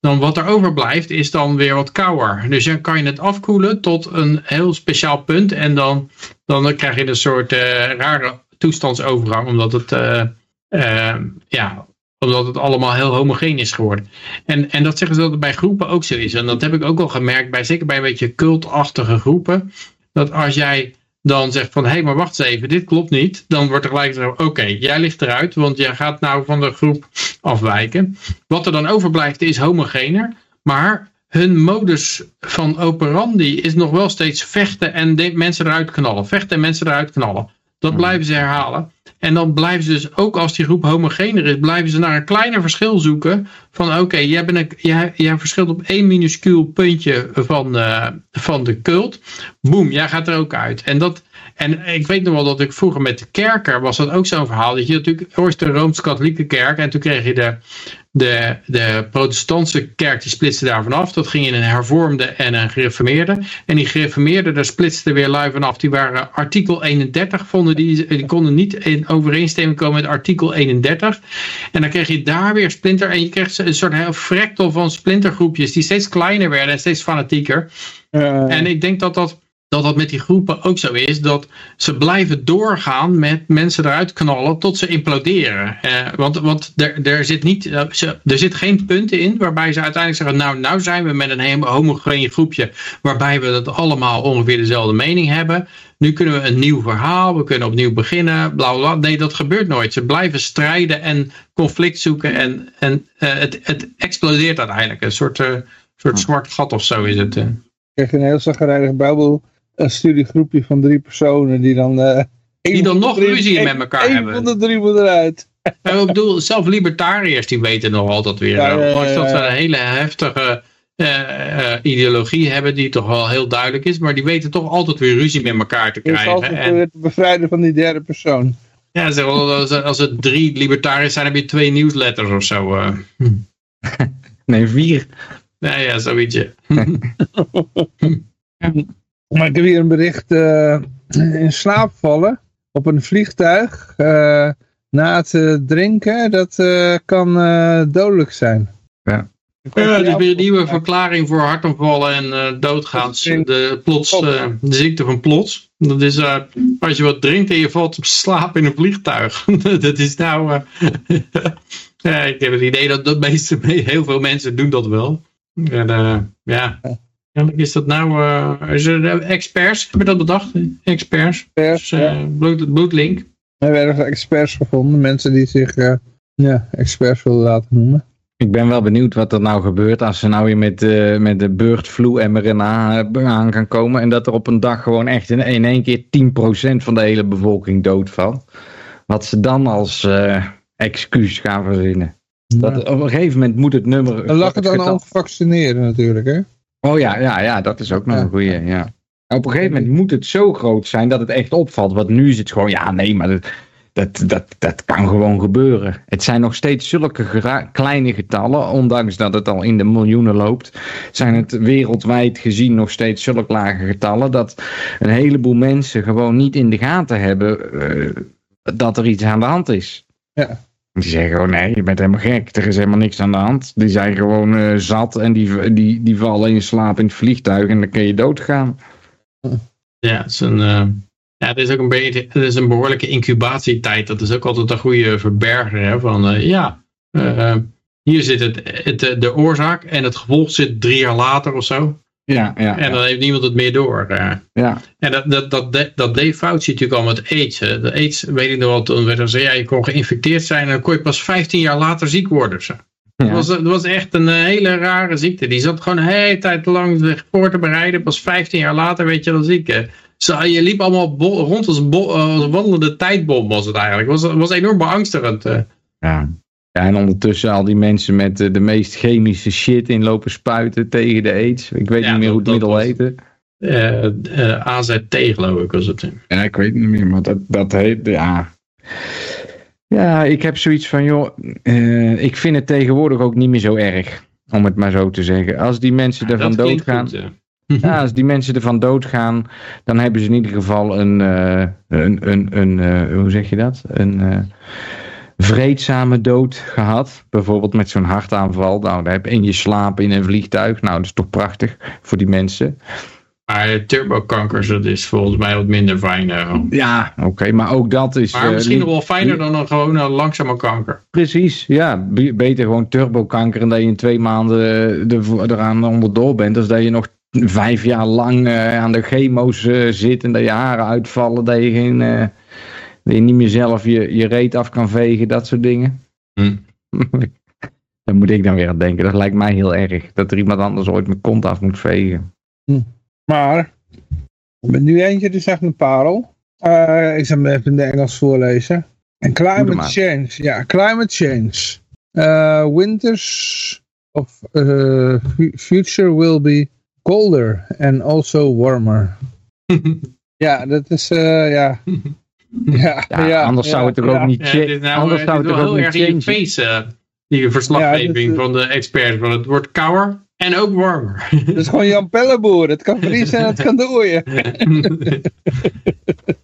dan wat er overblijft is dan weer wat kouder. Dus dan kan je het afkoelen tot een heel speciaal punt en dan, dan krijg je een soort rare toestandsovergang, omdat het, uh, ja, omdat het allemaal heel homogeen is geworden. En, en dat zeggen ze dat het bij groepen ook zo is. En dat heb ik ook al gemerkt, bij, zeker bij een beetje cultachtige groepen, dat als jij dan zegt van, hé, hey, maar wacht eens even, dit klopt niet. Dan wordt er gelijk gezegd, oké, jij ligt eruit, want jij gaat nou van de groep afwijken. Wat er dan overblijft is homogener, maar hun modus van operandi is nog wel steeds vechten en mensen eruit knallen. Vechten en mensen eruit knallen. Dat hmm. blijven ze herhalen. En dan blijven ze dus, ook als die groep homogener is, blijven ze naar een kleiner verschil zoeken. Van oké, jij, bent jij, jij verschilt op één minuscuul puntje van, uh, van de cult. Boom, jij gaat er ook uit. En, dat, en ik weet nog wel dat ik vroeger met de kerker was dat ook zo'n verhaal. Dat je natuurlijk eerst de Rooms-Katholieke kerk en toen kreeg je de, de, de protestantse kerk die splitste daarvan af. Dat ging in een hervormde en een gereformeerde. En die gereformeerde, daar splitste weer lui vanaf. Die waren artikel 31, vonden die, die konden niet in overeenstemming komen met artikel 31. En dan kreeg je daar weer splinter. En je kreeg een soort heel fractal van splintergroepjes die steeds kleiner werden en steeds fanatieker. Uh. En ik denk dat dat dat dat met die groepen ook zo is, dat ze blijven doorgaan met mensen eruit knallen tot ze imploderen. Eh, want want er, er, zit niet, eh, er zit geen punten in waarbij ze uiteindelijk zeggen, nou, nou zijn we met een homogeen groepje waarbij we dat allemaal ongeveer dezelfde mening hebben. Nu kunnen we een nieuw verhaal, we kunnen opnieuw beginnen, bla bla. Nee, dat gebeurt nooit. Ze blijven strijden en conflict zoeken en, en uh, het, het explodeert uiteindelijk. Een soort, uh, soort zwart gat of zo is het. Uh. Krijg je een heel zagrijnig bubbel een studiegroepje van drie personen die dan... Uh, die dan nog ruzie met elkaar hebben. van de drie moet eruit. *laughs* ik bedoel, zelf libertariërs die weten nog altijd weer. Ja, ja, ja, dat ze een hele heftige uh, uh, ideologie hebben die toch wel heel duidelijk is. Maar die weten toch altijd weer ruzie met elkaar te krijgen. En het bevrijden van die derde persoon. Ja, zeg, als, als het drie libertariërs zijn, heb je twee nieuwsletters of zo. Uh. *laughs* nee, vier. Nee, ja, zoiets. *laughs* Maar ik heb hier een bericht uh, in slaap vallen op een vliegtuig uh, na het uh, drinken. Dat kan dodelijk zijn. Ja. Ja, is weer een nieuwe verklaring voor hartaanvallen en doodgaans. De, plots, de ziekte van plots. Dat is als je wat drinkt en je valt op slaap in een vliegtuig. *laughs* dat is nou... *laughs* ja, ik heb het idee dat de meeste, *laughs* heel veel mensen doen dat wel. En, ja, is dat nou, uh, is er experts, hebben dat bedacht? Experts, experts dus, uh, bloed, bloedlink. We hebben experts gevonden, mensen die zich uh, ja, experts willen laten noemen. Ik ben wel benieuwd wat er nou gebeurt als ze nou weer met, uh, met de birdflu mRNA aan gaan komen. En dat er op een dag gewoon echt in, in één keer 10% van de hele bevolking doodvalt. Wat ze dan als uh, excuus gaan verzinnen. Dat, op een gegeven moment moet het nummer... Dan lag het aan ongevaccineerden natuurlijk hè? Oh ja, ja, ja, dat is ook nog een goeie, ja. Op een gegeven moment moet het zo groot zijn dat het echt opvalt. Want nu is het gewoon, ja nee, maar dat, dat, dat, dat kan gewoon gebeuren. Het zijn nog steeds zulke kleine getallen, ondanks dat het al in de miljoenen loopt. Zijn het wereldwijd gezien nog steeds zulke lage getallen dat een heleboel mensen gewoon niet in de gaten hebben uh, dat er iets aan de hand is. Ja. Die zeggen gewoon, nee, je bent helemaal gek. Er is helemaal niks aan de hand. Die zijn gewoon uh, zat en die, die, die vallen in slaap in het vliegtuig en dan kun je doodgaan. Ja, het is een, uh, ja, het is ook een, beetje, het is een behoorlijke incubatietijd. Dat is ook altijd een goede verberger. Hè, van uh, ja, hier zit het, het, de oorzaak en het gevolg zit drie jaar later of zo. Ja, ja. En dan heeft niemand het meer door. eh. ja. En dat, dat, dat, dat, deed Fauci natuurlijk al met AIDS. hè. De AIDS, weet ik nog wel, toen werd er gezegd, ja, je kon geïnfecteerd zijn en dan kon je pas 15 jaar later ziek worden. Zo. Dat, was, dat was echt een eh, hele rare ziekte. Die zat gewoon een hele tijd lang voor te bereiden. Pas 15 jaar later weet je wel ziek. hè. Zo, je liep allemaal rond als, eh, als wandelende tijdbom was het eigenlijk. Het was, was enorm beangstigend. Ja. Ja, en ondertussen al die mensen met eh, de meest chemische shit in lopen spuiten tegen de aids. Ik weet Ja, niet meer hoe het middel heette. Eh, eh, AZT geloof ik was het. Ja, ik weet niet meer, maar dat, dat heet, ja. Ja, ik heb zoiets van, joh, ik vind het tegenwoordig ook niet meer zo erg. Om het maar zo te zeggen. Als die mensen ervan doodgaan. goed. Ja, als die mensen ervan doodgaan, dan hebben ze in ieder geval een, een, een, een hoe zeg je dat? Een vreedzame dood gehad. Bijvoorbeeld met zo'n hartaanval. Nou, daar heb je in je slaap in een vliegtuig. Nou, dat is toch prachtig voor die mensen. Maar turbokankers, dat is volgens mij wat minder fijn. eh. Ja, oké, maar ook dat is. Maar eh, misschien nog wel fijner dan een gewone langzame kanker. Precies, ja. Be- Beter gewoon turbokanker en dat je in twee maanden eh, er, eraan onderdoor bent. Als dat je nog vijf jaar lang eh, aan de chemo's eh, zit en dat je haren uitvallen. Dat je, geen, eh, dat je niet meer zelf je, je reet af kan vegen, dat soort dingen. Hm. *laughs* Daar moet ik dan weer aan denken. Dat lijkt mij heel erg. Dat er iemand anders ooit mijn kont af moet vegen. Maar, ik ben nu eentje, die zegt een parel. Eh, ik zal hem even in het Engels voorlezen. En climate change. Ja, climate change. Eh, winters of eh, fu- future will be colder and also warmer. *laughs* Ja, dat is, eh, ja. *laughs* *laughs* Ja, Ja, anders zou het toch ook niet Ja, nou, anders zou het wel toch ook heel niet erg in je changen. face, eh, die verslaggeving van de experts. Want het wordt kouder en ook warmer. Dat is gewoon Jan Pelleboer. Het kan vriezen en het kan dooien. *laughs*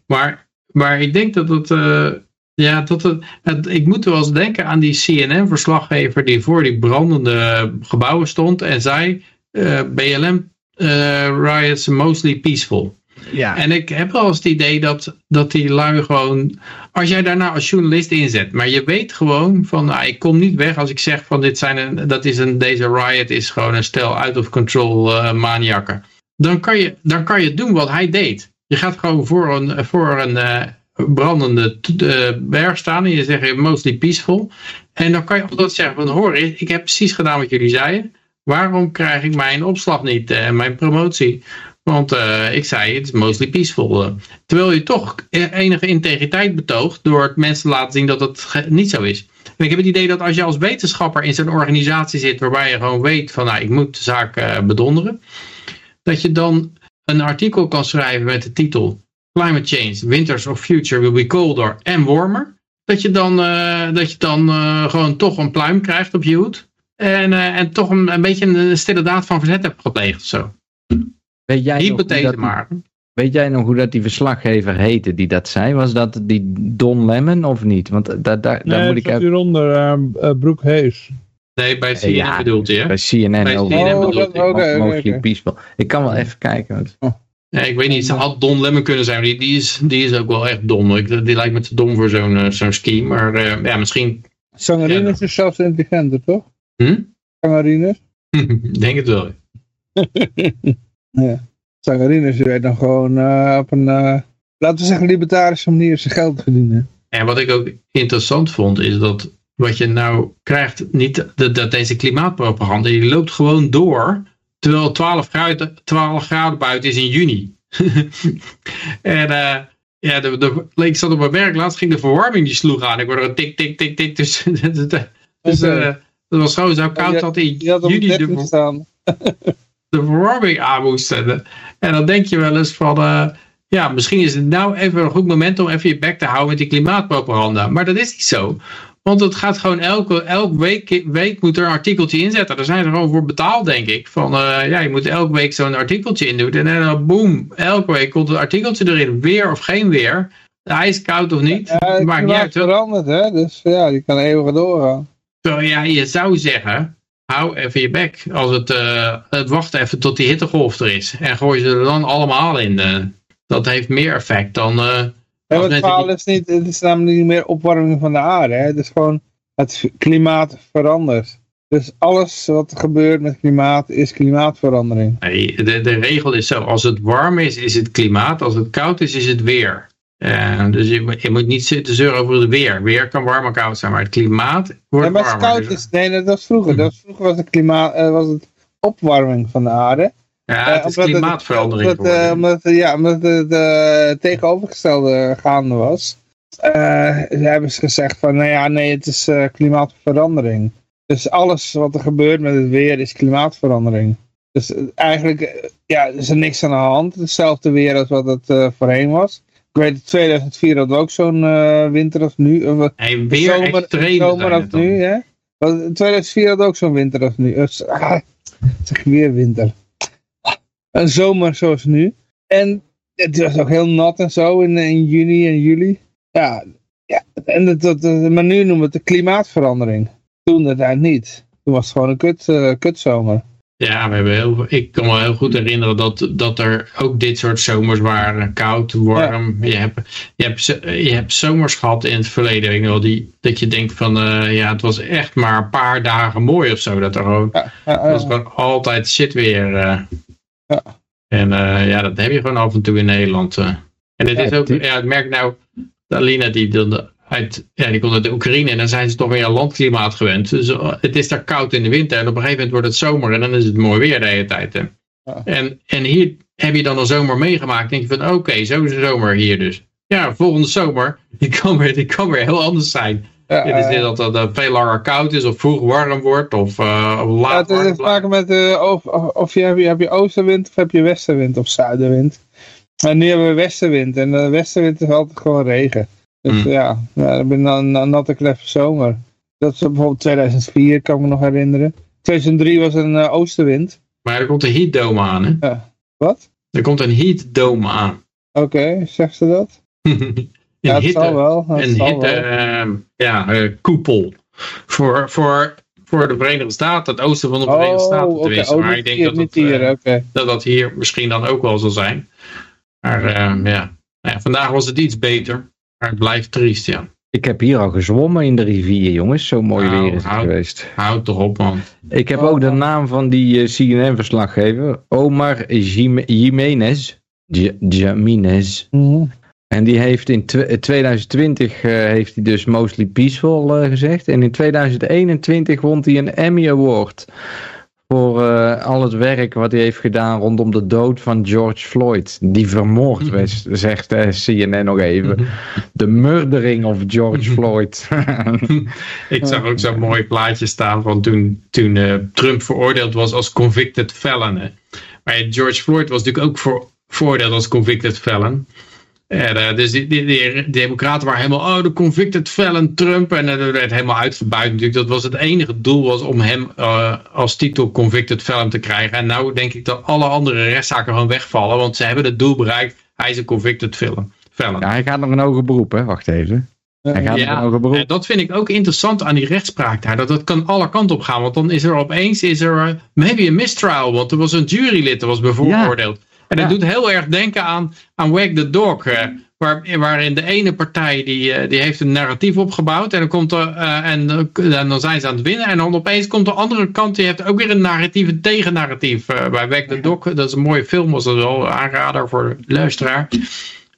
maar, maar ik denk dat het... eh, ja, dat het, het- ik moet wel eens denken aan die CNN-verslaggever die voor die brandende gebouwen stond en zei, eh, BLM eh, riots mostly peaceful. Ja, En ik heb wel eens het idee dat, dat die lui gewoon, als jij daarna als journalist inzet, maar je weet gewoon van, nou, ik kom niet weg als ik zeg van dit zijn een, dat is een, deze riot is gewoon een stel out of control eh maniakken. Dan kan, je, dan kan je doen wat hij deed. Je gaat gewoon voor een, voor een eh, brandende eh, berg staan en je zegt mostly peaceful. En dan kan je altijd zeggen van hoor, ik heb precies gedaan wat jullie zeiden. Waarom krijg ik mijn opslag niet en mijn promotie? Want eh, ik zei, het is mostly peaceful. eh. terwijl je toch enige integriteit betoogt door het mensen te laten zien dat het niet zo is. En ik heb het idee dat als je als wetenschapper in zo'n organisatie zit waarbij je gewoon weet van nou, ik moet de zaak eh, bedonderen. Dat je dan een artikel kan schrijven met de titel Climate Change, Winters of Future will be colder and warmer. Dat je dan, dat je dan gewoon toch een pluim krijgt op je hoed. En, en toch een, een beetje een stille daad van verzet hebt gepleegd of zo. Weet jij, nog hoe Hypothese dat, maar. weet jij nog hoe dat die verslaggever heette die dat zei? Was dat die Don Lemon of niet? Want daar, daar, daar moet ik even... hieronder, uh, Broek Hees. Nee, bij CNN Ja, bedoelt hè? Bij CNN Bij. CNN Oh, bedoelt hij. Ik kan wel even kijken. want- Ja, ik weet niet, ze had Don Lemon kunnen zijn. Die, die, is, die is ook wel echt dom. Ik, die lijkt me te dom voor zo'n eh, zo'n scheme. Maar eh, ja, misschien... Sangerines Ja. is zelfs intelligenter, toch? Hm? Sangerines? *laughs* Ik denk het wel. *laughs* Ja. Sangerines weet dan gewoon eh, op een, eh, laten we zeggen, libertarische manier zijn geld verdienen. En wat ik ook interessant vond, is dat wat je nou krijgt, niet dat, dat deze klimaatpropaganda, die loopt gewoon door, terwijl het 12 graden, 12 graden buiten is in juni. *laughs* en eh, ja, de, de, ik zat op mijn werk laatst, ging de verwarming die sloeg aan. Ik hoorde er een tik, tik, tik, tik. Dus, *laughs* dus eh, het was gewoon zo koud dat in Die had op juni de, 13 staan. *laughs* de verwarming aan moest zetten. En dan denk je wel eens van, eh, ja, misschien is het nou even een goed moment om even je bek te houden met die klimaatpropaganda. Maar dat is niet zo. Want het gaat gewoon elke, elke week, week moet er een artikeltje inzetten. Daar zijn ze gewoon voor betaald, denk ik. Van, eh, ja, je moet elke week zo'n artikeltje indoen. En dan boem, elke week komt een artikeltje erin. Weer of geen weer. IJskoud of niet. Ja, het maakt niet uit. verandert, hè. Dus ja, die kan eeuwig doorgaan. Terwijl ja, je zou zeggen, hou even je bek. Als het, eh, het wacht even tot die hittegolf er is. En gooi ze er dan allemaal in. eh. dat heeft meer effect dan... Ja, als het verhaal is niet, het is namelijk niet meer opwarming van de aarde. Hè. Het is gewoon, het klimaat verandert. Dus alles wat er gebeurt met klimaat is klimaatverandering. Nee, de, de regel is zo, als het warm is, is het klimaat. Als het koud is, is het weer. Uh, dus je, je, moet niet zitten zeuren over het weer. Weer kan warm en koud zijn, maar het klimaat wordt ja, maar warmer. het koud Dus- is, nee, dat was vroeger. Dat was, vroeger was het klimaat, eh, was het opwarming van de aarde. ja, het is Eh, omdat klimaatverandering Omdat, geworden. omdat, ja, omdat het tegenovergestelde gaande was. Eh, hebben ze gezegd van, nou ja, nee, het is klimaatverandering. Dus alles wat er gebeurt met het weer is klimaatverandering. Dus eigenlijk, ja, is er niks aan de hand. Hetzelfde weer als wat het voorheen was. Ik weet, 2004 hadden we ook zo'n eh, winter als nu. Eh, Hey, weer zomer, als het dan. nu, hè? Want in 2004 hadden we ook zo'n winter als nu. Ah, *laughs* zeg weer winter. Een zomer zoals nu. En het was ook heel nat en zo in, in juni en juli. Ja, ja en dat, maar nu noemen we het de klimaatverandering. Toen dat niet. Toen was het gewoon een kut, eh, kutzomer. Ja, we hebben heel, ik kan me heel goed herinneren dat, dat er ook dit soort zomers waren. Koud, warm. Je, hebt, je, hebt, je hebt zomers gehad in het verleden. wel, die, dat je denkt van, eh, ja, het was echt maar een paar dagen mooi of zo. Dat er gewoon, Ja, ja, het was gewoon altijd shit weer. eh. Ja. En eh, ja, dat heb je gewoon af en toe in Nederland. En het is ook, ja, ik merk nou, Alina die, dan uit, ja, die komt uit de Oekraïne en dan zijn ze toch weer een landklimaat gewend. Dus eh, het is daar koud in de winter en op een gegeven moment wordt het zomer en dan is het mooi weer de hele tijd. Hè. Ja. En, en hier heb je dan een zomer meegemaakt. denk je van oké, zo is de zomer hier dus. Ja, volgende zomer, *laughs* die kan weer, die kan weer heel anders zijn. Ja, Het is niet dat het veel langer koud is of vroeg warm wordt of, uh, of ja, laat het heeft maken met eh, of, of je, heb, je, heb je oostenwind of heb je westenwind of zuidenwind. En nu hebben we westenwind en de westenwind is altijd gewoon regen. Dus Hmm. ja, ja, dan ben een, een natte kleffe zomer. Dat is bijvoorbeeld 2004, kan ik me nog herinneren. 2003 was een eh, oostenwind. Maar er komt een heat dome aan. Hè? Wat? Er komt een heat dome aan. *laughs* Oké, zegt ze dat? een Ja, het hitte, zal wel. Een hitte wel. ehm, ja, eh, koepel. Voor, voor, voor de Verenigde Staten, het oosten van de Verenigde Staten oké. tenminste. Oh, maar ik denk dat het, hier, eh, dat dat hier misschien dan ook wel zal zijn. Maar ehm, ja. Nou ja, vandaag was het iets beter. Maar het blijft triest, ja. Ik heb hier al gezwommen in de rivier, jongens. Zo mooi Nou, weer is het houd- geweest. Houd toch op, man. Ik heb Oh, ook de naam van die eh, CNN-verslaggever. Omar Jime- Jimenez. Mhm. En die heeft in tw- eh, 2020 eh, heeft hij dus mostly peaceful eh, gezegd. En in 2021 won hij een Emmy Award. Voor eh, al het werk wat hij heeft gedaan rondom de dood van George Floyd. Die vermoord werd, zegt eh, CNN nog even. De murdering of George Floyd. *laughs* Ik zag ook zo'n mooi plaatje staan van toen, toen eh, Trump veroordeeld was als convicted felon. hè. Maar George Floyd was natuurlijk ook voor, veroordeeld als convicted felon. En, eh, dus die, die, die democraten waren helemaal, oh de convicted felon Trump. En eh, dat werd helemaal uitgebuit natuurlijk. Dat was het enige doel was om hem eh, als titel convicted felon te krijgen. En nou denk ik dat alle andere rechtszaken gewoon wegvallen. Want ze hebben het doel bereikt. Hij is een convicted felon. felon. ja, hij gaat nog een hoger beroep, hè? Wacht even. Hij gaat nog een hoger En beroep. dat vind ik ook interessant aan die rechtspraak daar. Dat dat kan alle kanten op gaan. Want dan is er opeens, is er maybe een mistrial. Want er was een jurylid dat was bevooroordeeld. En dat doet heel erg denken aan, aan Wag the Dog. eh, waar, waarin de ene partij die, eh, die heeft een narratief opgebouwd. En dan, komt er, eh, en, en dan zijn ze aan het winnen. En dan opeens komt de andere kant. Die heeft ook weer een narratief, een tegennarratief. bij Wag the Dog. Dat is een mooie film. Was dat wel een aanrader voor de luisteraar.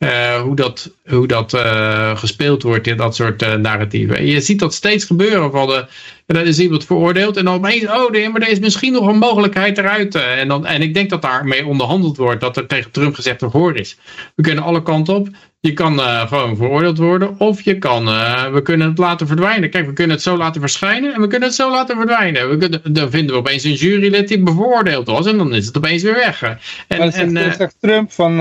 Eh, hoe dat, hoe dat eh, gespeeld wordt in dat soort eh, narratieven. En je ziet dat steeds gebeuren. Van de, en dan is iemand veroordeeld en dan opeens, oh nee, maar er is misschien nog een mogelijkheid eruit. en, dan, en ik denk dat daarmee onderhandeld wordt, dat er tegen Trump gezegd hoor is. We kunnen alle kanten op. Je kan gewoon veroordeeld worden of je kan, we kunnen het laten verdwijnen. Kijk, we kunnen het zo laten verschijnen en we kunnen het zo laten verdwijnen. We kunnen, dan vinden we opeens een jurylid die bevoordeeld was en dan is het opeens weer weg. En, Maar dan zegt, en, zegt Trump van...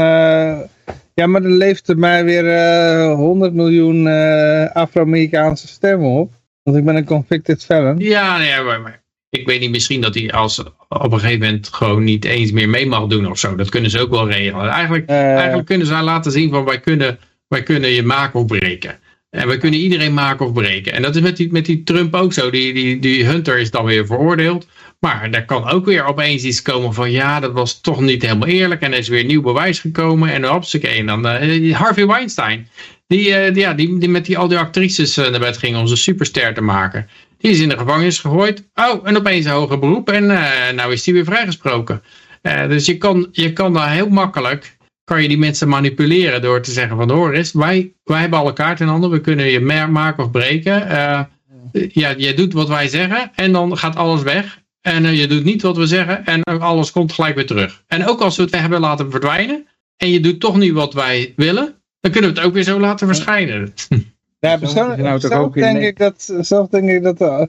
ja, maar er leeft er mij weer eh 100 miljoen eh, Afro-Amerikaanse stemmen op. Want ik ben een convicted felon. Ja, nee, maar, maar ik weet niet, misschien dat hij als op een gegeven moment gewoon niet eens meer mee mag doen of zo. Dat kunnen ze ook wel regelen. Eigenlijk, Eh, eigenlijk kunnen ze laten zien van wij kunnen, wij kunnen je maken of breken. En wij kunnen iedereen maken of breken. En dat is met die, met die Trump ook zo. Die, die, die Hunter is dan weer veroordeeld. Maar er kan ook weer opeens iets komen van ja, dat was toch niet helemaal eerlijk. En er is weer nieuw bewijs gekomen. En hopsakee. En dan eh, Harvey Weinstein. Die, eh, die, ja, die, die met die, al die actrices eh, naar bed ging om ze superster te maken. Die is in de gevangenis gegooid. Oh, en opeens een hoger beroep. En uh, nou is die weer vrijgesproken. Uh, dus je kan, je kan daar heel makkelijk kan je die mensen manipuleren door te zeggen van hoor eens, wij, wij hebben alle kaarten in handen, we kunnen je maken of breken. Uh, ja, je doet wat wij zeggen en dan gaat alles weg. En uh, je doet niet wat we zeggen en alles komt gelijk weer terug. En ook als we het hebben laten verdwijnen en je doet toch niet wat wij willen, dan kunnen we het ook weer zo laten verschijnen. Ja, persoonlijk, nou zelf, denk ik dat, zelf denk ik dat, uh,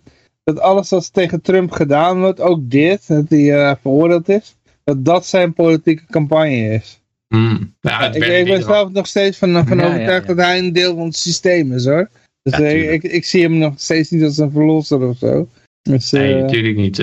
dat alles wat tegen Trump gedaan wordt, ook dit, dat hij uh, veroordeeld is, dat dat zijn politieke campagne is. Hmm. Ja, ik, ik ben zelf nog steeds van, van ja, overtuigd dat hij een deel van het systeem is hoor. Dus uh, ik, ik, zie hem nog steeds niet als een verlosser of zo. Dus, nee, natuurlijk niet.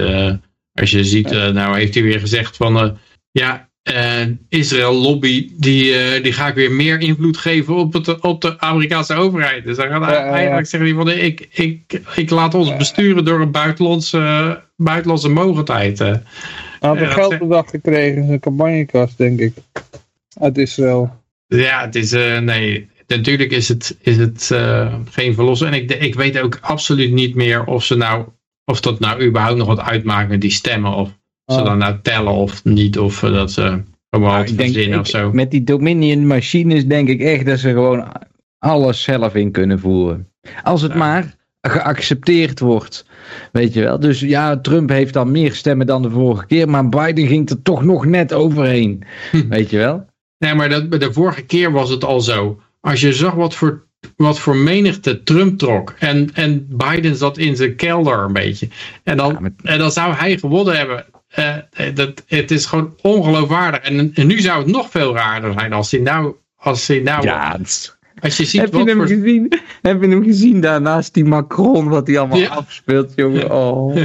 als je ziet, nou heeft hij weer gezegd van, ja, uh, Israël lobby, die, uh, die ga ik weer meer invloed geven op, het, op de Amerikaanse overheid. Dus dan gaat uh, eigenlijk zeggen die van ik, ik, ik laat ons besturen door een buitenlandse, buitenlandse mogendheid. Hij had een geldbedrag gekregen in zijn campagnekast, denk ik. Uit Israël. Ja, het is, nee, natuurlijk is het, is het geen verlossen. En ik, ik weet ook absoluut niet meer of ze nou, of dat nou überhaupt nog wat uitmaakt met die stemmen. Of ze dan nou tellen of niet, of dat ze gewoon nou, verzinnen of zo. Met die Dominion machines denk ik echt dat ze gewoon alles zelf in kunnen voeren. Als het maar geaccepteerd wordt. Weet je wel. Dus ja, Trump heeft dan meer stemmen dan de vorige keer. Maar Biden ging er toch nog net overheen. Weet je wel. Nee, maar dat, de vorige keer was het al zo. Als je zag wat voor, wat voor menigte Trump trok. En, en Biden zat in zijn kelder een beetje. En dan, ja, en dan zou hij gewonnen hebben. Uh, dat, het is gewoon ongeloofwaardig. En, en, nu zou het nog veel raarder zijn als hij nou... Als hij nou ja, als je ziet heb, je hem voor... gezien, heb je hem gezien daarnaast die Macron, wat hij allemaal ja. afspeelt, jongen. Oh.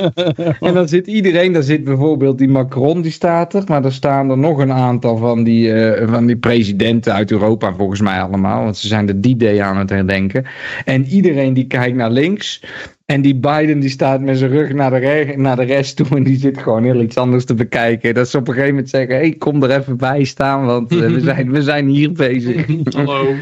*laughs* en dan zit iedereen, daar zit bijvoorbeeld die Macron, die staat er, maar er staan er nog een aantal van die, uh, van die presidenten uit Europa, volgens mij allemaal, want ze zijn de D-Day aan het herdenken. En iedereen die kijkt naar links, en die Biden die staat met zijn rug naar de, naar de rest toe en die zit gewoon heel iets anders te bekijken. Dat ze op een gegeven moment zeggen, hé, hey, kom er even bij staan, want uh, we, *laughs* zijn, we zijn hier bezig. *laughs* Hallo.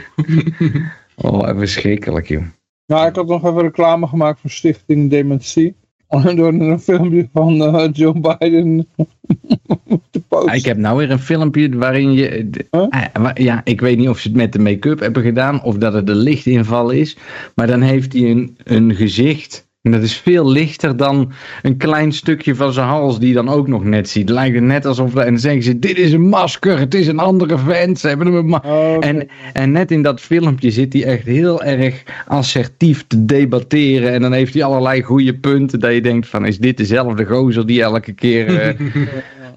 oh, verschrikkelijk, joh. Nou, ik had nog even reclame gemaakt voor Stichting Dementie. Door een filmpje van uh, Joe Biden *laughs* te posten. Ik heb nou weer een filmpje waarin je... Huh? Ja, ik weet niet of ze het met de make-up hebben gedaan of dat het een lichtinval is. Maar dan heeft hij een, een gezicht... En dat is veel lichter dan een klein stukje van zijn hals die je dan ook nog net ziet. Lijkt het net alsof... En dan zeggen ze, dit is een masker, het is een andere vent. Ze hebben hem een oh, okay. en, en net in dat filmpje zit hij echt heel erg assertief te debatteren. En dan heeft hij allerlei goede punten dat je denkt van... Is dit dezelfde gozer die elke keer uh,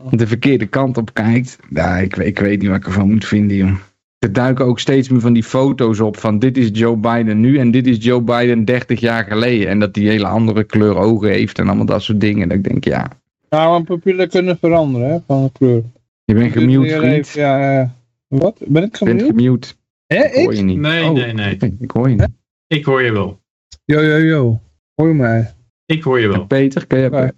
*laughs* de verkeerde kant op kijkt? Ja, ik, ik weet niet wat ik ervan moet vinden, joh. Er duiken ook steeds meer van die foto's op van dit is Joe Biden nu en dit is Joe Biden 30 jaar geleden. En dat hij hele andere kleur ogen heeft en allemaal dat soort dingen. Dat ik denk, ja. Nou, maar pupillen kunnen veranderen hè, van de kleur. Je bent gemute, vriend. Ja, uh, wat? Ben ik gemute? Je bent gemute. Hè, ik? hoor je niet. Nee, oh, nee, nee. Ik hoor je niet. Ik hoor je wel. Yo, yo, yo. Hoor je mij? Ik hoor je wel. Peter, kan je... Ja.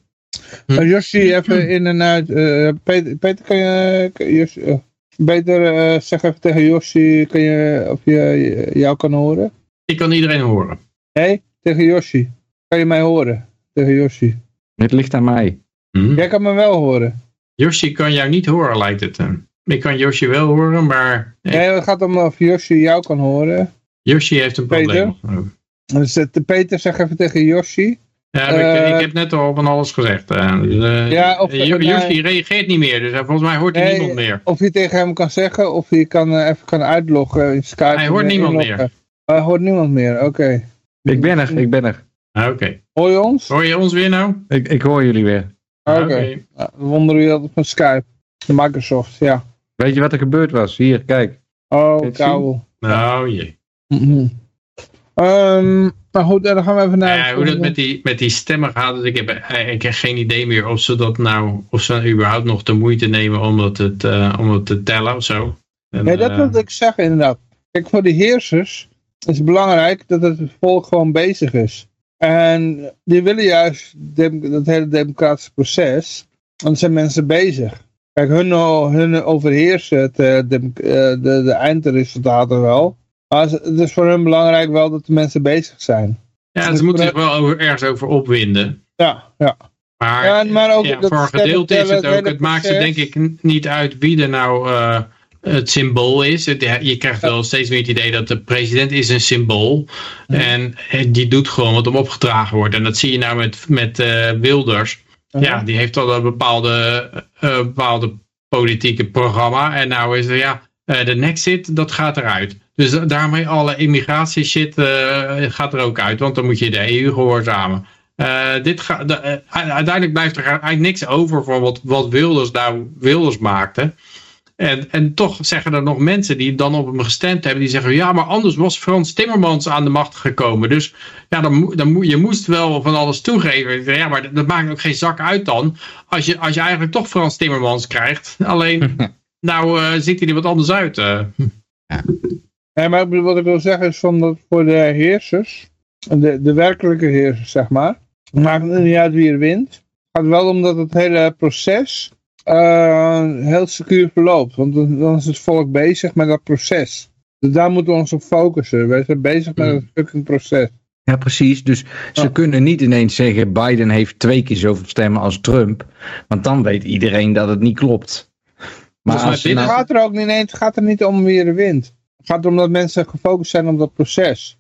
Uh, Josje, even in en uit. Uh, Peter, Peter, kan je... Kan Josje, Beter uh, zeg even tegen Yoshi kan je, of je jou kan horen. Ik kan iedereen horen. Nee, tegen Yoshi. Kan je mij horen? Tegen Yoshi. Het ligt aan mij. Hm? Jij kan me wel horen. Yoshi kan jou niet horen, lijkt het. Ik kan Yoshi wel horen, maar... Nee, het gaat om of Yoshi jou kan horen. Yoshi heeft een probleem. Peter, dus, uh, Peter zeg even tegen Yoshi. Ja, ik, uh, ik, heb net al van alles gezegd. Uh, dus, uh, ja, of, reageert niet meer, dus volgens mij hoort hij nee, niemand meer. Of je tegen hem kan zeggen, of je kan even kan uitloggen in Skype. Hij hoort niemand inloggen. meer. Hij hoort niemand meer, oké. Okay. Ik ben er, ik ben er. Ah, oké. Okay. Hoor je ons? Hoor je ons weer nou? Ik, ik hoor jullie weer. Oké. Okay. We wonderen je dat van Skype. De Microsoft, ja. Weet je wat er gebeurd was? Hier, kijk. Oh, kabel. Nou, jee. Mm -hmm. um, maar goed, dan gaan we even naar... Ja, hoe dat met die, met die stemmen gaat, dus ik heb, ik heb geen idee meer of ze dat nou, of ze überhaupt nog de moeite nemen om dat het, uh, om het te tellen of zo. En, ja, dat uh, wilde ik zeggen inderdaad. Kijk, voor de heersers is het belangrijk dat het volk gewoon bezig is. En die willen juist dat hele democratische proces, dan zijn mensen bezig. Kijk, hun, hun overheersen het, de, de, de eindresultaten wel. Maar het is voor hun belangrijk wel dat de mensen bezig zijn. Ja, ze moeten zich wel over, ergens over opwinden. Ja, ja. Maar, Ja, maar ook ja, voor een gedeelte is het ook. Het maakt ze denk ik niet uit wie er nou eh, het symbool is. Het- ja, je krijgt wel steeds meer het idee dat de president is een symbool. En eh, die doet gewoon wat hem opgedragen wordt. En dat zie je nou met, met eh, Wilders. Ja, die heeft al een bepaalde, bepaalde politieke programma. En nou is er, ja, de Nexit, dat gaat eruit. Dus da- daarmee alle immigratie shit eh, gaat er ook uit. Want dan moet je de EU gehoorzamen. Eh, dit ga, de- eh, uiteindelijk blijft er eigenlijk niks over voor wat, wat Wilders nou Wilders maakte. En, en toch zeggen er nog mensen die dan op hem gestemd hebben, die zeggen, ja, maar anders was Frans Timmermans aan de macht gekomen. Dus ja, dan, dan je moest wel van alles toegeven. Ja, maar dat, maakt ook geen zak uit dan, als je, als je eigenlijk toch Frans Timmermans krijgt. Alleen, *laughs* nou ziet hij er wat anders uit. eh. Ja, maar wat ik wil zeggen is van dat voor de heersers, de, de werkelijke heersers zeg maar, maakt het niet uit wie er wint. Het gaat wel om dat het hele proces eh, heel secuur verloopt. Want dan, is het volk bezig met dat proces. Dus daar moeten we ons op focussen. Wij zijn bezig met Mm. het fucking proces. Ja, precies. Dus ze Ja. kunnen niet ineens zeggen Biden heeft twee keer zoveel stemmen als Trump. Want dan weet iedereen dat het niet klopt. Maar binnen- Het nou- gaat er ook niet, nee, het gaat er niet om wie er wint. Het gaat erom dat mensen gefocust zijn op dat proces.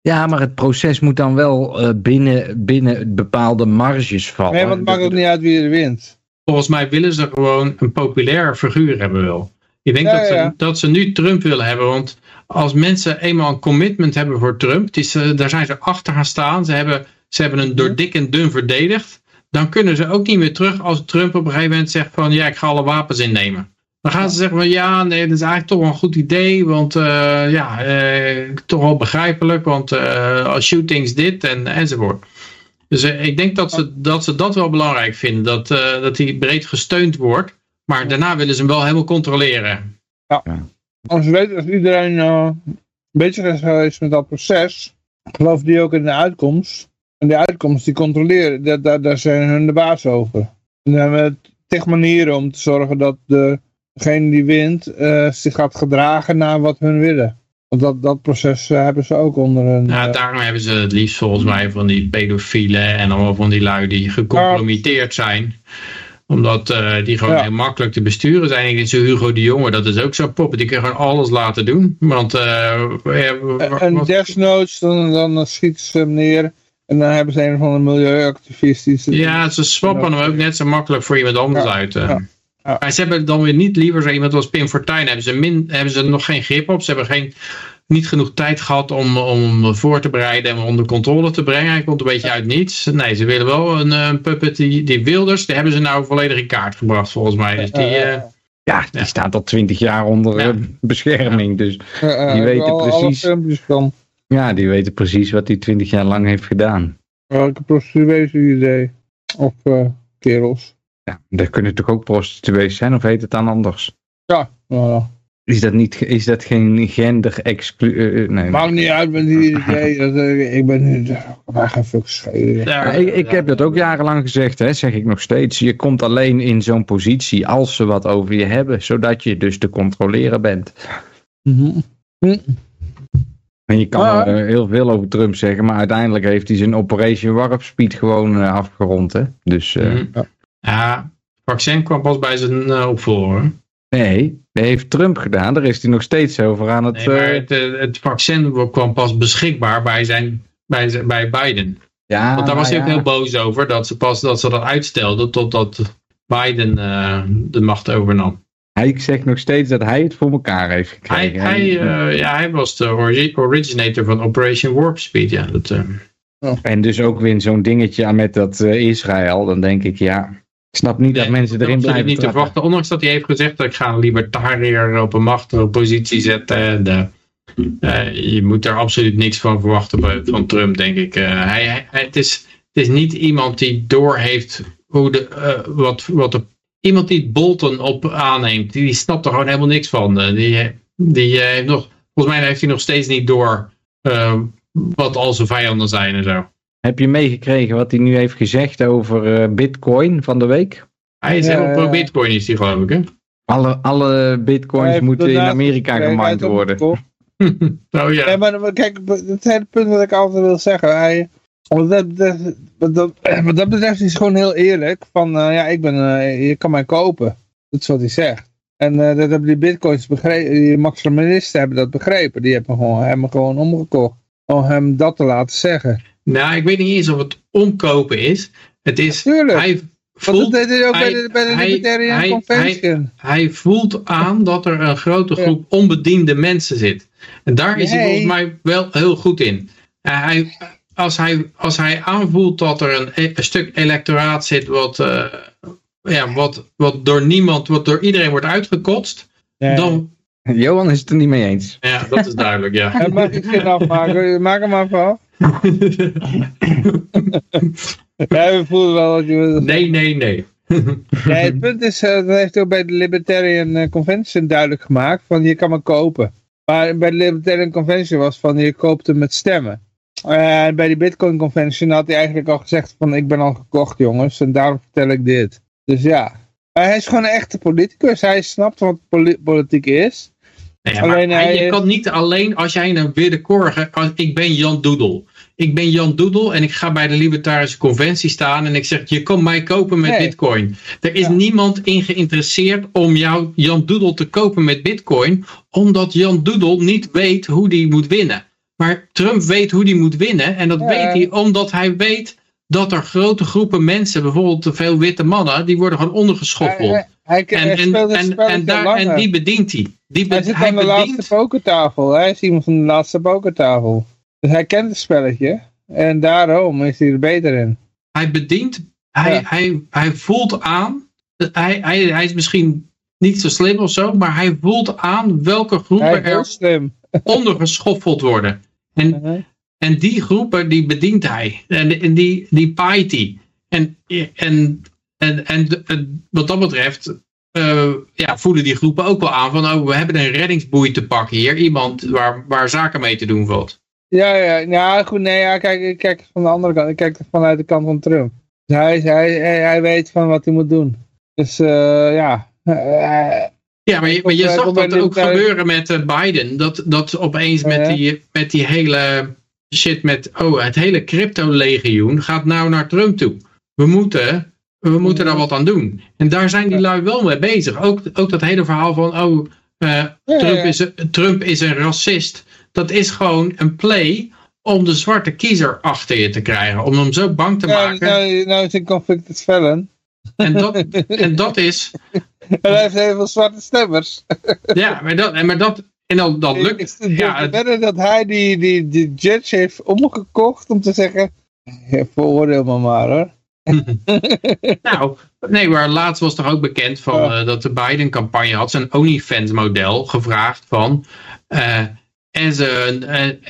Ja, maar het proces moet dan wel eh, binnen, binnen bepaalde marges vallen. Nee, want het maakt ook niet uit wie er wint. Volgens mij willen ze gewoon een populair figuur hebben wel. Ik denk Ja, dat, ze, ja. dat ze nu Trump willen hebben. Want als mensen eenmaal een commitment hebben voor Trump. Het is, daar zijn ze achter gaan staan. Ze hebben, ze hebben een door dik en dun verdedigd. Dan kunnen ze ook niet meer terug als Trump op een gegeven moment zegt van ja ik ga alle wapens innemen. Dan gaan ze zeggen van ja nee dat is eigenlijk toch wel een goed idee. Want eh, ja eh, toch wel begrijpelijk. Want eh, als shootings dit en, enzovoort. Dus eh, ik denk dat ze, dat ze dat wel belangrijk vinden. Dat, eh, dat hij breed gesteund wordt. Maar daarna willen ze hem wel helemaal controleren. Als, weet, als iedereen eh, bezig is geweest met dat proces, gelooft die ook in de uitkomst. En die uitkomst die controleren, daar, daar, daar zijn hun de baas over. En dan hebben we tig manieren om te zorgen dat de, degene die wint eh, zich gaat gedragen naar wat hun willen. Want dat, dat proces eh, hebben ze ook onder een... Nou, eh, daarom hebben ze het liefst volgens mij van die pedofielen en allemaal van die lui die gecompromitteerd zijn. Omdat die gewoon Ja. heel makkelijk te besturen zijn. Ik denk zo Hugo de Jonge, dat is ook zo'n poppen. Die kan gewoon alles laten doen. Want eh, ja, wa- en desnoods, dan, dan schieten ze hem neer. En dan hebben ze een of andere milieuactivist die ze... ja, ze swappen hem ook net zo makkelijk voor iemand anders Ja, uit. ja, ja. Maar ze hebben dan weer niet liever zo iemand als Pim Fortuyn. Hebben ze, min, hebben ze nog geen grip op. Ze hebben geen, niet genoeg tijd gehad om, om voor te bereiden en onder controle te brengen. Hij komt een beetje uit niets. Nee, ze willen wel een, eh, puppet. Die, die Wilders, die hebben ze nou volledig in kaart gebracht volgens mij. Dus die, Eh, eh, Ja, die Ja. staat al twintig jaar onder Ja. eh, bescherming. Dus die weten precies. van ja, die weten precies wat hij twintig jaar lang heeft gedaan. welke prostituees die deed. Of eh, kerels. Ja, dat kunnen toch ook prostituees zijn, of heet het dan anders? Ja, ja. Is dat, niet, is dat geen gender exclu... eh, nee. Maakt niet uit met die idee. Dat, eh, ik ben nu... Fuck schelen. daar- Ja, ik, ik heb dat ook jarenlang gezegd, hè, zeg ik nog steeds. Je komt alleen in zo'n positie als ze wat over je hebben, zodat je dus te controleren bent. Mhm. Hm. En je kan Maar- er heel veel over Trump zeggen, maar uiteindelijk heeft hij zijn Operation Warp Speed gewoon eh, afgerond. Hè? Dus eh, Mhm. Ja, het vaccin kwam pas bij zijn eh, opvolger. nee, dat heeft Trump gedaan. Daar is hij nog steeds over aan het... Nee, maar eh, het, eh, het vaccin kwam pas beschikbaar bij, zijn, bij, zijn- bij Biden. ja, Want daar was hij ook ja. heel boos over dat ze pas dat ze dat uitstelden totdat Biden eh, de macht overnam. Hij zegt nog steeds dat hij het voor elkaar heeft Hij, gekregen. hij, ja, hij was de ori- originator van Operation Warp Speed. Ja, dat, eh, En dus ook weer zo'n dingetje aan met dat eh, Israël. Dan denk ik, ja, snap niet dat mensen dat erin je blijven niet te verwachten. Ondanks dat hij heeft gezegd dat ik ga een libertariër op een machtige positie zetten. En, eh, je moet daar absoluut niks van verwachten bij- van Trump, denk ik. Eh, hij, hij- het, is, het is niet iemand die doorheeft hoe de, eh, wat, wat de, iemand die Bolton op aanneemt. Die, die snapt er gewoon helemaal niks van. Die die heeft nog, volgens mij heeft hij nog steeds niet door wat al zijn vijanden zijn en zo. Heb je meegekregen wat hij nu heeft gezegd over eh, bitcoin van de week? Hij is helemaal pro ja. bitcoin is die geloof ik hè? Alle, alle Hij bitcoins moeten in Amerika hij gemined heeft worden. *laughs* oh ja. Ja, maar, maar kijk, het hele punt wat ik altijd wil zeggen. Hij, wat, dat, betreft- wat, dat, *clears throat* wat dat betreft is hij gewoon heel eerlijk. Van eh, ja, ik ben, eh, je kan mij kopen. Dat is wat hij zegt. En eh, dat hebben die bitcoins begrepen, die maximalisten hebben dat begrepen. Die hebben gewoon, hem gewoon omgekocht. Om hem dat te laten zeggen. Nou, ik weet niet eens of het omkopen is. Het is, Tuurlijk. hij dat voelt, deed hij ook hij- bij de, bij de hij- Libertarian Convention. hij voelt aan dat er een grote Ja. groep onbediende mensen zit. En daar is hij volgens mij wel heel goed in. Eh, hij, als, hij, als hij aanvoelt dat er een, e- een stuk electoraat zit wat, eh, ja, wat, wat door niemand, wat door iedereen wordt uitgekotst, Nee. dan, Johan is het er niet mee eens. ja, dat is duidelijk, ja. *laughs* Mag ik het afmaken? Maak hem af. *laughs* Ja, we voelen wel wat je Nee, nee, nee. *laughs* Het punt is, eh, dat heeft hij ook bij de Libertarian eh, Convention duidelijk gemaakt, van je kan me kopen. Maar bij de Libertarian Convention was van je koopt hem met stemmen. Eh, bij die Bitcoin Convention had hij eigenlijk al gezegd van ik ben al gekocht jongens en daarom vertel ik dit. Dus ja, Maar hij is gewoon een echte politicus. Hij snapt wat poli- politiek is. Nee, maar Alleen hij- je is- kan niet alleen als jij een willekeurige. Ik ben Jan Doedel. Ik ben Jan Doedel en ik ga bij de Libertarische Conventie staan en ik zeg: Je kan mij kopen met Nee. Bitcoin. Er is Ja. niemand in geïnteresseerd om jou, Jan Doedel, te kopen met Bitcoin, omdat Jan Doedel niet weet hoe die moet winnen. Maar Trump weet hoe die moet winnen en dat Ja. weet hij omdat hij weet dat er grote groepen mensen, bijvoorbeeld veel witte mannen, die worden gewoon ondergeschoffeld. hij, hij, En, hij en, en, spelletje en, daar, langer. en die bedient hij. Die Hij be- zit hij aan de bedient, laatste pokertafel. Hij is iemand van de laatste pokertafel. Dus hij kent het spelletje. En daarom is hij er beter in. hij bedient, hij, Ja. hij, hij voelt aan, hij, hij, hij is misschien niet zo slim of zo, maar hij voelt aan welke groepen er slim. *laughs* ondergeschoffeld worden. En, Uh-huh. en die groepen, die bedient hij. En, en die, die paait hij. En, en, en, en, en wat dat betreft eh, ja, voelen die groepen ook wel aan van, oh, we hebben een reddingsboei te pakken hier. Iemand waar, waar zaken mee te doen valt. Ja, ja, ja, goed, nee, ja, kijk, ik kijk van de andere kant. Ik kijk vanuit de kant van Trump. Dus hij, hij, hij, hij weet van wat hij moet doen. Dus eh, ja, Eh, Ja, maar je, maar je Komt, zag dat ook gebeuren met eh, Biden. Dat, dat opeens met, die, met die hele shit met, oh, het hele crypto-legioen gaat nou naar Trump toe. We moeten, we moeten daar wat aan doen. En daar zijn die lui wel mee bezig. Ook, ook dat hele verhaal van, oh, Trump. Is, Trump is een racist. Dat is gewoon een play om de zwarte kiezer achter je te krijgen. Om hem zo bang te ja, maken. nou, nou is hij convicted felon. En, dat, *laughs* en dat is, En hij heeft heel veel zwarte stemmers. *laughs* ja, maar dat, en maar dat, en dat Ik lukt. Ja, te het- wedden dat hij die, die, die judge heeft omgekocht om te zeggen, ja, veroordeel me maar hoor. *laughs* Nou, nee, maar laatst was toch ook bekend van, Ja. eh, dat de Biden-campagne had zijn OnlyFans-model gevraagd van... eh, as, a,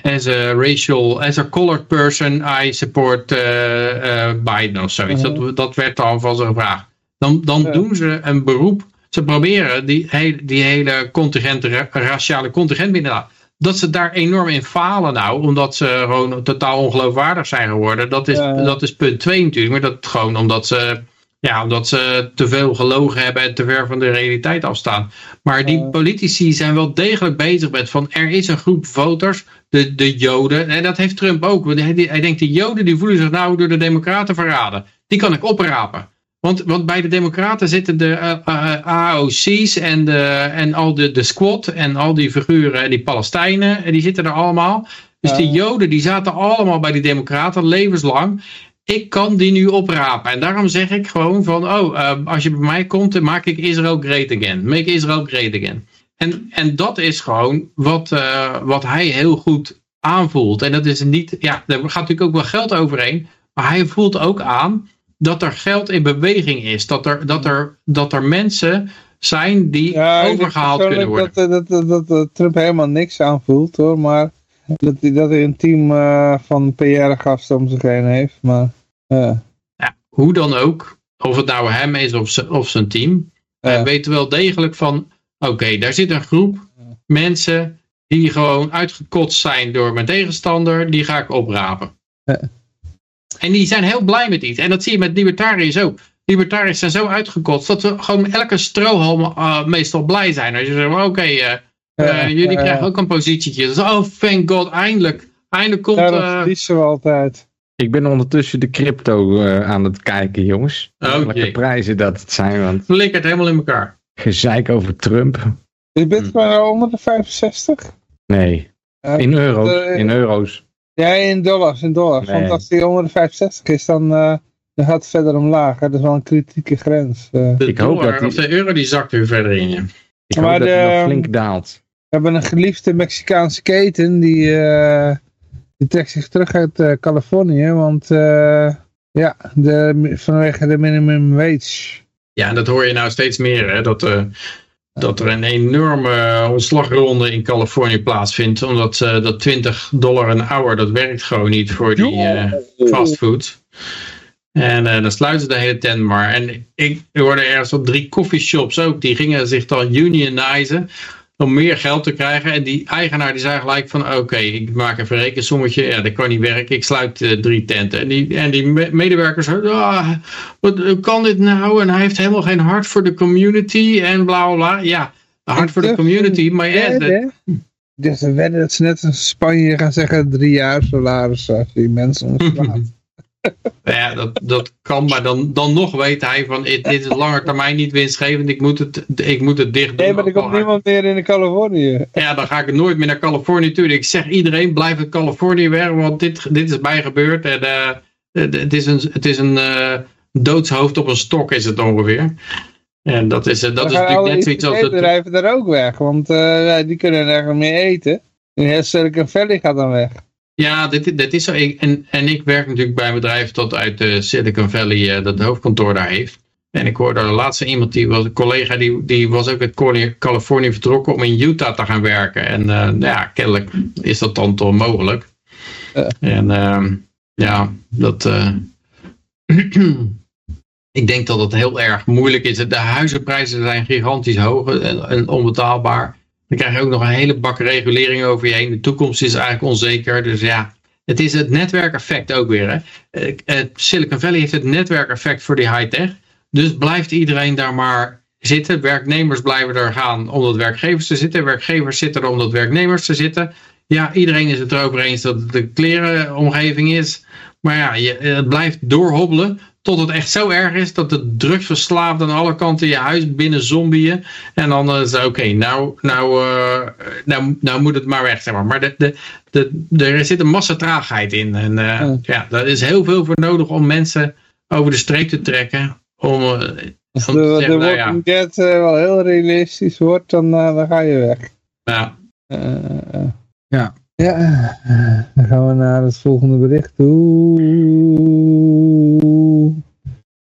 as a racial, as a colored person, I support eh, eh, Biden of zoiets. Mhm. dat, dat werd dan van ze gevraagd. Dan, dan Ja. doen ze een beroep. Ze proberen die, hele die hele contingent, ra- raciale contingent binnen te laten. Dat ze daar enorm in falen nou, omdat ze gewoon totaal ongeloofwaardig zijn geworden. Dat is, Ja. dat is punt twee natuurlijk. Maar dat gewoon omdat ze, ja, omdat ze te veel gelogen hebben en te ver van de realiteit afstaan. Maar die politici zijn wel degelijk bezig met van er is een groep voters, de, de Joden. En dat heeft Trump ook. Want hij, hij denkt, die Joden die voelen zich nou door de Democraten verraden. Die kan ik oprapen. Want, want bij de Democraten zitten de eh, eh, AOC's en, de, en al de, de squad en al die figuren, die Palestijnen, en die zitten er allemaal. Dus die Joden die zaten allemaal bij die Democraten levenslang. Ik kan die nu oprapen. En daarom zeg ik gewoon van, oh, eh, als je bij mij komt, dan maak ik Israël great again. Make Israel great again. En, en dat is gewoon wat, eh, wat hij heel goed aanvoelt. En dat is niet, ja, daar gaat natuurlijk ook wel geld overheen. Maar hij voelt ook aan dat er geld in beweging is. Dat er, dat er, dat er mensen zijn die Ja, overgehaald kunnen worden. Dat, dat, dat, dat, dat Trump helemaal niks aanvoelt hoor, maar dat hij, dat hij een team eh, van PR-gasten om zich heen heeft. Maar ja, Ja, hoe dan ook, of het nou hem is of, of zijn team. Ja. weten wel degelijk van, oké, daar zit een groep mensen die gewoon uitgekotst zijn door mijn tegenstander. Die ga ik oprapen. En die zijn heel blij met iets. En dat zie je met libertariërs ook. Libertariërs zijn zo uitgekotst dat we gewoon elke strohalm eh, meestal blij zijn. Als je zegt, oké, eh, Eh, jullie eh, krijgen ook een positietje. Dus, oh, thank god, eindelijk. Eindelijk komt... Daarom eh, verliezen we altijd. Ik ben ondertussen de crypto eh, aan het kijken, jongens. Oh, Welke jee. prijzen dat het zijn, want flikkert helemaal in elkaar. gezeik over Trump. Is Bitcoin al onder de 65? Nee, in euro's. In euro's. Ja, in dollars, in dollars. Nee. Want als die onder de 65 is, dan, eh, dan gaat het verder omlaag. hè. Dat is wel een kritieke grens. De Ik hoop dollar, dat die- of de euro die zakt weer verder in je. Ik Maar hoop dat hij de- nog flink daalt. We hebben een geliefde Mexicaanse keten, die, eh, die trekt zich terug uit eh, Californië. Want eh, ja, de, vanwege de minimum wage. Ja, en dat hoor je nou steeds meer. Hè? Dat, eh, dat er een enorme ontslagronde in Californië plaatsvindt. Omdat eh, dat 20 dollar een hour, dat werkt gewoon niet voor die eh, fastfood. En eh, dan sluiten ze de hele tent maar. En ik hoorde ergens op drie coffeeshops ook. Die gingen zich dan unionizen om meer geld te krijgen. En die eigenaar die zei gelijk van oké, ik maak even een rekensommetje. Ja, dat kan niet werken. Ik sluit eh, drie tenten. En die, en die me- medewerkers ah, wat hoe kan dit nou? En hij heeft helemaal geen hart voor de community en bla bla bla. Ja, hart voor de community. Maar ja? Dus we wedden dat ze net als Spanje gaan zeggen drie jaar salaris als die mensen *laughs* ontslaan. Ja, dat, dat kan. Maar dan, dan nog weet hij van dit is lange termijn niet winstgevend. Ik moet het, ik moet het dicht doen. Nee, maar er komt niemand meer in de Californië. Ja, dan ga ik nooit meer naar Californië toe. Ik zeg iedereen, blijf in Californië werken, want dit, dit is mij gebeurd. En, eh, het- is een, het is een eh, doodshoofd op een stok is het ongeveer. En dat is, eh, dat is Dan natuurlijk net zoiets als... Het, bedrijven daar ook weg, want die kunnen nergens meer eten. En Silicon Valley gaat dan weg. Ja, dit, dit is zo. Ik- En, en ik werk natuurlijk bij een bedrijf dat uit eh, Silicon Valley eh, dat hoofdkantoor daar heeft. En ik hoorde de laatste iemand, die was een collega, die, die was ook uit Cali- Californië vertrokken om in Utah te gaan werken. En eh, ja, kennelijk is dat dan toch mogelijk. En ehm, ja, dat... eh, *clears throat* ik denk dat het heel erg moeilijk is. De huizenprijzen zijn gigantisch hoog en, en onbetaalbaar. Dan krijg je ook nog een hele bak regulering over je heen. De toekomst is eigenlijk onzeker. Dus ja, het is het netwerkeffect ook weer. Hè. Eh, het Silicon Valley heeft het netwerkeffect voor die high-tech. Dus blijft iedereen daar maar zitten. Werknemers blijven er gaan omdat werkgevers er zitten. Werkgevers zitten er omdat werknemers er zitten. Ja, iedereen is het erover eens dat het een klerenomgeving is. Maar ja, je, het blijft doorhobbelen tot het echt zo erg is dat de drugsverslaafd aan alle kanten je huis binnen zombieën. En dan is het oké, nou, nou, eh, nou, nou moet het maar weg. Zeg maar. maar de, de, de, er zit een massa traagheid in. En eh, Ja. ja, daar is heel veel voor nodig om mensen over de streep te trekken. Om, eh, Als om de, te de zeggen, nou ja, Walking Dead eh, wel heel realistisch wordt, dan, eh, dan ga je weg. nou, Eh, eh. Ja. Ja, eh, dan gaan we naar het volgende bericht toe.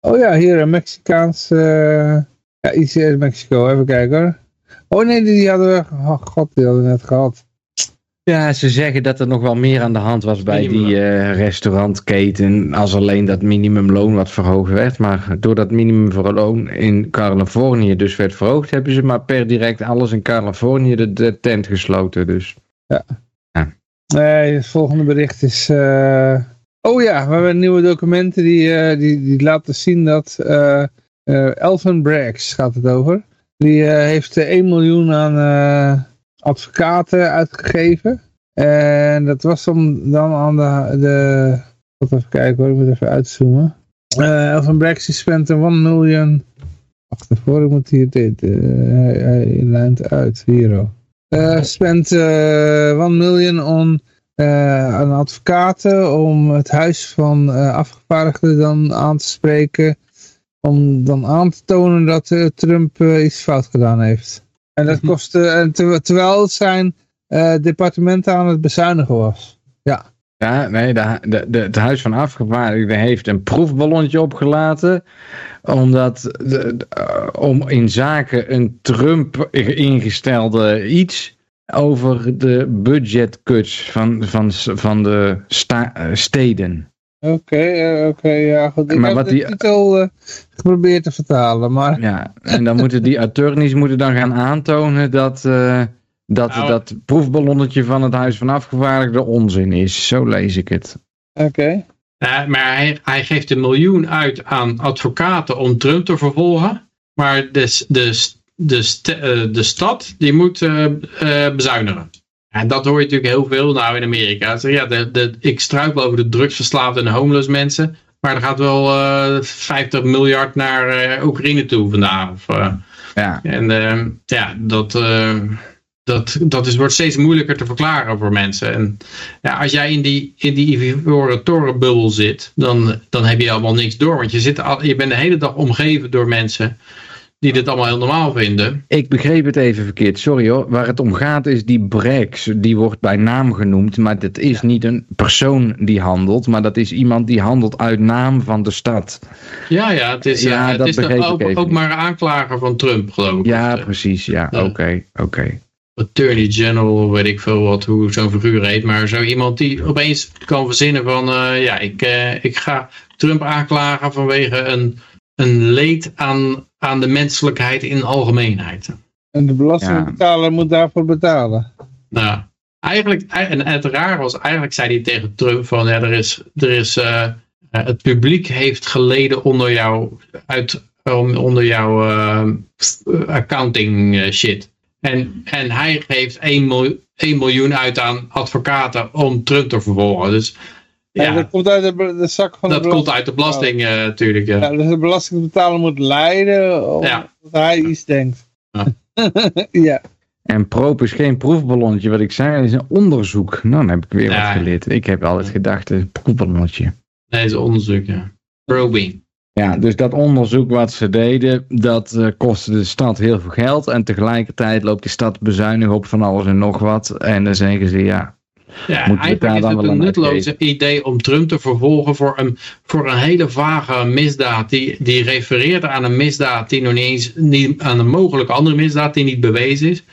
Oh ja, hier een Mexicaans. eh ja, ICS Mexico, even kijken hoor. Oh nee, die hadden we. Oh god, die hadden we net gehad. Ja, ze zeggen dat er nog wel meer aan de hand was bij die eh, restaurantketen. Als alleen dat minimumloon wat verhoogd werd. Maar doordat minimumloon in Californië dus werd verhoogd, hebben ze maar per direct alles in Californië de, de tent gesloten. Dus Nee, het volgende bericht is. eh, Oh ja, we hebben nieuwe documenten die, eh, die, die laten zien dat. eh eh, Elvin Braggs gaat het over. Die eh, heeft eh, 1 miljoen aan eh, advocaten uitgegeven. En dat was dan, dan aan de. de even kijken hoor, ik moet even uitzoomen. Eh Elvin Braggs die spent een 1 miljoen. Wacht even, ik moet hier dit. eh, hij, hij lijnt uit, hier. Eh spent eh 1 miljoen on, eh, aan advocaten om het huis van eh, afgevaardigden dan aan te spreken. Om dan aan te tonen dat eh, Trump eh, iets fout gedaan heeft. En dat Mhm. kostte, terwijl zijn eh, departement aan het bezuinigen was. ja, nee, de, de, de- het Huis van Afgevaardigden heeft een proefballonnetje opgelaten. Omdat eh, om in zaken een Trump ingestelde iets over de budgetcuts van, van, van de sta- eh, steden. Oké, eh, oké, ja goed. Ik Maar heb wat de die- titel eh, geprobeerd te vertalen, maar... Ja, en dan moeten die attorneys moeten dan gaan aantonen dat, eh, dat Nou. dat proefballonnetje van het Huis van Afgevaardigden onzin is. Zo lees ik het. Oké. Ja, maar hij, hij geeft een miljoen uit aan advocaten om Trump te vervolgen. Maar de, de, de, st de stad die moet bezuinigen. En dat hoor je natuurlijk heel veel nou in Amerika. Zeg, ja, de, de, ik struikel over de drugsverslaafde en de homeless mensen. Maar er gaat wel 50 miljard naar Oekraïne toe vandaag. Of, ja. En ja, dat dat, dat is, wordt steeds moeilijker te verklaren voor mensen. En ja, als jij in die, in die ivoren torenbubbel zit, dan, dan heb je allemaal niks door. Want je, zit al, je bent de hele dag omgeven door mensen die dit allemaal heel normaal vinden. Ik begreep het even verkeerd, sorry hoor. Waar het om gaat is die Brex, die wordt bij naam genoemd, maar dat is niet een persoon die handelt, maar dat is iemand die handelt uit naam van de stad. Ja, ja, het is, ja, uh, het is de, ook, ook maar aanklager van Trump, geloof ik. Ja, precies, ja, oké, oké attorney general, weet ik veel wat, hoe zo'n figuur heet. Maar zo iemand die opeens kan verzinnen van, uh, ja, ik, uh, ik ga Trump aanklagen vanwege een, een leed aan, aan de menselijkheid in algemeenheid. En de belastingbetaler ja. moet daarvoor betalen. Nou, eigenlijk, en het raar was, eigenlijk zei hij tegen Trump van, ja, er is, er is uh, het publiek heeft geleden onder jouw, uit, onder jouw accounting shit. En, en hij geeft 1 miljoen, 1 miljoen uit aan advocaten om Trump te vervolgen. Dus ja, dat komt uit de, de zak van dat de komt uit de belasting uh, natuurlijk. Ja. ja. dus de belastingbetaler moet leiden omdat ja. hij iets denkt. Ja. *laughs* ja. En proop is geen proefballonnetje, wat ik zei, het is een onderzoek. Nou, dan heb ik weer wat geleerd. Ik heb altijd gedacht, een proefballonnetje. Nee, het is onderzoek, ja. Probing. Ja, dus dat onderzoek wat ze deden, dat uh, kostte de stad heel veel geld. En tegelijkertijd loopt de stad bezuinigen op van alles en nog wat. En dan zeggen ze, ja, ja, eigenlijk is het een nutteloze idee om Trump te vervolgen voor een, voor een hele vage misdaad. Die, die refereert aan een misdaad die nog niet eens, niet, aan een mogelijke andere misdaad die niet bewezen is.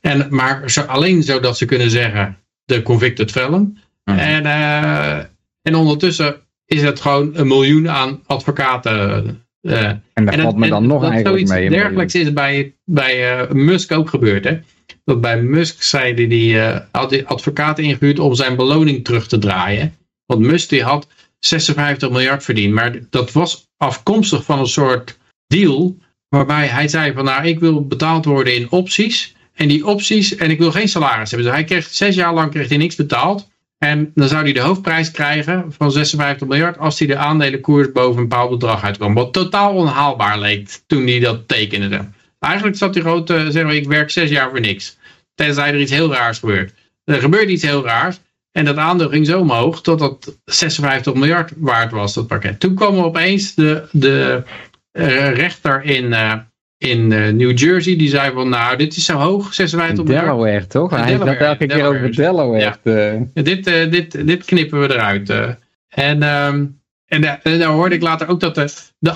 En, maar zo, alleen zodat ze kunnen zeggen, de convicted felon. Mhm. En, uh, en ondertussen is het gewoon een miljoen aan advocaten. Uh, en daar valt me dan nog eigenlijk mee. Dergelijks is bij, bij uh, Musk ook gebeurd. Hè? Dat bij Musk zeiden die, uh, had die advocaten ingehuurd om zijn beloning terug te draaien. Want Musk die had 56 miljard verdiend. Maar dat was afkomstig van een soort deal. Waarbij hij zei van nou ik wil betaald worden in opties. En die opties, en ik wil geen salaris hebben. Dus hij kreeg zes jaar lang kreeg hij niks betaald. En dan zou hij de hoofdprijs krijgen van 56 miljard als hij de aandelenkoers boven een bepaald bedrag uitkwam. Wat totaal onhaalbaar leek toen hij dat tekende. Eigenlijk zat hij gewoon te zeggen, ik werk zes jaar voor niks. Tenzij er iets heel raars gebeurt. Er gebeurde iets heel raars. En dat aandeel ging zo omhoog tot dat 56 miljard waard was, dat pakket. Toen kwam er opeens de, de uh, rechter in, uh, in uh, New Jersey, die zei van nou, dit is zo hoog, 56 miljard. Delaware toch? Hij heeft het elke keer over Delaware. Ja. Dit, uh, dit, dit knippen we eruit. En, um, en daar hoorde ik later ook dat de, de,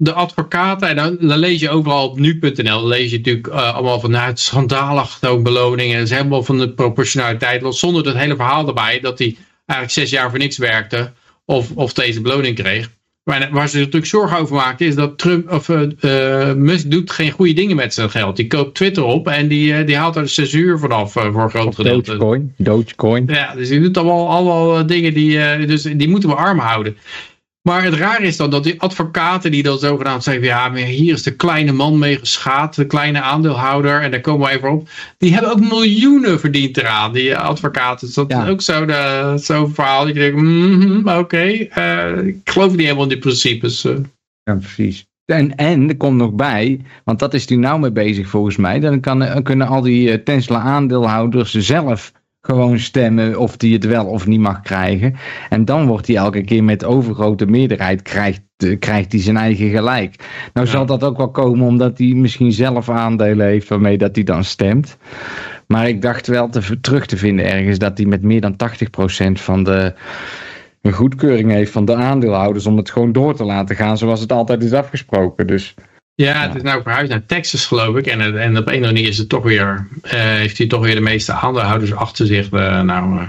de advocaten, en dan, dan, lees je overal op nu.nl, lees je natuurlijk allemaal van nou, schandalig ook beloningen, het is helemaal van de proportionaliteit, want zonder het hele verhaal erbij, dat hij eigenlijk zes jaar voor niks werkte, of, of deze beloning kreeg. Maar waar ze natuurlijk zorgen over maken is dat Trump, of, uh, Musk doet geen goede dingen met zijn geld. Die koopt Twitter op en die, die haalt er de censuur vanaf voor een groot gedeelte. Dogecoin. Dogecoin. Ja, dus die doet allemaal, allemaal dingen die, dus die moeten we arm houden. Maar het raar is dan dat die advocaten die dan zogenaamd zeggen, ja, maar hier is de kleine man mee geschaad, de kleine aandeelhouder, en daar komen we even op. Die hebben ook miljoenen verdiend eraan, die advocaten. Dus dat is ook zo'n zo verhaal. Dat je denkt, mm, oké, okay, uh, ik geloof niet helemaal in die principes. Eh. Ja, precies. En, en er komt nog bij, want dat is hij nou mee bezig volgens mij, dan kan, kunnen al die eh, Tesla aandeelhouders zelf gewoon stemmen of die het wel of niet mag krijgen. En dan wordt hij elke keer met overgrote meerderheid krijgt, eh, krijgt hij zijn eigen gelijk. Nou zal dat ook wel komen omdat hij misschien zelf aandelen heeft waarmee dat hij dan stemt. Maar ik dacht wel te, terug te vinden ergens dat hij met meer dan 80% van de een goedkeuring heeft van de aandeelhouders om het gewoon door te laten gaan zoals het altijd is afgesproken. Dus ja, het is nou verhuisd naar Texas geloof ik. En, en op een of andere manier is het toch weer, uh, heeft hij toch weer de meeste aandeelhouders achter zich. Uh, nou, uh.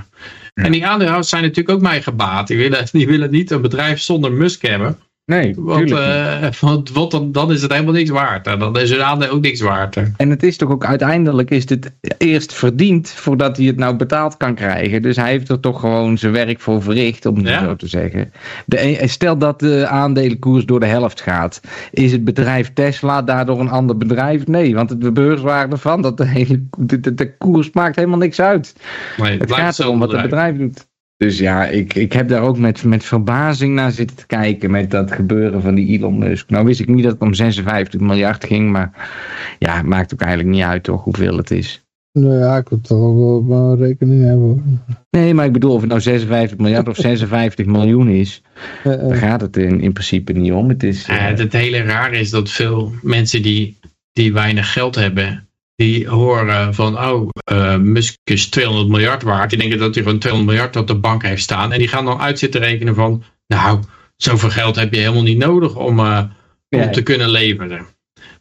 En die aandeelhouders zijn natuurlijk ook mij gebaat. Die willen, die willen niet een bedrijf zonder Musk hebben. Nee, Want, want dan, dan is het helemaal niks waard. En dan is hun aandeel ook niks waard. En het is toch ook uiteindelijk is dit eerst verdiend voordat hij het nou betaald kan krijgen. Dus hij heeft er toch gewoon zijn werk voor verricht, om het Ja. zo te zeggen. De, stel dat de aandelenkoers door de helft gaat. Is het bedrijf Tesla daardoor een ander bedrijf? Nee, want de beurswaarde van dat de, hele, de, de, de koers maakt helemaal niks uit. Nee, Het blijft gaat erom wat het bedrijf doet. Dus ja, ik, ik heb daar ook met, met verbazing naar zitten te kijken met dat gebeuren van die Elon Musk. Nou wist ik niet dat het om 56 miljard ging, maar ja, het maakt ook eigenlijk niet uit toch hoeveel het is. Nou ja, ik wil toch wel mijn rekening hebben hoor. Nee, maar ik bedoel of het nou 56 miljard of *laughs* 56 miljoen is, daar gaat het in, in principe niet om. Het is, Ja, eh, het hele raar is dat veel mensen die, die weinig geld hebben, die horen van, oh, eh, Musk is 200 miljard waard. Die denken dat hij gewoon 200 miljard op de bank heeft staan. En die gaan dan uit zitten rekenen van, nou, zoveel geld heb je helemaal niet nodig om, eh, om Ja. te kunnen leveren.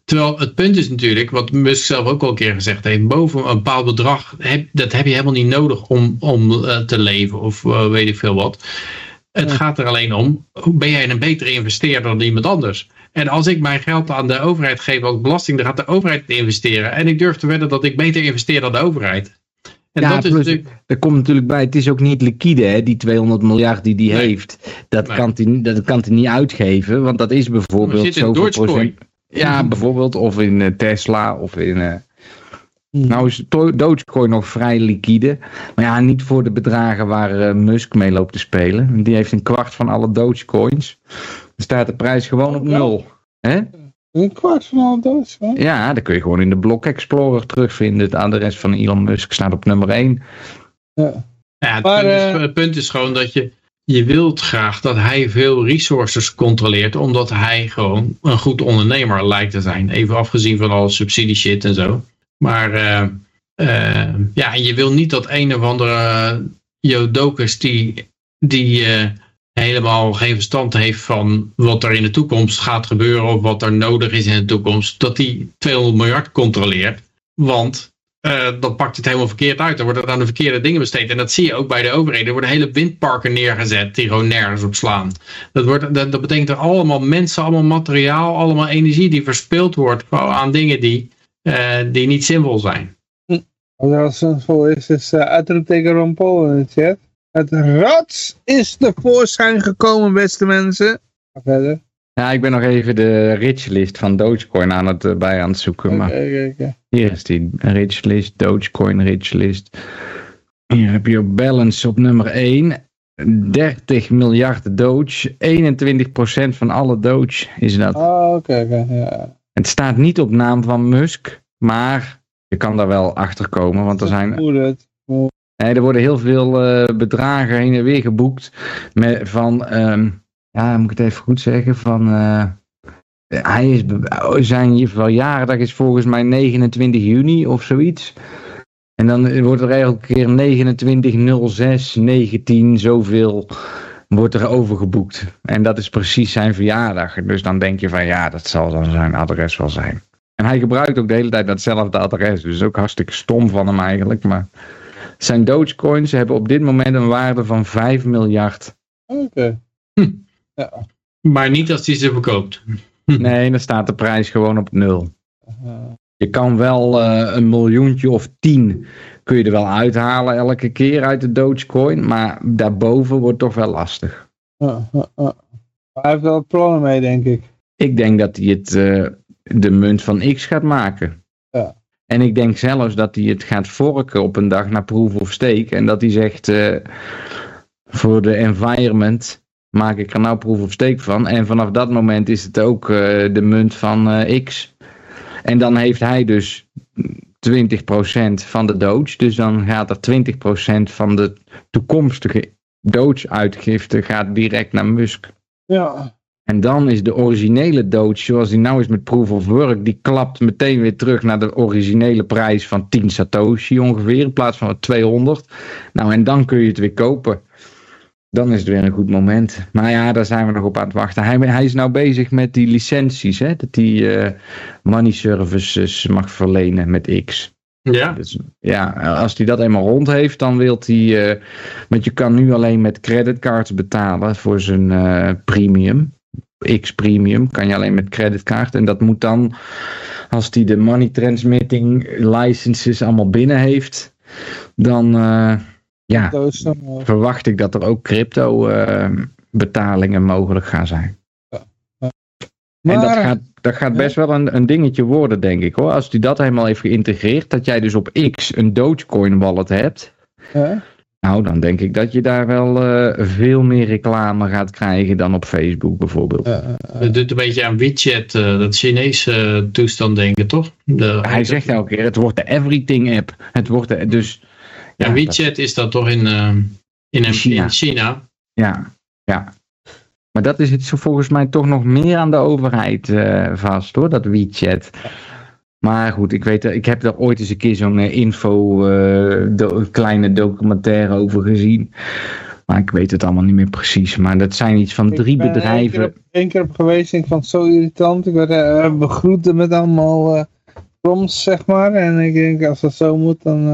Terwijl het punt is natuurlijk, wat Musk zelf ook al een keer gezegd heeft, boven een bepaald bedrag, heb, dat heb je helemaal niet nodig om, om eh, te leven of weet ik veel wat. Het Ja. gaat er alleen om, hoe ben jij een betere investeerder dan iemand anders? En als ik mijn geld aan de overheid geef als belasting, dan gaat de overheid het investeren. En ik durf te wedden dat ik beter investeer dan de overheid. En Ja, dat is plus- natuurlijk, er komt natuurlijk bij, het is ook niet liquide, hè, die 200 miljard die die Nee. heeft. Dat, Nee. kan hij, dat kan hij niet uitgeven, want dat is bijvoorbeeld zit zoveel procent. Ja, bijvoorbeeld, of in eh, Tesla, of in... eh, Hmm. Nou is Do- Dogecoin nog vrij liquide. Maar ja, niet voor de bedragen waar eh, Musk mee loopt te spelen. Die heeft een kwart van alle Dogecoins. Dan staat de prijs gewoon op nul. Hè? Een kwart van al hè? Ja, dan kun je gewoon in de Block Explorer terugvinden. Het adres van Elon Musk staat op nummer 1. Ja. ja, het, Maar, punt is, eh, het punt is gewoon dat je, je wilt graag dat hij veel resources controleert, omdat hij gewoon een goed ondernemer lijkt te zijn. Even afgezien van alle subsidie shit en zo. Maar eh, eh, ja, en je wil niet dat een of andere Jodokus die, die eh, helemaal geen verstand heeft van wat er in de toekomst gaat gebeuren of wat er nodig is in de toekomst, dat die 200 miljard controleert. Want eh, dan pakt het helemaal verkeerd uit. Dan wordt het aan de verkeerde dingen besteed. En dat zie je ook bij de overheden. Er worden hele windparken neergezet die gewoon nergens op slaan. Dat, wordt, dat, betekent er allemaal mensen, allemaal materiaal, allemaal energie die verspild wordt aan dingen die, eh, die niet zinvol zijn. Als het vol is, is uh, uitroepteken Ron Paul in de chat. Het rad is tevoorschijn gekomen, beste mensen. Ga verder. Ja, ik ben nog even de rich list van Dogecoin aan het, eh, bij aan het zoeken. Maar hier is die rich list, Dogecoin rich list. Hier heb je op balance op nummer 1. 30 miljard Doge. 21% van alle Doge is dat. Ah, oké, oké. ja. Het staat niet op naam van Musk, maar je kan daar wel achter komen, want er zijn? Nee, er worden heel veel eh, bedragen heen en weer geboekt. Met, van, ehm, ja, moet ik het even goed zeggen, van... eh, hij is, oh, zijn verjaardag is volgens mij 29 juni of zoiets. En dan wordt er elke keer 29, 06, 19, zoveel wordt er overgeboekt. En dat is precies zijn verjaardag. Dus dan denk je van ja, dat zal dan zijn adres wel zijn. En hij gebruikt ook de hele tijd datzelfde adres. Dus ook hartstikke stom van hem eigenlijk. Maar zijn Dogecoins hebben op dit moment een waarde van 5 miljard. Oké. Maar niet als hij ze verkoopt. Nee, dan staat de prijs gewoon op nul. Je kan wel eh, een miljoentje of tien kun je er wel uithalen elke keer uit de Dogecoin. Maar daarboven wordt toch wel lastig. uh, uh, uh. Hij heeft wel plannen mee, denk ik. Ik denk dat hij het eh, de munt van X gaat maken. En ik denk zelfs dat hij het gaat vorken op een dag naar proof of stake. En dat hij zegt, eh, voor de environment maak ik er nou proof of stake van. En vanaf dat moment is het ook eh, de munt van eh, X. En dan heeft hij dus 20% van de Doge. Dus dan gaat er 20% van de toekomstige Doge-uitgifte gaat direct naar Musk. Ja. En dan is de originele Doge, zoals die nou is met Proof of Work, die klapt meteen weer terug naar de originele prijs van 10 Satoshi ongeveer, in plaats van 200. Nou, en dan kun je het weer kopen. Dan is het weer een goed moment. Maar ja, daar zijn we nog op aan het wachten. Hij, hij is nou bezig met die licenties, hè? dat hij eh, money services mag verlenen met X. Ja, Dus, ja, als hij dat eenmaal rond heeft, dan wil hij. eh, want je kan nu alleen met creditcards betalen voor zijn eh, premium. X Premium. Kan je alleen met creditcard. En dat moet dan, als die de money transmitting licenses allemaal binnen heeft, dan eh, ja, eh, verwacht ik dat er ook crypto eh, betalingen mogelijk gaan zijn. en dat gaat, dat gaat best wel een, een dingetje worden, denk ik hoor. Als die dat helemaal heeft geïntegreerd, dat jij dus op X een Dogecoin wallet hebt. Nou, dan denk ik dat je daar wel eh, veel meer reclame gaat krijgen dan op Facebook bijvoorbeeld. Het doet een beetje aan WeChat, eh, dat Chinese eh, toestand denken, toch? De, Hij zegt elke keer, het wordt de everything app. Het wordt de, dus... Ja, WeChat is dat toch in, in, in China. China. Ja, ja. Maar dat is het zo volgens mij toch nog meer aan de overheid eh, vast hoor, dat WeChat. Maar goed, ik weet, ik heb daar ooit eens een keer zo'n eh, info, eh, do- kleine documentaire over gezien. Maar ik weet het allemaal niet meer precies. Maar dat zijn iets van drie Ik ben bedrijven. één keer op geweest en ik vond het zo irritant. Ik werd eh, begroet met allemaal eh prompts, zeg maar. En ik denk, als dat zo moet, dan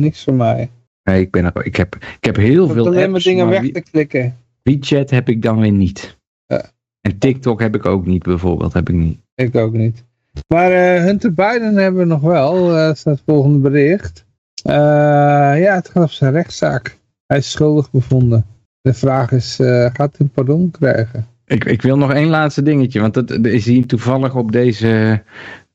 niks voor mij. Nee, ik, ben er, ik, heb, ik heb heel Ik veel alleen maar apps, dingen weg te klikken. WeChat heb ik dan weer niet. Ja. En TikTok heb ik ook niet bijvoorbeeld, heb ik niet. Ik ook niet. Maar eh, Hunter Biden hebben we nog wel. eh staat het volgende bericht. Eh, ja, het gaat op zijn rechtszaak. Hij is schuldig bevonden. De vraag is, eh, gaat hij een pardon krijgen? Ik, ik wil nog één laatste dingetje, want dat, is hier toevallig op deze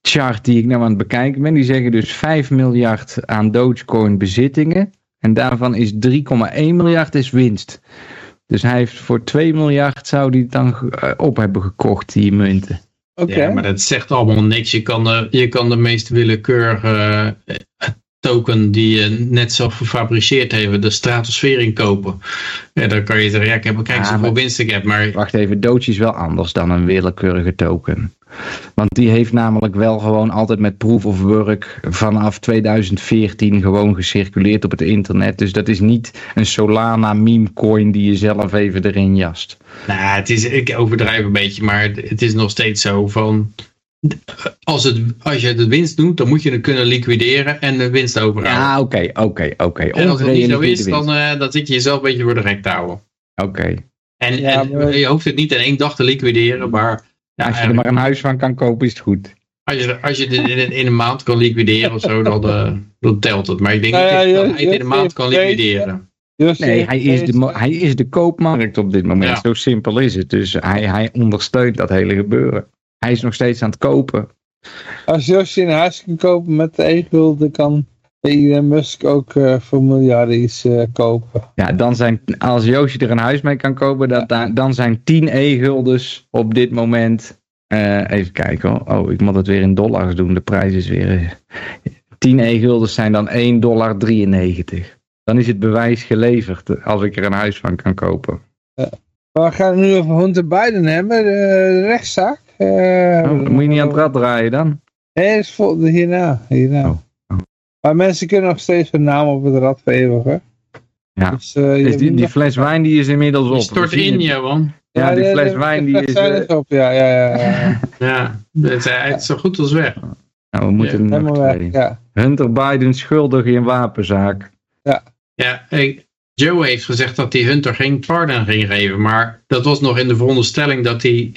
chart die ik nou aan het bekijken ben. Die zeggen dus 5 miljard aan Dogecoin bezittingen. En daarvan is 3,1 miljard is winst. Dus hij heeft voor 2 miljard zou hij dan eh, op hebben gekocht, die munten. Ja, maar dat zegt allemaal niks. Je kan, de, je kan de meest willekeurige eh, token die je net zelf gefabriceerd heeft, de stratosfeer kopen. Ja, dan kan je zeggen, ja, ik heb, kijk zoveel maar- winst ik heb. Maar Wacht even, Doge is wel anders dan een willekeurige token. Want die heeft namelijk wel gewoon altijd met proof of work vanaf 2014 gewoon gecirculeerd op het internet. Dus dat is niet een Solana meme coin die je zelf even erin jast. nou, het is, ik overdrijf een beetje, maar het is nog steeds zo van... Als, het, als je het winst doet, dan moet je het kunnen liquideren en de winst overhouden. Ja, oké, oké, oké. en als het niet zo is, dan, eh, dan zit je jezelf een beetje voor de gek te houden. Oké. En, Ja, en maar- je hoeft het niet in één dag te liquideren, maar ja, Als je er maar een huis van kan kopen, is het goed. Als je, als je dit in, in een maand kan liquideren of zo, dan, eh, dan telt het. Maar ik denk Nou ja, dat je- hij het in een maand kan liquideren. Dus Nee, hij is, de, hij is de koopmarkt op dit moment. Ja. Zo simpel is het. Dus hij, hij ondersteunt dat hele gebeuren. Hij is nog steeds aan het kopen. Als Josje een huis kan kopen met de e-gulden, kan Elon Musk ook eh, voor miljarden iets eh, kopen. Ja, dan zijn, als Joosje er een huis mee kan kopen, dat, dan zijn 10 e-guldens op dit moment. eh, even kijken hoor. Oh, ik moet het weer in dollars doen. De prijs is weer. eh, 10 e-guldens zijn dan 1,93 dollar. Dan is het bewijs geleverd als ik er een huis van kan kopen. Maar we gaan het nu over Hunter Biden hebben, de, rechtszaak. Oh, dan moet je niet aan het rad draaien dan. Nee, dat is vol, hierna. hierna. Oh. Maar mensen kunnen nog steeds hun naam op het rad vereeuwigen. Ja. Dus, eh, je Is die, die fles wijn die is inmiddels op. Je stort in, het. Johan. Ja, die de- fles de- wijn de die fles is... wijn eh, is op, ja, ja, ja. ja. Ja, het, hij is zo goed als weg. nou, we moeten nog Helemaal weg, ja. Hunter Biden schuldig in wapenzaak. Ja, hey, Joe heeft gezegd dat hij Hunter geen pardon ging geven. Maar dat was nog in de veronderstelling dat hij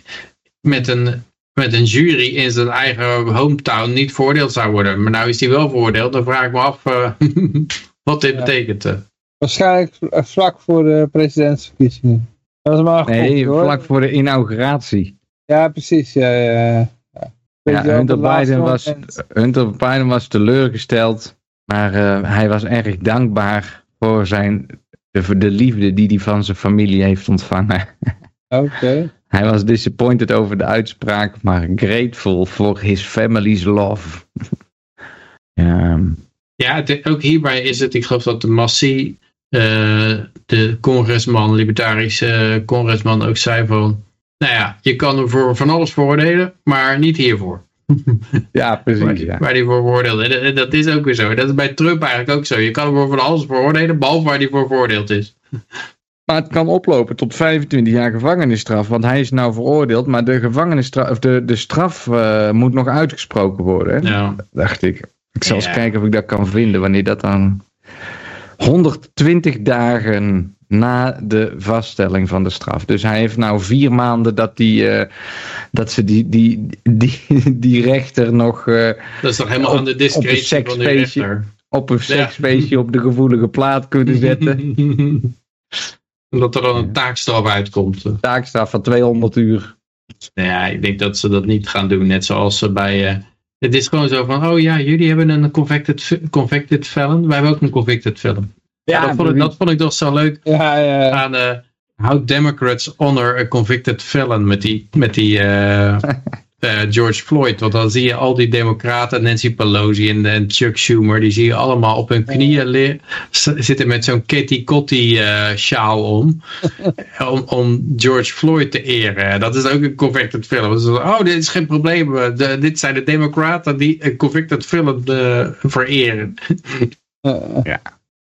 met een, met een jury in zijn eigen hometown niet veroordeeld zou worden. Maar nou is hij wel veroordeeld. Dan vraag ik me af eh, *laughs* wat dit Ja. betekent. eh. Waarschijnlijk eh, vlak voor de presidentsverkiezingen. Dat is maar goed, Nee, hoor. vlak voor de inauguratie. Ja, precies. Ja, ja, Hunter Biden, was. Hunter Biden was teleurgesteld. Maar eh, hij was erg dankbaar voor zijn, de, de liefde die hij van zijn familie heeft ontvangen. *laughs* Oké. Hij was disappointed over de uitspraak, maar grateful for his family's love. ja, *laughs* Ja, het- ook hierbij is het, ik geloof dat de Massie, eh, de congresman, libertarische eh, congresman ook zei van, nou ja, je kan hem voor van alles veroordelen, maar niet hiervoor. *laughs* ja, Waar, precies. Ja. waar hij voor veroordeeld is. En dat- Dat is ook weer zo. Dat is bij Trump eigenlijk ook zo. Je kan hem voor van alles veroordelen, behalve waar hij voor veroordeeld is. Maar het kan oplopen tot 25 jaar gevangenisstraf. Want hij is nou veroordeeld, maar de, gevangenisstraf, of de, de straf eh, moet nog uitgesproken worden. Hè? Dacht ik. Ik zal eens kijken of ik dat kan vinden wanneer dat dan. 120 dagen na de vaststelling van de straf. Dus hij heeft nou vier maanden dat, die, eh, dat ze die, die, die, die rechter nog eh, Dat is toch helemaal Op- aan de discretie van de rechter. op een seksfeestje op de gevoelige plaat kunnen *laughs* zetten. Omdat er dan een taakstraf uitkomt. Taakstraf van 200 uur. Nou ja, ik denk dat ze dat niet gaan doen. Net zoals ze bij... eh, het is gewoon zo van, oh ja, jullie hebben een convicted, convicted felon. Wij hebben ook een convicted felon. Ja, dat, vond ik, dat vond ik toch zo leuk Ja, ja. aan eh How Democrats Honor a Convicted Felon met die, met die eh, *laughs* George Floyd. Want dan zie je al die democraten, Nancy Pelosi en, en Chuck Schumer, die zie je allemaal op hun knieën zitten met zo'n Kitty Kotti eh, sjaal om, *laughs* om. Om George Floyd te eren. Dat is ook een convicted felon. Dus, oh, dit is geen probleem. De, dit zijn de democraten die een convicted felon eh, vereren. Eh,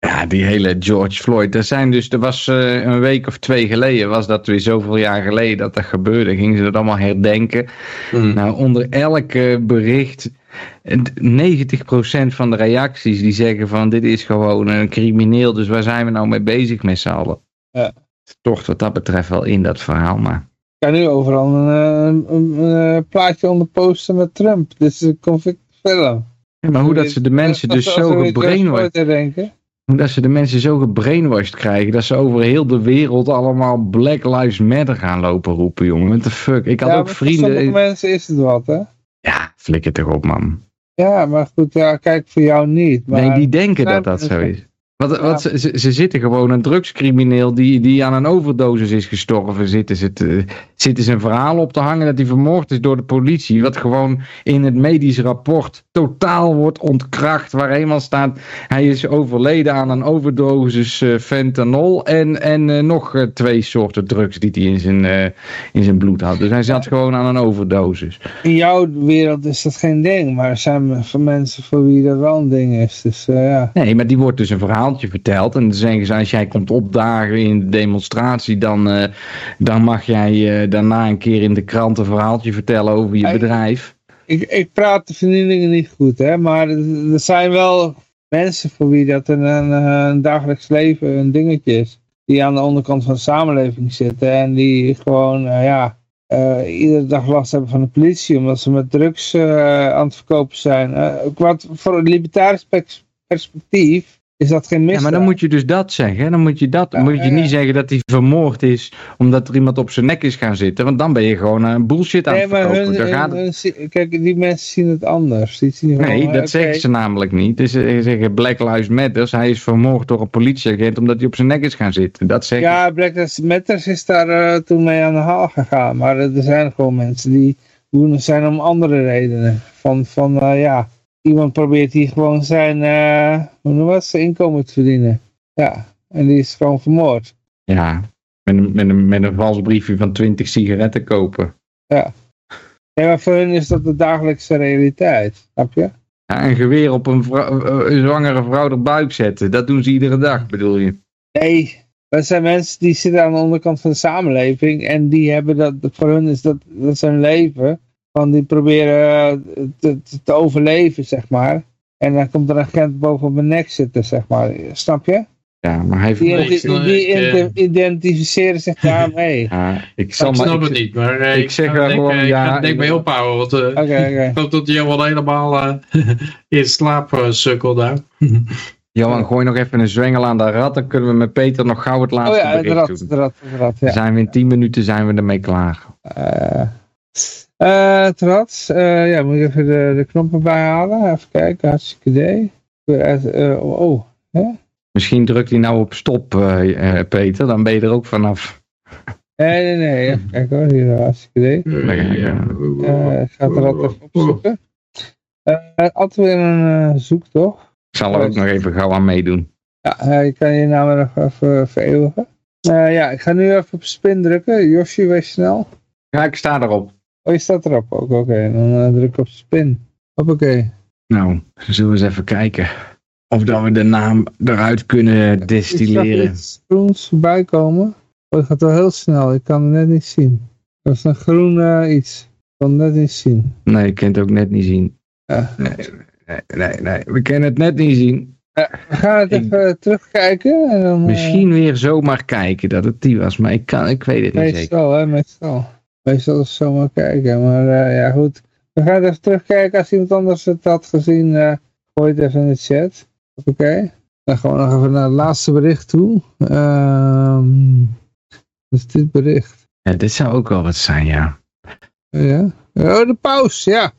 Ja, die hele George Floyd. Er zijn dus, er was eh, een week of twee geleden, was dat weer zoveel jaar geleden dat dat gebeurde. Gingen ze dat allemaal herdenken. Hmm. Nou, onder elk eh, bericht, eh, 90% van de reacties die zeggen van dit is gewoon een crimineel, dus waar zijn we nou mee bezig met z'n allen? Ja. Toch wat dat betreft wel in dat verhaal, maar... Ik kan nu overal een, eh, een, een, eh, plaatje onder posten met Trump. Dit is een convict film. Ja, maar hoe dat ze de mensen dus zo gebrainwashed, dat ze de mensen zo gebrainwashed krijgen, dat ze over heel de wereld allemaal Black Lives Matter gaan lopen roepen, jongen. What the fuck? Ik had ja, ook vrienden... sommige mensen is het wat, hè? Ja, flikker toch op, man. Ja, maar goed, ja, kijk, voor jou niet. Maar, nee, die denken dat dat zo is. Want, want ze, ze, ze zitten gewoon een drugscrimineel die, die aan een overdosis is gestorven. Zitten ze, te- zitten ze een verhaal op te hangen dat hij vermoord is door de politie. Wat gewoon in het medisch rapport totaal wordt ontkracht. Waar eenmaal staat hij is overleden aan een overdosis eh, fentanyl. En, en eh, nog eh, twee soorten drugs die hij in zijn, in zijn bloed had. Dus hij zat gewoon aan een overdosis. In jouw wereld is dat geen ding, maar er zijn voor mensen voor wie dat wel een ding is. Dus ja. Nee, maar die wordt dus een verhaaltje verteld. En dan zeggen ze, als jij komt opdagen in de demonstratie, dan, eh, dan mag jij eh, daarna een keer in de krant een verhaaltje vertellen over je bedrijf. Ik, ik praat de vernielingen niet goed, hè, maar er, zijn wel mensen voor wie dat een, een, een dagelijks leven een dingetje is. Die aan de onderkant van de samenleving zitten en die gewoon, eh, ja, iedere dag last hebben van de politie omdat ze met drugs aan het verkopen zijn. Eh, wat voor een libertarisch pers- perspectief is dat geen Ja, misdaad. maar dan moet je dus dat zeggen. Dan moet je, dat, Ja, moet je ja, niet ja. zeggen dat hij vermoord is omdat er iemand op zijn nek is gaan zitten. Want dan ben je gewoon een bullshit aan Nee, het maar verkopen. hun, gaat hun kijk, die mensen zien het anders. Die zien Nee, eh, dat oké, zeggen ze namelijk niet. Dus ze zeggen Black Lives Matter. Hij is vermoord door een politieagent omdat hij op zijn nek is gaan zitten. Dat zeggen ze. Ja, Black Lives Matter is daar eh, toen mee aan de haal gegaan. Maar er zijn gewoon mensen die doen zijn om andere redenen. Van, van eh, ja, iemand probeert hier gewoon zijn, hoe noem het, zijn inkomen te verdienen. Ja, en die is gewoon vermoord. Ja, met een, met, een, met een vals briefje van 20 sigaretten kopen. Ja, maar voor hun is dat de dagelijkse realiteit. Snap je? Ja, een geweer op een, een zwangere vrouw de buik zetten. Dat doen ze iedere dag, bedoel je? Nee, dat zijn mensen die zitten aan de onderkant van de samenleving. En die hebben dat, voor hun is dat, dat hun leven. Van die proberen eh, te, te, te overleven, zeg maar. En dan komt er een agent boven op mijn nek zitten, zeg maar. Snap je? Ja, maar hij... Die, snap- die ik, eh, ident- identificeren zich daarmee. *laughs* Ja, ik zal Ik maar... snap ik- het niet, maar eh, ik ik, zeg wel er denk, gewoon eh, ik ja, ga denk mee ophouden. Want eh, Oké, *laughs* oké. ik hoop dat je wel helemaal eh, *laughs* in slaap uh, sukkelt daar. Johan, gooi nog even een zwengel aan de rat. Dan kunnen we met Peter nog gauw het Oh laatste ja, het rad, doen. het rad, het rad, Dan ja. zijn we in 10 minuten zijn we ermee klaar. Eh, eh, het rad, eh, ja, moet ik even de, de knoppen bijhalen. Even kijken, hartstikke idee. Eh, oh, hè? Misschien drukt hij nou op stop, eh, eh, Peter. Dan ben je er ook vanaf. Nee, nee, nee. Even kijken hoor, hier hartstikke idee. Eh, ik ga het er altijd even opzoeken. Eh altijd weer een eh, zoektocht. Ik zal er ook nog even gauw aan meedoen. Ja, eh, je kan je naam nog even vereeuwigen. Eh, ja, ik ga nu even op spin drukken. Yoshi, wees snel. Ja, ik sta erop. Oh, je staat erop ook. Oké, dan eh, druk ik op spin. Hoppakee. Nou, zullen we eens even kijken. Of dat we de naam eruit kunnen Ik zag destilleren. groens voorbij komen. Oh, het gaat wel heel snel. Ik kan het net niet zien. Dat is een groen eh, iets. Ik kan het net niet zien. Nee, ik kan het ook net niet zien. Ja. Nee, nee, nee, nee. We kunnen het net niet zien. We gaan het Ik- even terugkijken. En dan, eh, Misschien weer zomaar kijken dat het die was, maar ik, kan, ik weet het niet zeker. Meestal, hè, meestal. Meestal is het zomaar kijken. Maar eh, ja, goed. We gaan even terugkijken. Als iemand anders het had gezien, eh gooi het even in de chat. Oké. Dan gaan we nog even naar het laatste bericht toe. Ehm dat is dit bericht. Ja, dit zou ook wel wat zijn, ja. Ja. Oh, de paus, ja.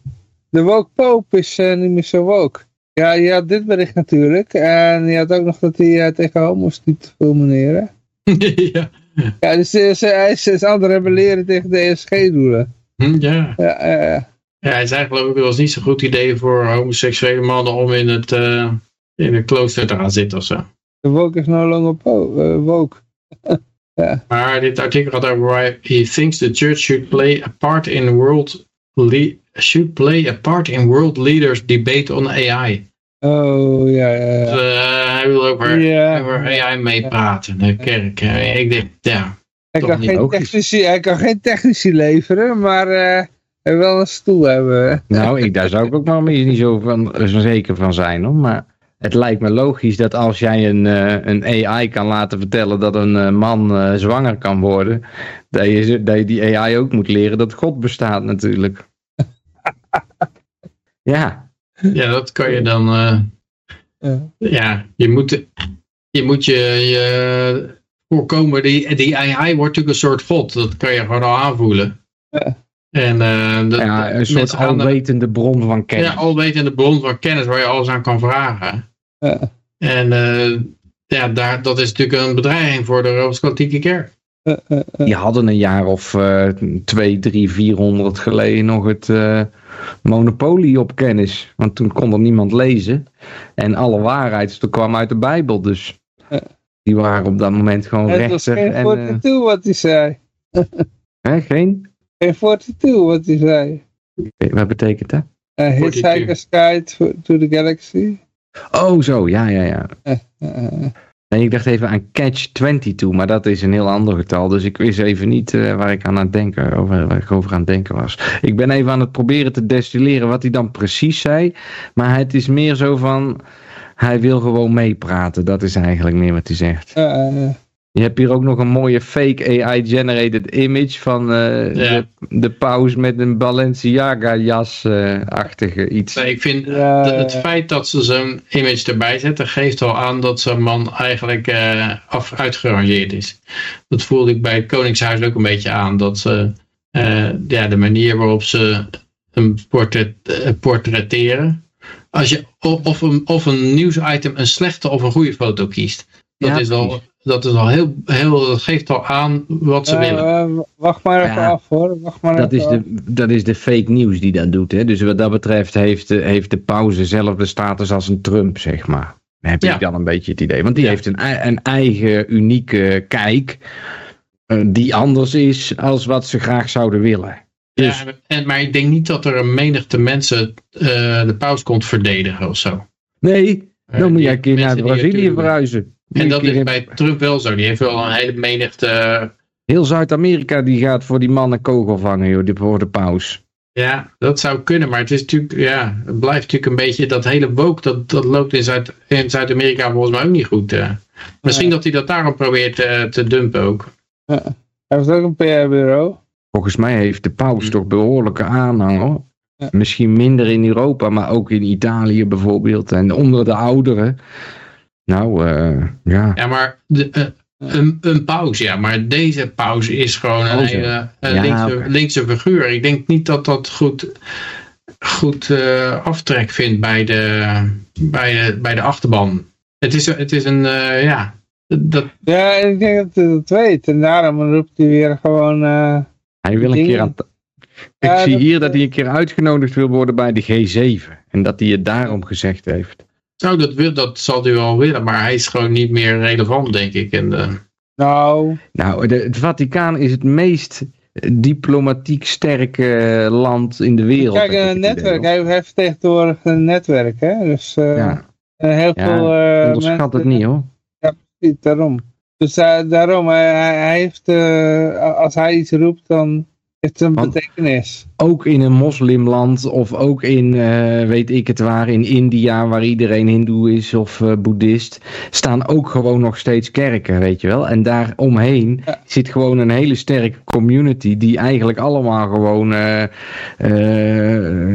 De woke pope is eh, niet meer zo woke. Ja, je had dit bericht natuurlijk. En je had ook nog dat hij eh, tegen homo's niet te fulmineren. *laughs* *laughs* ja. Ja, dus ze- hij is, is aan het rebelleren tegen de ESG-doelen. Hm, ja. Ja, eh, Ja, hij zei geloof ik, het was niet zo'n goed idee voor homoseksuele mannen om in het, eh, in het klooster te gaan zitten of zo. de woke is no longer eh, woke. *laughs* Maar dit artikel gaat over why he thinks the church should play a part in world should play a part in world leaders debate on AI. Oh, ja, ja, Dus, ja. eh, hij wil over, Ja. over AI meepraten, de kerk. Eh, Ik denk, ja. Hij kan, geen logisch. technici, hij kan geen technici leveren, maar eh, hij wil wel een stoel hebben. *laughs* Nou, ik, daar zou ik ook maar niet zo, van, zo zeker van zijn, hoor. Maar het lijkt me logisch dat als jij een, eh, een AI kan laten vertellen dat een eh, man eh, zwanger kan worden, dat je, dat je die AI ook moet leren dat God bestaat natuurlijk. *laughs* ja, ja, dat kan je dan... eh, Ja. ja, je moet, je, moet je, je voorkomen. Die, die AI wordt natuurlijk een soort god. Dat kan je gewoon al aanvoelen. Ja. En eh, dat, ja een soort alwetende bron van kennis. Ja, alwetende bron van kennis waar je alles aan kan vragen. Ja. En eh, ja, daar, dat is natuurlijk een bedreiging voor de Rooms-Katholieke Kerk. Eh, eh, eh. Die hadden een jaar of eh twee, drie, vierhonderd geleden nog het eh, monopolie op kennis. Want toen kon er niemand lezen. En alle waarheid kwam uit de Bijbel. Dus die waren op dat moment gewoon Het was rechter. geen En, 42 wat hij zei. *laughs* hè, geen? Geen 42 wat hij zei. Wat betekent dat? Uh, 42. Hitchhiker's Guide to to the Galaxy. Oh, zo, ja, ja, ja. Nee, ik dacht even aan Catch 22, maar dat is een heel ander getal. Dus ik wist even niet eh, waar ik aan het denken, over, waar ik over aan denken was. Ik ben even aan het proberen te destilleren wat hij dan precies zei. Maar het is meer zo van, hij wil gewoon meepraten. Dat is eigenlijk meer wat hij zegt. eh. Je hebt hier ook nog een mooie fake AI-generated image van eh, Ja. de, de paus met een Balenciaga-jas-achtige iets. Nee, ik vind Ja, het ja. feit dat ze zo'n image erbij zetten, geeft al aan dat zo'n man eigenlijk eh af, uitgerangeerd is. Dat voelde ik bij het Koningshuis ook een beetje aan. Dat ze eh, ja, de manier waarop ze hem portret, portretteren. Als je of een, of een nieuwsitem een slechte of een goede foto kiest. Dat Ja, is precies. Dat is al heel, heel, dat geeft al aan wat ze Eh, willen. eh, wacht maar even Ja. af hoor. Wacht maar Dat even is, af. de, dat is de fake news die dat doet. Hè? Dus wat dat betreft heeft, de- heeft de pauze zelf de status als een Trump, zeg maar. Heb Ja. ik dan een beetje het idee. Want die Ja. heeft een, een eigen unieke kijk. eh, die anders is als wat ze graag zouden willen. Dus, Ja, en, maar ik denk niet dat er een menigte mensen eh, de paus komt verdedigen of zo. nee, dan moet jij een keer naar Brazilië verhuizen. En dat is bij Trump wel zo. Die heeft wel een hele menigte. eh, Heel Zuid-Amerika die gaat voor die man een kogel vangen, joh, die- voor de paus. ja, dat zou kunnen. Maar het is natuurlijk, ja, het blijft natuurlijk een beetje dat hele woke. Dat, dat loopt in Zuid- in Zuid-Amerika volgens mij ook niet goed. eh. Misschien dat hij dat daarom probeert eh, te dumpen ook. Hij heeft ook een PR-bureau. Volgens mij heeft de paus Hm. toch behoorlijke aanhang hoor. Ja. Misschien minder in Europa, maar ook in Italië bijvoorbeeld. En onder de ouderen. Nou, eh, ja. Ja, maar de, eh, een, een pauze, ja. Maar deze pauze is gewoon een, hele- een Ja, linkse, figuur. Ik denk niet dat dat goed, goed eh, aftrek vindt bij de, bij de, bij de achterban. Het is, het is een, eh, ja, dat, Ja, ik denk dat hij dat weet. En daarom roept hij weer gewoon... eh, Hij wil een Dingen- keer aan. Ik Ja, zie dat- hier dat hij een keer uitgenodigd wil worden bij de G7. En dat hij het daarom gezegd heeft. Nou, dat, wil, dat zal hij wel willen, maar hij is gewoon niet meer relevant, denk ik. En, eh, nou, Nou, de, het Vaticaan is het meest diplomatiek sterke land in de wereld. kijk, ik een het idee, netwerk. Hij heeft tegenwoordig een netwerk, hè. Dus eh, Ja, heel Ja, veel eh onderschat het mensen- niet hoor. Niet, daarom. Dus eh, daarom, hij, heeft, eh, als hij iets roept, dan heeft een Want- betekenis. ook in een moslimland of ook in, eh, weet ik het waar, in India waar iedereen hindoe is of eh, boeddhist, staan ook gewoon nog steeds kerken, weet je wel. En daar omheen Ja. zit gewoon een hele sterke community die eigenlijk allemaal gewoon, eh,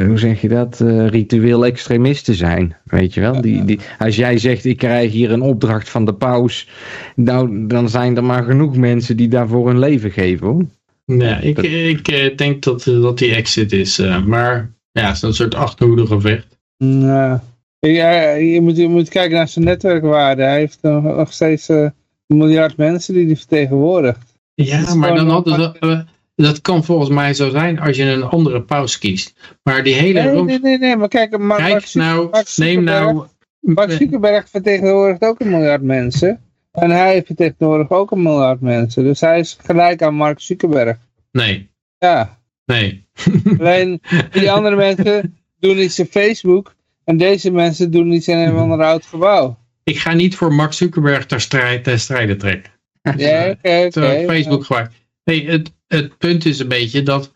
hoe zeg je dat, ritueel extremisten zijn, weet je wel. Die, die, als jij zegt ik krijg hier een opdracht van de paus, nou, dan zijn er maar genoeg mensen die daarvoor hun leven geven hoor. Ja, ik, ik eh, denk dat, dat die exit is. eh, maar ja, het is een soort achterhoedegevecht. Ja. Ja, je, moet, je moet kijken naar zijn netwerkwaarde. Hij heeft nog, steeds eh, een miljard mensen die hij vertegenwoordigt. Ja, maar dan hadden ze, eh, dat kan volgens mij zo zijn als je een andere paus kiest. Maar die hele Nee, nee, nee, nee, maar kijk, Mark, Kijk Mark, nou, neem nou... Mark Zuckerberg vertegenwoordigt ook een miljard mensen. En hij vertegenwoordigt ook een miljard mensen. Dus hij is gelijk aan Mark Zuckerberg. Nee, Ja, nee. *laughs* alleen die andere mensen doen iets op Facebook. En deze mensen doen iets in een ander oud gebouw. Ik ga niet voor Mark Zuckerberg ter, strijd, ter strijde trekken. Ja, oké, *laughs* oké. Facebook gebruikt. Nee, het, het punt is een beetje dat...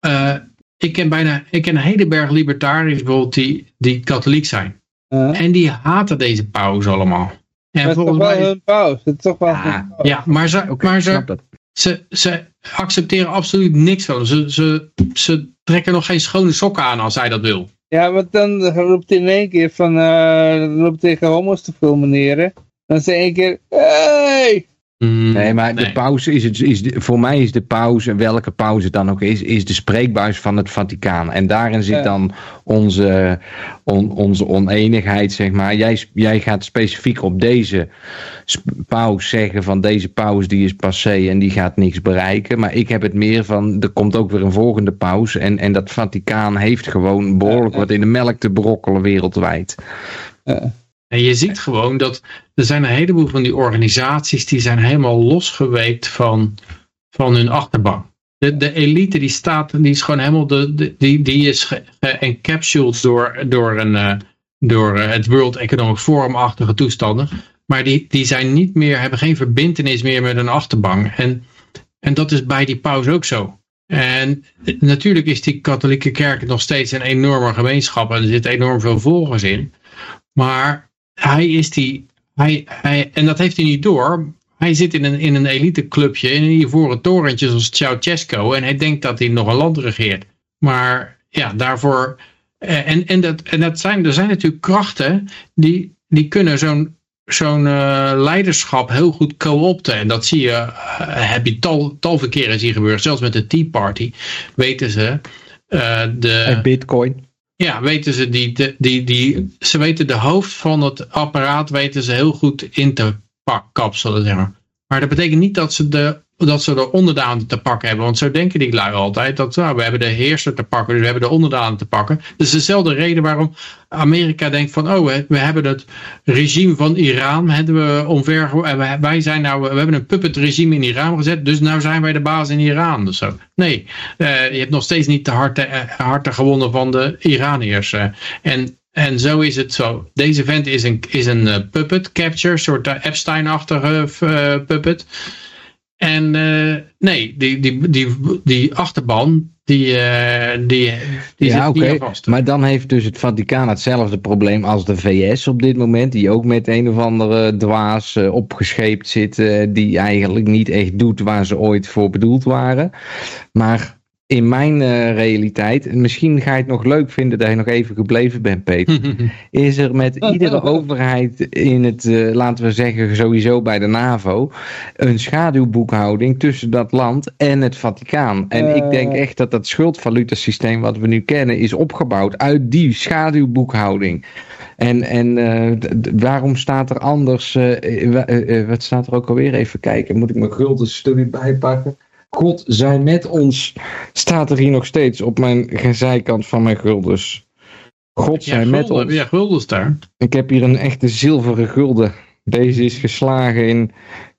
eh, ik ken bijna ik ken een hele berg libertariërs bijvoorbeeld die, die katholiek zijn. En die haten deze paus allemaal. En Het is toch volgens wel mij... hun pauze. Het is toch wel Ja, hun pauze. Ja, maar ze, maar ze, ze, ze accepteren absoluut niks van. Ze, ze, ze trekken nog geen schone sokken aan als hij dat wil. Ja, want dan roept hij in één keer van, eh dan roept hij tegen homo's te filmeren. Dan is hij één keer, hey! Mm, Nee, maar de pauze is het, is de, voor mij is de pauze, welke pauze het dan ook is, is de spreekbuis van het Vaticaan. En daarin zit Ja. dan onze, on- onze oneenigheid, zeg maar. Jij, jij gaat specifiek op deze paus zeggen van deze paus die is passé en die gaat niks bereiken. Maar ik heb het meer van, er komt ook weer een volgende paus. En, en dat Vaticaan heeft gewoon behoorlijk Ja, ja. wat in de melk te brokkelen wereldwijd. En je ziet gewoon dat er zijn een heleboel van die organisaties die zijn helemaal losgeweekt van, van hun achterban. De, de elite die staat, die is gewoon helemaal, de, de- die, die is ge- ge-encapsuled door, door, een, eh, door eh, het World Economic Forum-achtige toestanden. Maar die, die zijn niet meer, hebben geen verbindenis meer met een achterban. En, en dat is bij die paus ook zo. En eh, natuurlijk is die katholieke kerk nog steeds een enorme gemeenschap en er zitten enorm veel volgers in. Maar hij is die, hij, hij, en dat heeft hij niet door. Hij zit in een, in een eliteclubje in een ivoren torentje zoals Ceausescu en hij denkt dat hij nog een land regeert. Maar ja, daarvoor, eh, en, en, dat, en dat zijn, er zijn natuurlijk krachten die, die kunnen zo'n zo'n eh, leiderschap heel goed co-opten. En dat zie je, eh, heb je tal, tal van keren zien gebeuren. Zelfs met de Tea Party weten ze eh, de... Bitcoin. Ja, weten ze die, die, die, ze weten de hoofd van het apparaat weten ze heel goed in te kapselen, zeg maar. Maar dat betekent niet dat ze de, dat ze de onderdanen te pakken hebben. Want zo denken die lui altijd. Dat nou, we hebben de heerser te pakken, dus we hebben de onderdanen te pakken. Dat is dezelfde reden waarom Amerika denkt van, oh, we, hebben het regime van Iran, hebben we omver, wij- zijn nou, we hebben een puppet regime in Iran gezet, dus nou zijn wij de baas in Iran. Dus zo. Nee, eh, je hebt nog steeds niet de harten, eh, gewonnen van de Iraniërs. en, en zo is het zo. Deze vent is een, is een eh, puppet capture, een soort Epstein-achtige eh, puppet. En eh, nee, die, die, die, die achterban, die, eh, die, die ja, zit vast. Maar dan heeft dus het Vaticaan hetzelfde probleem als de VS op dit moment. Die ook met een of andere dwaas eh, opgescheept zit. die eigenlijk niet echt doet waar ze ooit voor bedoeld waren. Maar in mijn eh, realiteit, en misschien ga je het nog leuk vinden dat je nog even gebleven bent, Peter. *laughs* is er met iedere overheid in het, eh, laten we zeggen, sowieso bij de NAVO, een schaduwboekhouding tussen dat land en het Vaticaan. En Eh. ik denk echt dat dat schuldvalutasysteem wat we nu kennen, is opgebouwd uit die schaduwboekhouding. En, en eh, waarom staat er anders, eh, eh, wa- eh, eh, wat staat er ook alweer? Even kijken, moet ik mijn guldenstudie bijpakken? God zij met ons, staat er hier nog steeds op mijn zijkant van mijn guldens. God Ja, zij met gulden, ons. ja, guldens daar. Ik heb hier een echte zilveren gulden. Deze is geslagen in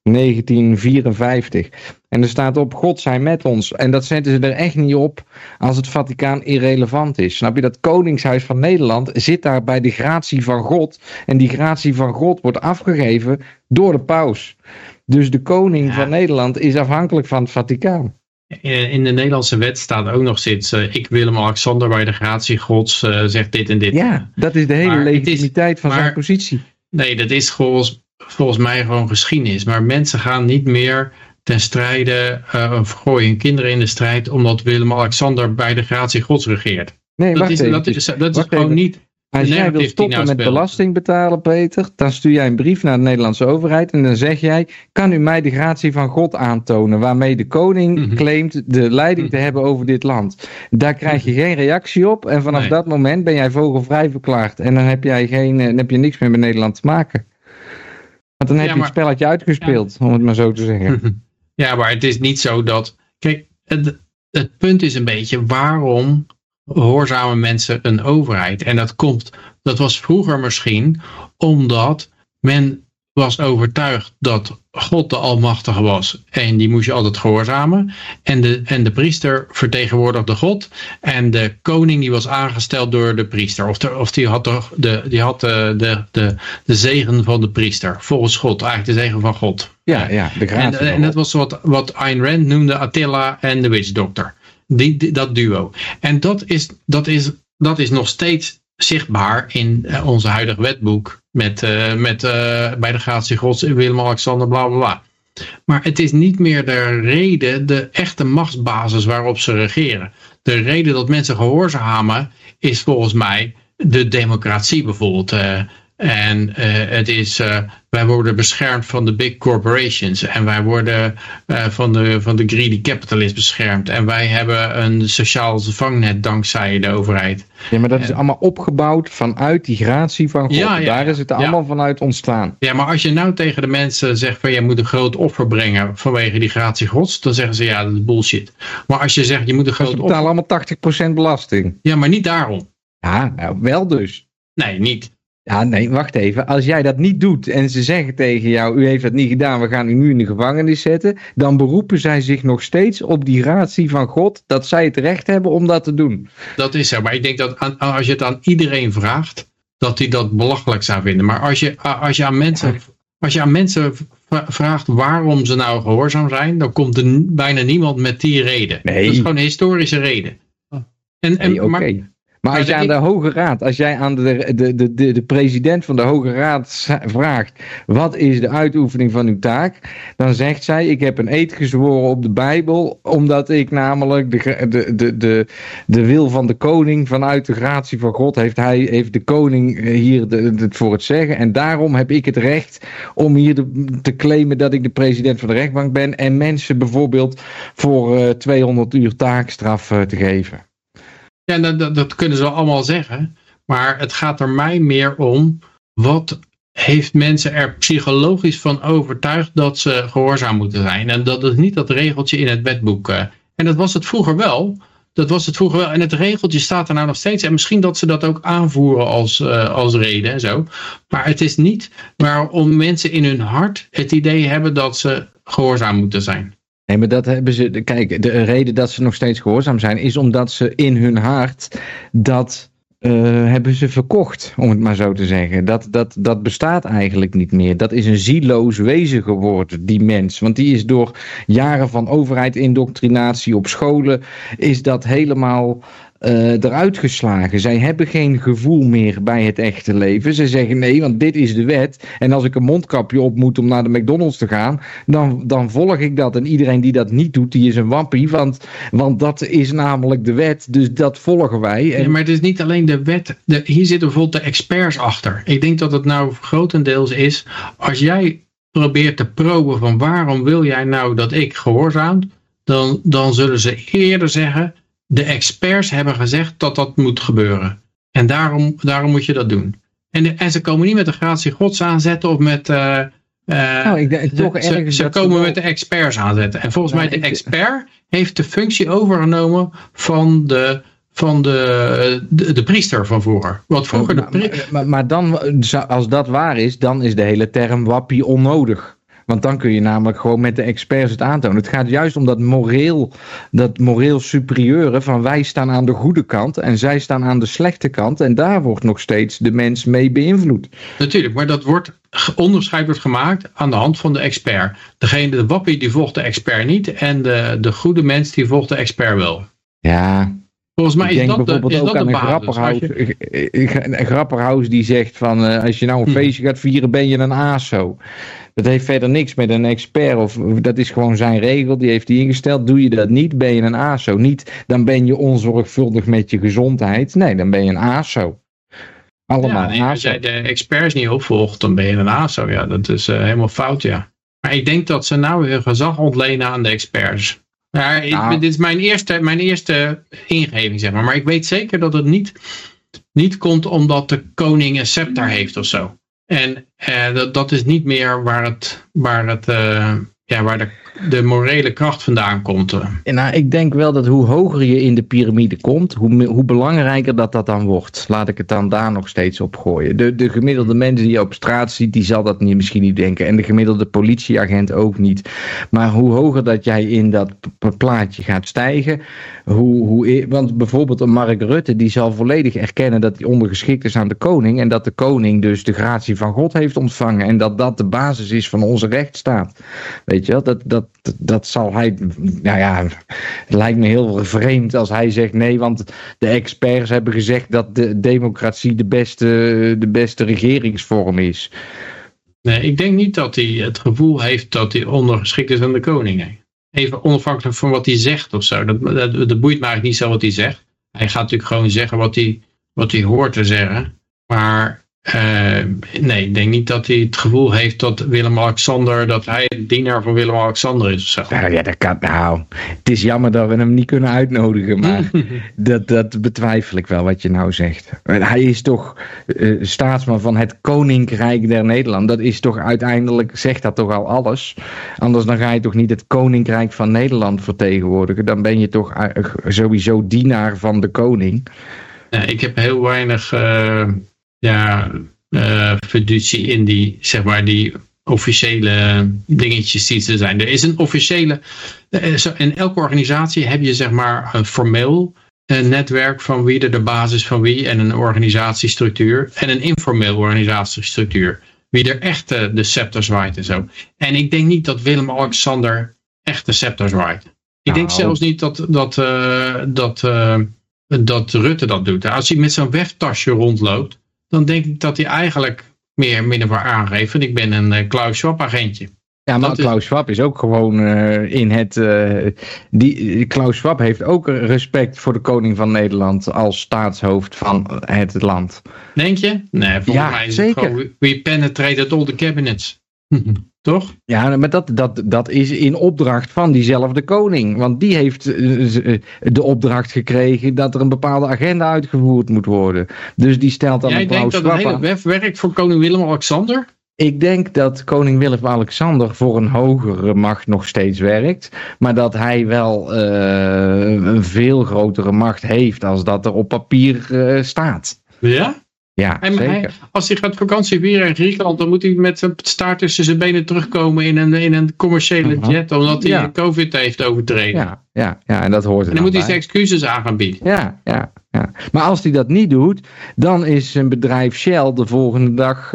1954. En er staat op, God zij met ons. En dat zetten ze er echt niet op als het Vaticaan irrelevant is. Snap je, dat Koningshuis van Nederland zit daar bij de gratie van God. En die gratie van God wordt afgegeven door de paus. Dus de koning Ja. van Nederland is afhankelijk van het Vaticaan. in, in de Nederlandse wet staat ook nog steeds, eh, ik Willem-Alexander bij de gratie gods uh, zegt dit en dit. Ja, dat is de hele Maar is- legitimiteit van maar- zijn positie. Nee, dat is volgens, volgens mij gewoon geschiedenis. Maar mensen gaan niet meer ten strijde, eh, of gooien kinderen in de strijd, omdat Willem-Alexander bij de gratie gods regeert. Nee, Dat wacht is, even. dat is, dat is gewoon even. niet... Als jij wil stoppen met belasting betalen, Peter, dan stuur jij een brief naar de Nederlandse overheid en dan zeg jij, kan u mij de gratie van God aantonen, waarmee de koning Mhm. claimt de leiding te hebben over dit land. Daar krijg je geen reactie op en vanaf Nee. dat moment ben jij vogelvrij verklaard en dan heb jij geen, eh, dan heb je niks meer met Nederland te maken. Want dan heb Ja, je het spelletje uitgespeeld, om het maar zo te zeggen. *laughs* Ja, maar het is niet zo dat... Kijk, het, het punt is een beetje, waarom gehoorzamen mensen een overheid? En dat komt, dat was vroeger misschien omdat men was overtuigd dat God de Almachtige was. En die moest je altijd gehoorzamen. En de, en de priester vertegenwoordigde God. En de koning die was aangesteld door de priester. Of, de, of die had, de, de, die had de, de, de, de zegen van de priester. Volgens God, eigenlijk de zegen van God. Ja, ja, de gratie en dat was wat, wat Ayn Rand noemde Attila en de Witch Doctor. Die, dat duo. En dat is, dat, is, dat is nog steeds zichtbaar in eh, onze huidige wetboek. Met, eh, met eh, bij de gratie gods Willem-Alexander bla bla bla. Maar het is niet meer de reden, de echte machtsbasis waarop ze regeren. De reden dat mensen gehoorzamen is volgens mij de democratie bijvoorbeeld. En eh, het is, eh, wij worden beschermd van de big corporations. En wij worden eh, van, de, van de greedy capitalist beschermd. En wij hebben een sociaal vangnet dankzij de overheid. Ja, maar dat is allemaal opgebouwd vanuit die gratie van God. Ja, ja, Daar is het Ja. allemaal vanuit ontstaan. Ja, maar als je nou tegen de mensen zegt van jij moet een groot offer brengen vanwege die gratie gods, dan zeggen ze ja, dat is bullshit. Maar als je zegt je moet een Ze groot betalen offer, allemaal 80% belasting. ja, maar niet daarom. Ja, nou, wel dus. Nee, niet. Ja, nee, wacht even. Als jij dat niet doet en ze zeggen tegen jou, u heeft dat niet gedaan, we gaan u nu in de gevangenis zetten, dan beroepen zij zich nog steeds op die gratie van God, dat zij het recht hebben om dat te doen. Dat is zo. Maar ik denk dat aan- als je het aan iedereen vraagt, dat hij dat belachelijk zou vinden. Maar als je, als je aan mensen, als je aan mensen vraagt waarom ze nou gehoorzaam zijn, dan komt er bijna niemand met die reden. Nee. Dat is gewoon een historische reden. En, en, Nee, maar- Maar, als je de- aan de Hoge Raad, als jij aan de, de, de, de, de president van de Hoge Raad vraagt, wat is de uitoefening van uw taak? Dan zegt zij, ik heb een eed gezworen op de Bijbel, omdat ik namelijk de, de, de, de, de wil van de koning vanuit de gratie van God heeft, hij, heeft de koning eh, hier de, voor het zeggen. En daarom heb ik het recht om hier de- te claimen dat ik de president van de rechtbank ben en mensen bijvoorbeeld voor eh 200 uur taakstraf eh, te geven. Ja, dat, dat, kunnen ze allemaal zeggen. Maar het gaat er mij meer om. Wat heeft mensen er psychologisch van overtuigd dat ze gehoorzaam moeten zijn? En dat is niet dat regeltje in het wetboek. eh. En dat was het vroeger wel. Dat was het vroeger wel. En het regeltje staat er nou nog steeds. En misschien dat ze dat ook aanvoeren als, eh, als reden en zo. Maar het is niet waarom mensen in hun hart het idee hebben dat ze gehoorzaam moeten zijn. Nee, maar dat hebben ze. Kijk, de reden dat ze nog steeds gehoorzaam zijn, is omdat ze in hun hart dat eh, hebben ze verkocht, om het maar zo te zeggen. Dat, dat, dat bestaat eigenlijk niet meer. Dat is een zieloos wezen geworden, die mens. Want die is door jaren van overheid, indoctrinatie op scholen, is dat helemaal eruit geslagen. Zij hebben geen gevoel meer bij het echte leven. Ze zeggen nee, want dit is de wet. En als ik een mondkapje op moet om naar de McDonald's te gaan, dan, dan volg ik dat. En iedereen die dat niet doet, die is een wappie. Want, want dat is namelijk de wet. Dus dat volgen wij. En, maar het is niet alleen de wet. De, hier zitten bijvoorbeeld de experts achter. Ik denk dat het nou grotendeels is. Als jij probeert te proben van waarom wil jij nou dat ik gehoorzaam. Dan, dan zullen ze eerder zeggen. De experts hebben gezegd dat dat moet gebeuren. En daarom, daarom moet je dat doen. En, de- en ze komen niet met de gratie gods aanzetten of met... eh, nou, ik denk toch ze, ze komen met de experts aanzetten. En volgens Nou, mij de expert heeft de functie overgenomen van de, van de, de, de priester van vroeger. Want vroeger de maar, maar, maar, maar dan, als dat waar is, dan is de hele term wappie onnodig. Want dan kun je namelijk gewoon met de experts het aantonen. Het gaat juist om dat moreel, dat moreel superieure van wij staan aan de goede kant en zij staan aan de slechte kant. En daar wordt nog steeds de mens mee beïnvloed. Natuurlijk, maar dat wordt onderscheid wordt gemaakt aan de hand van de expert. Degene, de wappie, die volgt de expert niet en de, de goede mens die volgt de expert wel. Ja, Volgens mij ik is denk dat de, bijvoorbeeld is ook dat de aan een grapperhaus, je- een grapperhaus die zegt van eh, als je nou een Hm. feestje gaat vieren ben je een ASO. Dat heeft verder niks met een expert of dat is gewoon zijn regel, die heeft hij ingesteld. Doe je dat niet ben je een ASO. Niet dan ben je onzorgvuldig met je gezondheid. Nee, dan ben je een ASO. Allemaal Ja, nee, als jij de experts niet opvolgt, dan ben je een ASO. Ja, dat is eh, helemaal fout, ja. Maar ik denk dat ze nou weer gezag ontlenen aan de experts. Ja, ik, Nou. dit is mijn eerste, mijn eerste ingeving, zeg maar. Maar ik weet zeker dat het niet, niet komt omdat de koning een scepter heeft of zo. En eh, dat, dat is niet meer waar, het, waar, het, eh, ja, waar de, de morele kracht vandaan komt. eh. Nou, ik denk wel dat hoe hoger je in de piramide komt, hoe, hoe belangrijker dat dat dan wordt. Laat ik het dan daar nog steeds op gooien. De, de gemiddelde mens die je op straat ziet, die zal dat niet, misschien niet denken. En de gemiddelde politieagent ook niet. Maar hoe hoger dat jij in dat plaatje gaat stijgen, hoe, hoe, e- want bijvoorbeeld een Mark Rutte, die zal volledig erkennen dat hij ondergeschikt is aan de koning. En dat de koning dus de gratie van God heeft ontvangen. En dat dat de basis is van onze rechtsstaat. Weet je wel, dat, dat, dat zal hij, nou ja, het lijkt me heel vreemd als hij zegt nee, want de experts hebben gezegd dat de democratie de beste, de beste regeringsvorm is. Nee, ik denk niet dat hij het gevoel heeft dat hij ondergeschikt is aan de koning. Even onafhankelijk van wat hij zegt of zo. Dat, dat, dat boeit me eigenlijk niet zo wat hij zegt. Hij gaat natuurlijk gewoon zeggen wat hij, wat hij hoort te zeggen. Maar eh, nee, ik denk niet dat hij het gevoel heeft dat Willem-Alexander, dat hij dienaar van Willem-Alexander is of zo. Nou ja, dat kan, nou, het is jammer dat we hem niet kunnen uitnodigen, maar *laughs* dat, dat betwijfel ik wel wat je nou zegt. Hij is toch eh, staatsman van het Koninkrijk der Nederland. Dat is toch uiteindelijk, zegt dat toch al alles. Anders dan ga je toch niet het Koninkrijk van Nederland vertegenwoordigen. Dan ben je toch eh, sowieso dienaar van de koning. Ja, ik heb heel weinig ja, eh, fiducie in die, zeg maar, die officiële dingetjes die er zijn. Er is een officiële, eh, in elke organisatie heb je zeg maar een formeel eh, netwerk van wie er de basis van wie en een organisatiestructuur en een informeel organisatiestructuur. Wie er echt de scepter zwaait en zo. En ik denk niet dat Willem-Alexander echt de scepter zwaait. Ik denk Nou. zelfs niet dat, dat, eh, dat, dat Rutte dat doet. Als hij met zo'n wegtasje rondloopt, dan denk ik dat hij eigenlijk meer min of meer aangeeft. van ik ben een eh, Klaus Schwab agentje. Ja, maar Dat is- Klaus Schwab is ook gewoon eh, in het. eh, die, Klaus Schwab heeft ook respect voor de koning van Nederland als staatshoofd van het land. Denk je? Nee, volgens Ja, mij is zeker. het gewoon we penetrated all the cabinets. *laughs* Toch? Ja, maar dat, dat, dat is in opdracht van diezelfde koning. Want die heeft eh, eh, de opdracht gekregen dat er een bepaalde agenda uitgevoerd moet worden. Dus die stelt dan Jij een denkt dat Schwab hele web werkt voor koning Willem-Alexander? Ik denk dat koning Willem-Alexander voor een hogere macht nog steeds werkt. Maar dat hij wel eh, een veel grotere macht heeft als dat er op papier staat. Ja? Ja, Hij, hij- zeker. als hij gaat vakantie vieren in Griekenland, dan moet hij met zijn staart tussen zijn benen terugkomen in een, in een commerciële Mhm. jet, omdat hij Ja. COVID heeft overtreden. Ja, ja, ja, en dat hoort er En dan moet hij zijn excuses aan gaan bieden. Ja, ja, ja. Maar als hij dat niet doet, dan is zijn bedrijf Shell de volgende dag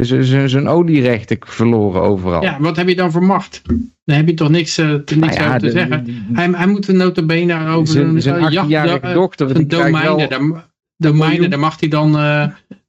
z- zijn olierechten verloren overal. Ja, wat heb je dan voor macht? Dan heb je toch niks, eh, te, niks Nou ja, over te de- zeggen. Hij, hij moet een notabene over Zijn, een, zijn een jacht- 18-jarige eh, dochter, een krijgt wel... Daar, domeinen, miljoen. daar mag hij dan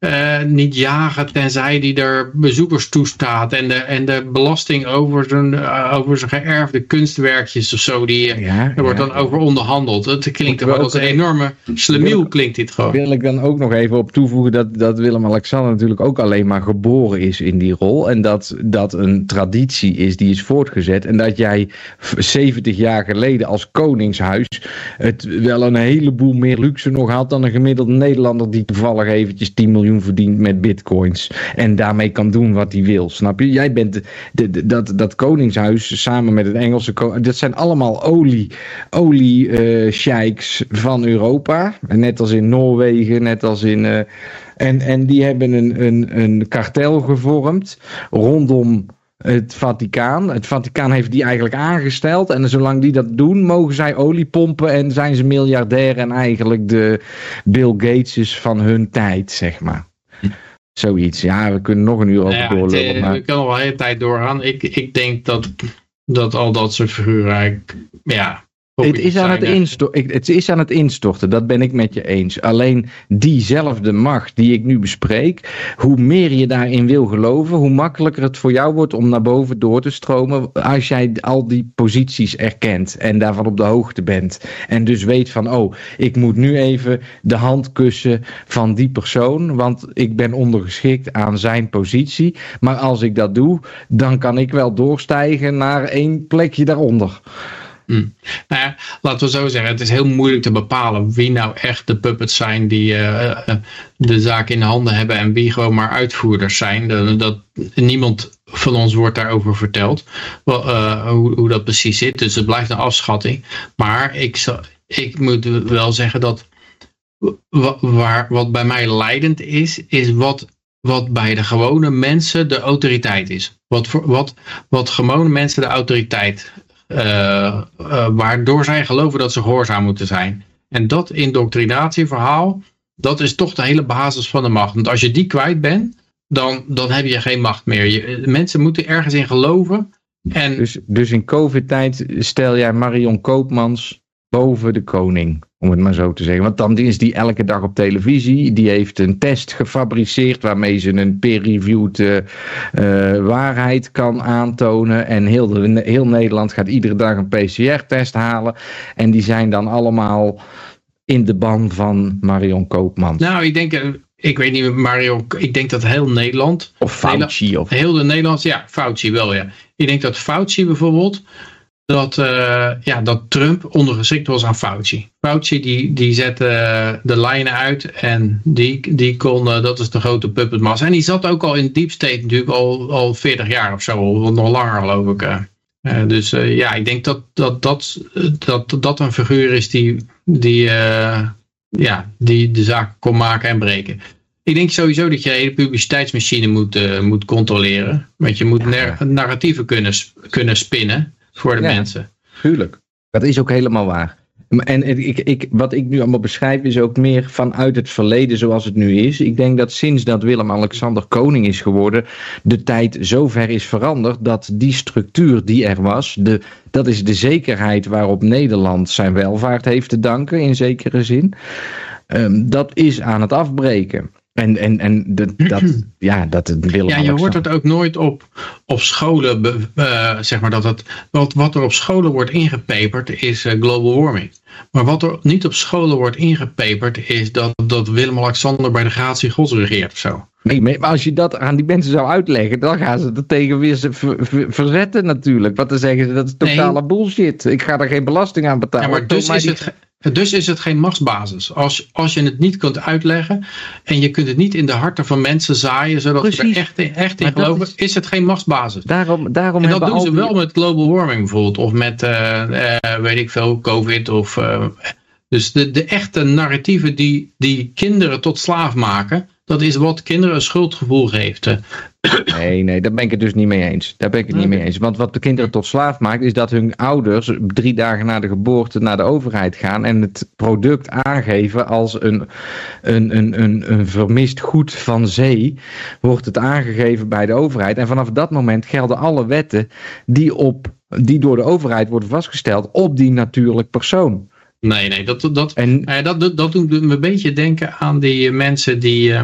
eh, niet jagen tenzij die er bezoekers toestaat. En de, en de belasting over zijn, eh, over zijn geërfde kunstwerkjes of zo, die, eh, Ja, er wordt dan over onderhandeld. Het klinkt wel als een enorme slemiel klinkt dit gewoon. Wil ik dan ook nog even op toevoegen dat, dat Willem-Alexander natuurlijk ook alleen maar geboren is in die rol. En dat dat een traditie is die is voortgezet. En dat jij v- 70 jaar geleden als koningshuis het wel een heleboel meer luxe nog had dan een gemiddelde Nederlander die toevallig eventjes 10 miljoen verdient met bitcoins. En daarmee kan doen wat hij wil. Snap je? Jij bent de, dat, dat koningshuis samen met het Engelse dat zijn allemaal olie, olie eh, sheiks van Europa. Net als in Noorwegen, net als in. eh, en, en die hebben een, een, een kartel gevormd rondom het Vaticaan. Het Vaticaan heeft die eigenlijk aangesteld. En zolang die dat doen, mogen zij olie pompen en zijn ze miljardair en eigenlijk de Bill Gateses van hun tijd, zeg maar. Zoiets. Ja, we kunnen nog een uur over ja, doorlopen. eh, maar- We kunnen wel de hele tijd doorgaan. Ik, ik denk dat, dat al dat soort figuren eigenlijk, ja... Het is, aan het, instorten, het is aan het instorten, dat ben ik met je eens. Alleen diezelfde macht die ik nu bespreek, hoe meer je daarin wil geloven, hoe makkelijker het voor jou wordt om naar boven door te stromen. Als jij al die posities erkent en daarvan op de hoogte bent. En dus weet van, oh, ik moet nu even de hand kussen van die persoon, want ik ben ondergeschikt aan zijn positie. Maar als ik dat doe, dan kan ik wel doorstijgen naar één plekje daaronder. Nou ja, laten we zo zeggen, het is heel moeilijk te bepalen wie nou echt de puppets zijn die eh, eh, de zaak in handen hebben en wie gewoon maar uitvoerders zijn. Dat, niemand van ons wordt daarover verteld, eh, hoe, dat precies zit. Dus het blijft een afschatting. Maar ik, ik moet wel zeggen dat wa- waar, wat bij mij leidend is, is wat, wat bij de gewone mensen de autoriteit is. Wat, voor, wat, wat gewone mensen de autoriteit waardoor zij geloven dat ze gehoorzaam moeten zijn. En dat indoctrinatieverhaal, dat is toch de hele basis van de macht. Want als je die kwijt bent, dan, dan heb je geen macht meer. Je, mensen moeten ergens in geloven. En Dus, dus in COVID-tijd stel jij Marion Koopmans boven de koning, om het maar zo te zeggen. Want dan is die elke dag op televisie. Die heeft een test gefabriceerd waarmee ze een peer-reviewed eh, eh, waarheid kan aantonen. En heel, de- heel Nederland gaat iedere dag een PCR-test halen. En die zijn dan allemaal in de ban van Marion Koopmans. nou, ik denk, eh, ik weet niet, Mario, ik denk dat heel Nederland of Fauci. Of, Heel de Nederlandse, ja, Fauci wel, ja. Ik denk dat Fauci bijvoorbeeld, dat, eh, ja, dat Trump ondergeschikt was aan Fauci. Fauci die, die zette eh, de lijnen uit en die, die kon, eh, dat is de grote puppetmassa. En die zat ook al in Deep State natuurlijk al, al 40 jaar of zo, of nog langer geloof ik. dus ja, ik denk dat dat, dat, dat, dat een figuur is die, die, ja, die de zaak kon maken en breken. Ik denk sowieso dat je de hele publiciteitsmachine moet, moet controleren. Want je moet nar- narratieven kunnen, kunnen spinnen voor de Ja. mensen. Tuurlijk. Dat is ook helemaal waar. En ik, ik, wat ik nu allemaal beschrijf is ook meer vanuit het verleden zoals het nu is. Ik denk dat sinds dat Willem-Alexander koning is geworden, de tijd zo ver is veranderd dat die structuur die er was, de, dat is de zekerheid waarop Nederland zijn welvaart heeft te danken in zekere zin. Ehm, dat is aan het afbreken. En, en, en de, *clears throat* dat, ja, dat het Willem Ja, je hoort het ook nooit op, op scholen, eh, zeg maar dat het, wat, wat er op scholen wordt ingepeperd is eh, global warming. Maar wat er niet op scholen wordt ingepeperd is dat, dat Willem-Alexander bij de gratie gods regeert of zo. Nee, maar als je dat aan die mensen zou uitleggen, dan gaan ze er tegen weer ver- ver- verzetten natuurlijk. Want dan zeggen ze dat is totale bullshit. Ik ga er geen belasting aan betalen. Ja, maar dus is, die- het, dus is het geen machtsbasis. Als, als je het niet kunt uitleggen en je kunt het niet in de harten van mensen zaaien, zodat ze Precies. er echt, in- echt in geloven, is- is... het geen machtsbasis. Daarom, daarom En dat doen ze die- wel met global warming bijvoorbeeld, of met, eh, eh, weet ik veel, COVID. Of, eh, dus de, de echte narratieven die, die kinderen tot slaaf maken, dat is wat kinderen een schuldgevoel geeft. Nee, nee, daar ben ik het dus niet mee eens. Daar ben ik het niet mee eens. Want wat de kinderen tot slaaf maakt, is dat hun ouders drie dagen na de geboorte naar de overheid gaan en het product aangeven als een, een, een, een, een vermist goed van zee. Wordt het aangegeven bij de overheid. En vanaf dat moment gelden alle wetten die, op, die door de overheid worden vastgesteld op die natuurlijk persoon. Nee, nee, dat, dat, En eh, dat, dat, dat doet me een beetje denken aan die mensen die, eh,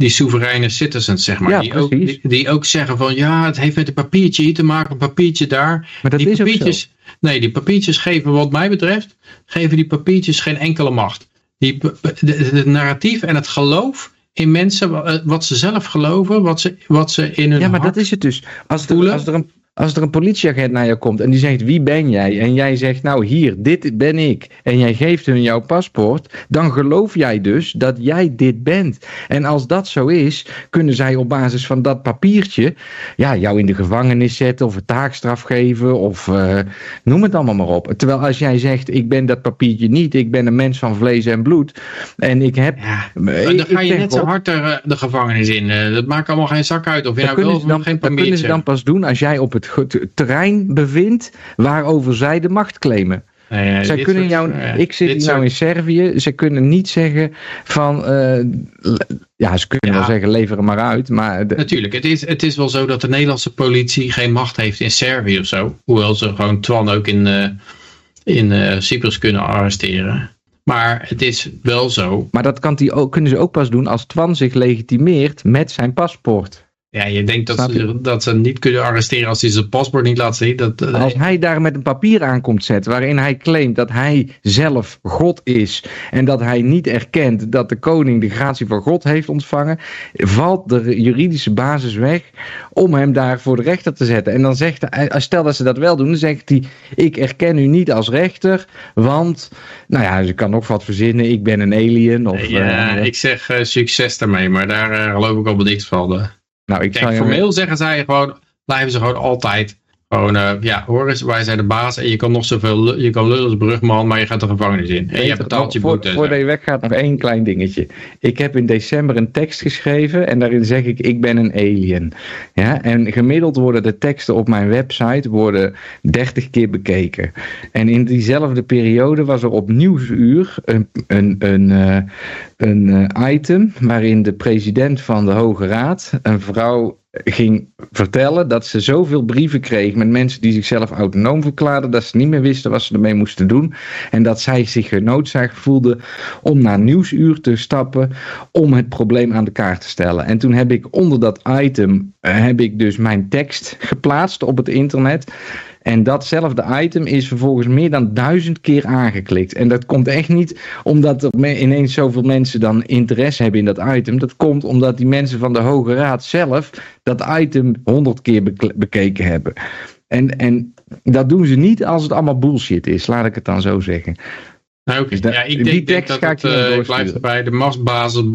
die soevereine citizens, zeg maar. Ja, die, ook, die, die ook zeggen van, ja, het heeft met een papiertje hier te maken, een papiertje daar. maar dat die is papiertjes, nee, die papiertjes geven, wat mij betreft, geven die papiertjes geen enkele macht. Die, de narratief en het geloof in mensen, eh, wat ze zelf geloven, wat ze, wat ze in hun Ja, maar hart... dat is het dus. Als er, als er, een, Als er een politieagent naar jou komt en die zegt wie ben jij? En jij zegt nou hier, dit ben ik. En jij geeft hun jouw paspoort. Dan geloof jij dus dat jij dit bent. En als dat zo is, kunnen zij op basis van dat papiertje ja, jou in de gevangenis zetten of een taakstraf geven of uh, noem het allemaal maar op. Terwijl als jij zegt ik ben dat papiertje niet, ik ben een mens van vlees en bloed en ik heb... Ja, dan ga je net zo hard de, de gevangenis in. dat maakt allemaal geen zak uit of je nou wel of dan, geen Dat kunnen ze dan pas doen als jij op het terrein bevindt waarover zij de macht claimen. Zij kunnen jou, uh, ik zit hier nou in Servië, ze kunnen niet zeggen van, uh, ja ze kunnen ja. wel zeggen lever hem maar uit. Maar de... Natuurlijk, het is, het is wel zo dat de Nederlandse politie geen macht heeft in Servië of zo. Hoewel ze gewoon Twan ook in, uh, in Cyprus kunnen arresteren. Maar het is wel zo. Maar dat kan die ook, kunnen ze ook pas doen als Twan zich legitimeert met zijn paspoort. Ja, je denkt dat ze, dat ze niet kunnen arresteren als hij zijn paspoort niet laat zien. Dat, uh, als hij daar met een papier aan komt zetten waarin hij claimt dat hij zelf God is en dat hij niet erkent dat de koning de gratie van God heeft ontvangen, valt de juridische basis weg om hem daar voor de rechter te zetten. En dan zegt hij, stel dat ze dat wel doen, dan zegt hij, ik erken u niet als rechter, want, nou ja, ze kan nog wat verzinnen, ik ben een alien. Of, ja, uh, ik zeg uh, succes daarmee, maar daar geloof ik al niks van. Nou, ik Kijk, formeel zeggen zij gewoon, blijven ze gewoon altijd gewoon, uh, ja, hoor eens, wij zijn de baas en je kan nog zoveel, je kan lullen als brugman, maar je gaat de gevangenis in. En je betaalt je boete. Voordat je weggaat nog één klein dingetje. Ik heb in december een tekst geschreven en daarin zeg ik, ik ben een alien. Ja, en gemiddeld worden de teksten op mijn website worden 30 keer bekeken. En in diezelfde periode was er op Nieuwsuur een, een, een, uh, een uh, item waarin de president van de Hoge Raad, een vrouw ging vertellen dat ze zoveel brieven kreeg met mensen die zichzelf autonoom verklaarden, dat ze niet meer wisten wat ze ermee moesten doen. En dat zij zich genoodzaakt voelde om naar Nieuwsuur te stappen om het probleem aan de kaart te stellen. En toen heb ik onder dat item, heb ik dus mijn tekst geplaatst op het internet. En datzelfde item is vervolgens meer dan duizend keer aangeklikt. En dat komt echt niet omdat er ineens zoveel mensen dan interesse hebben in dat item. Dat komt omdat die mensen van de Hoge Raad zelf dat item honderd keer bekeken hebben. En, en dat doen ze niet als het allemaal bullshit is, laat ik het dan zo zeggen. Nou, okay. ja, ik denk, denk dat het, uh, blijft erbij. De machtsbasis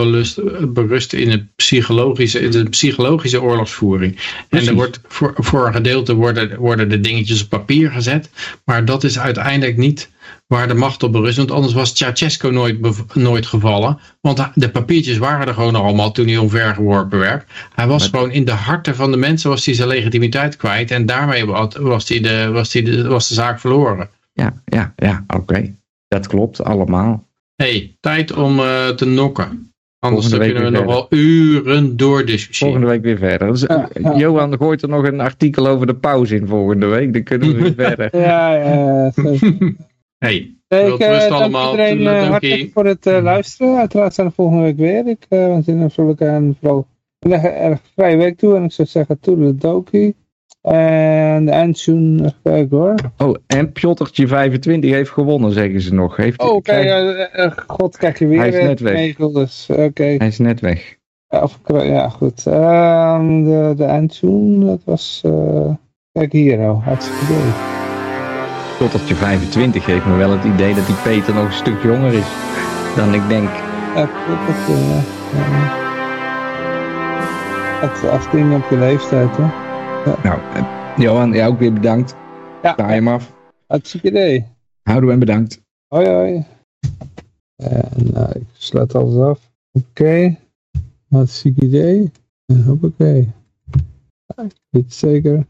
berust, in, het psychologische, in de psychologische oorlogsvoering. Precies. En er wordt voor, voor een gedeelte worden, worden de dingetjes op papier gezet. Maar dat is uiteindelijk niet waar de macht op berust. Want anders was Ceausescu nooit, nooit gevallen. Want de papiertjes waren er gewoon allemaal toen hij omvergeworpen werd. Hij was maar... gewoon in de harten van de mensen was hij zijn legitimiteit kwijt. En daarmee was, hij de, was, hij de, was de zaak verloren. Ja, ja, ja, oké. Okay. Dat klopt allemaal. hey, tijd om uh, te nokken. Anders kunnen we nog wel uren doordiscussiëren. Volgende week weer verder. Dus, ja, ja. Johan gooit er nog een artikel over de pauze in volgende week. Dan kunnen we weer *laughs* verder. ja, ja. *laughs* hey, ik uh, allemaal. iedereen uh, hartelijk voor het uh, luisteren. Uiteraard zijn we volgende week weer. Ik uh, wens jullie natuurlijk een vooral een erg vrije week toe. En ik zou zeggen, toedeledokie. En de kijken hoor. Oh, en Pjottertje 25 heeft gewonnen, zeggen ze nog. Heeft, oh, oké, okay, uh, god, krijg je weer Hij is net weg. Dus, okay. Hij is net weg. Ja, of, ja goed. Uh, de, de dat was... Uh, kijk hier nou, hartstikke idee. Pjottertje 25 geeft me wel het idee dat die Peter nog een stuk jonger is dan ik denk. Ja, dat. Het afding op je leeftijd, hè? Ja. Nou, Johan, jij ook weer bedankt. Ja. Je hem af. Hartstikke idee. Houdoe en bedankt. Hoi hoi. En uh, ik sluit alles af. Oké. Okay. Hartstikke idee. En hoppakee. Ik weet het zeker.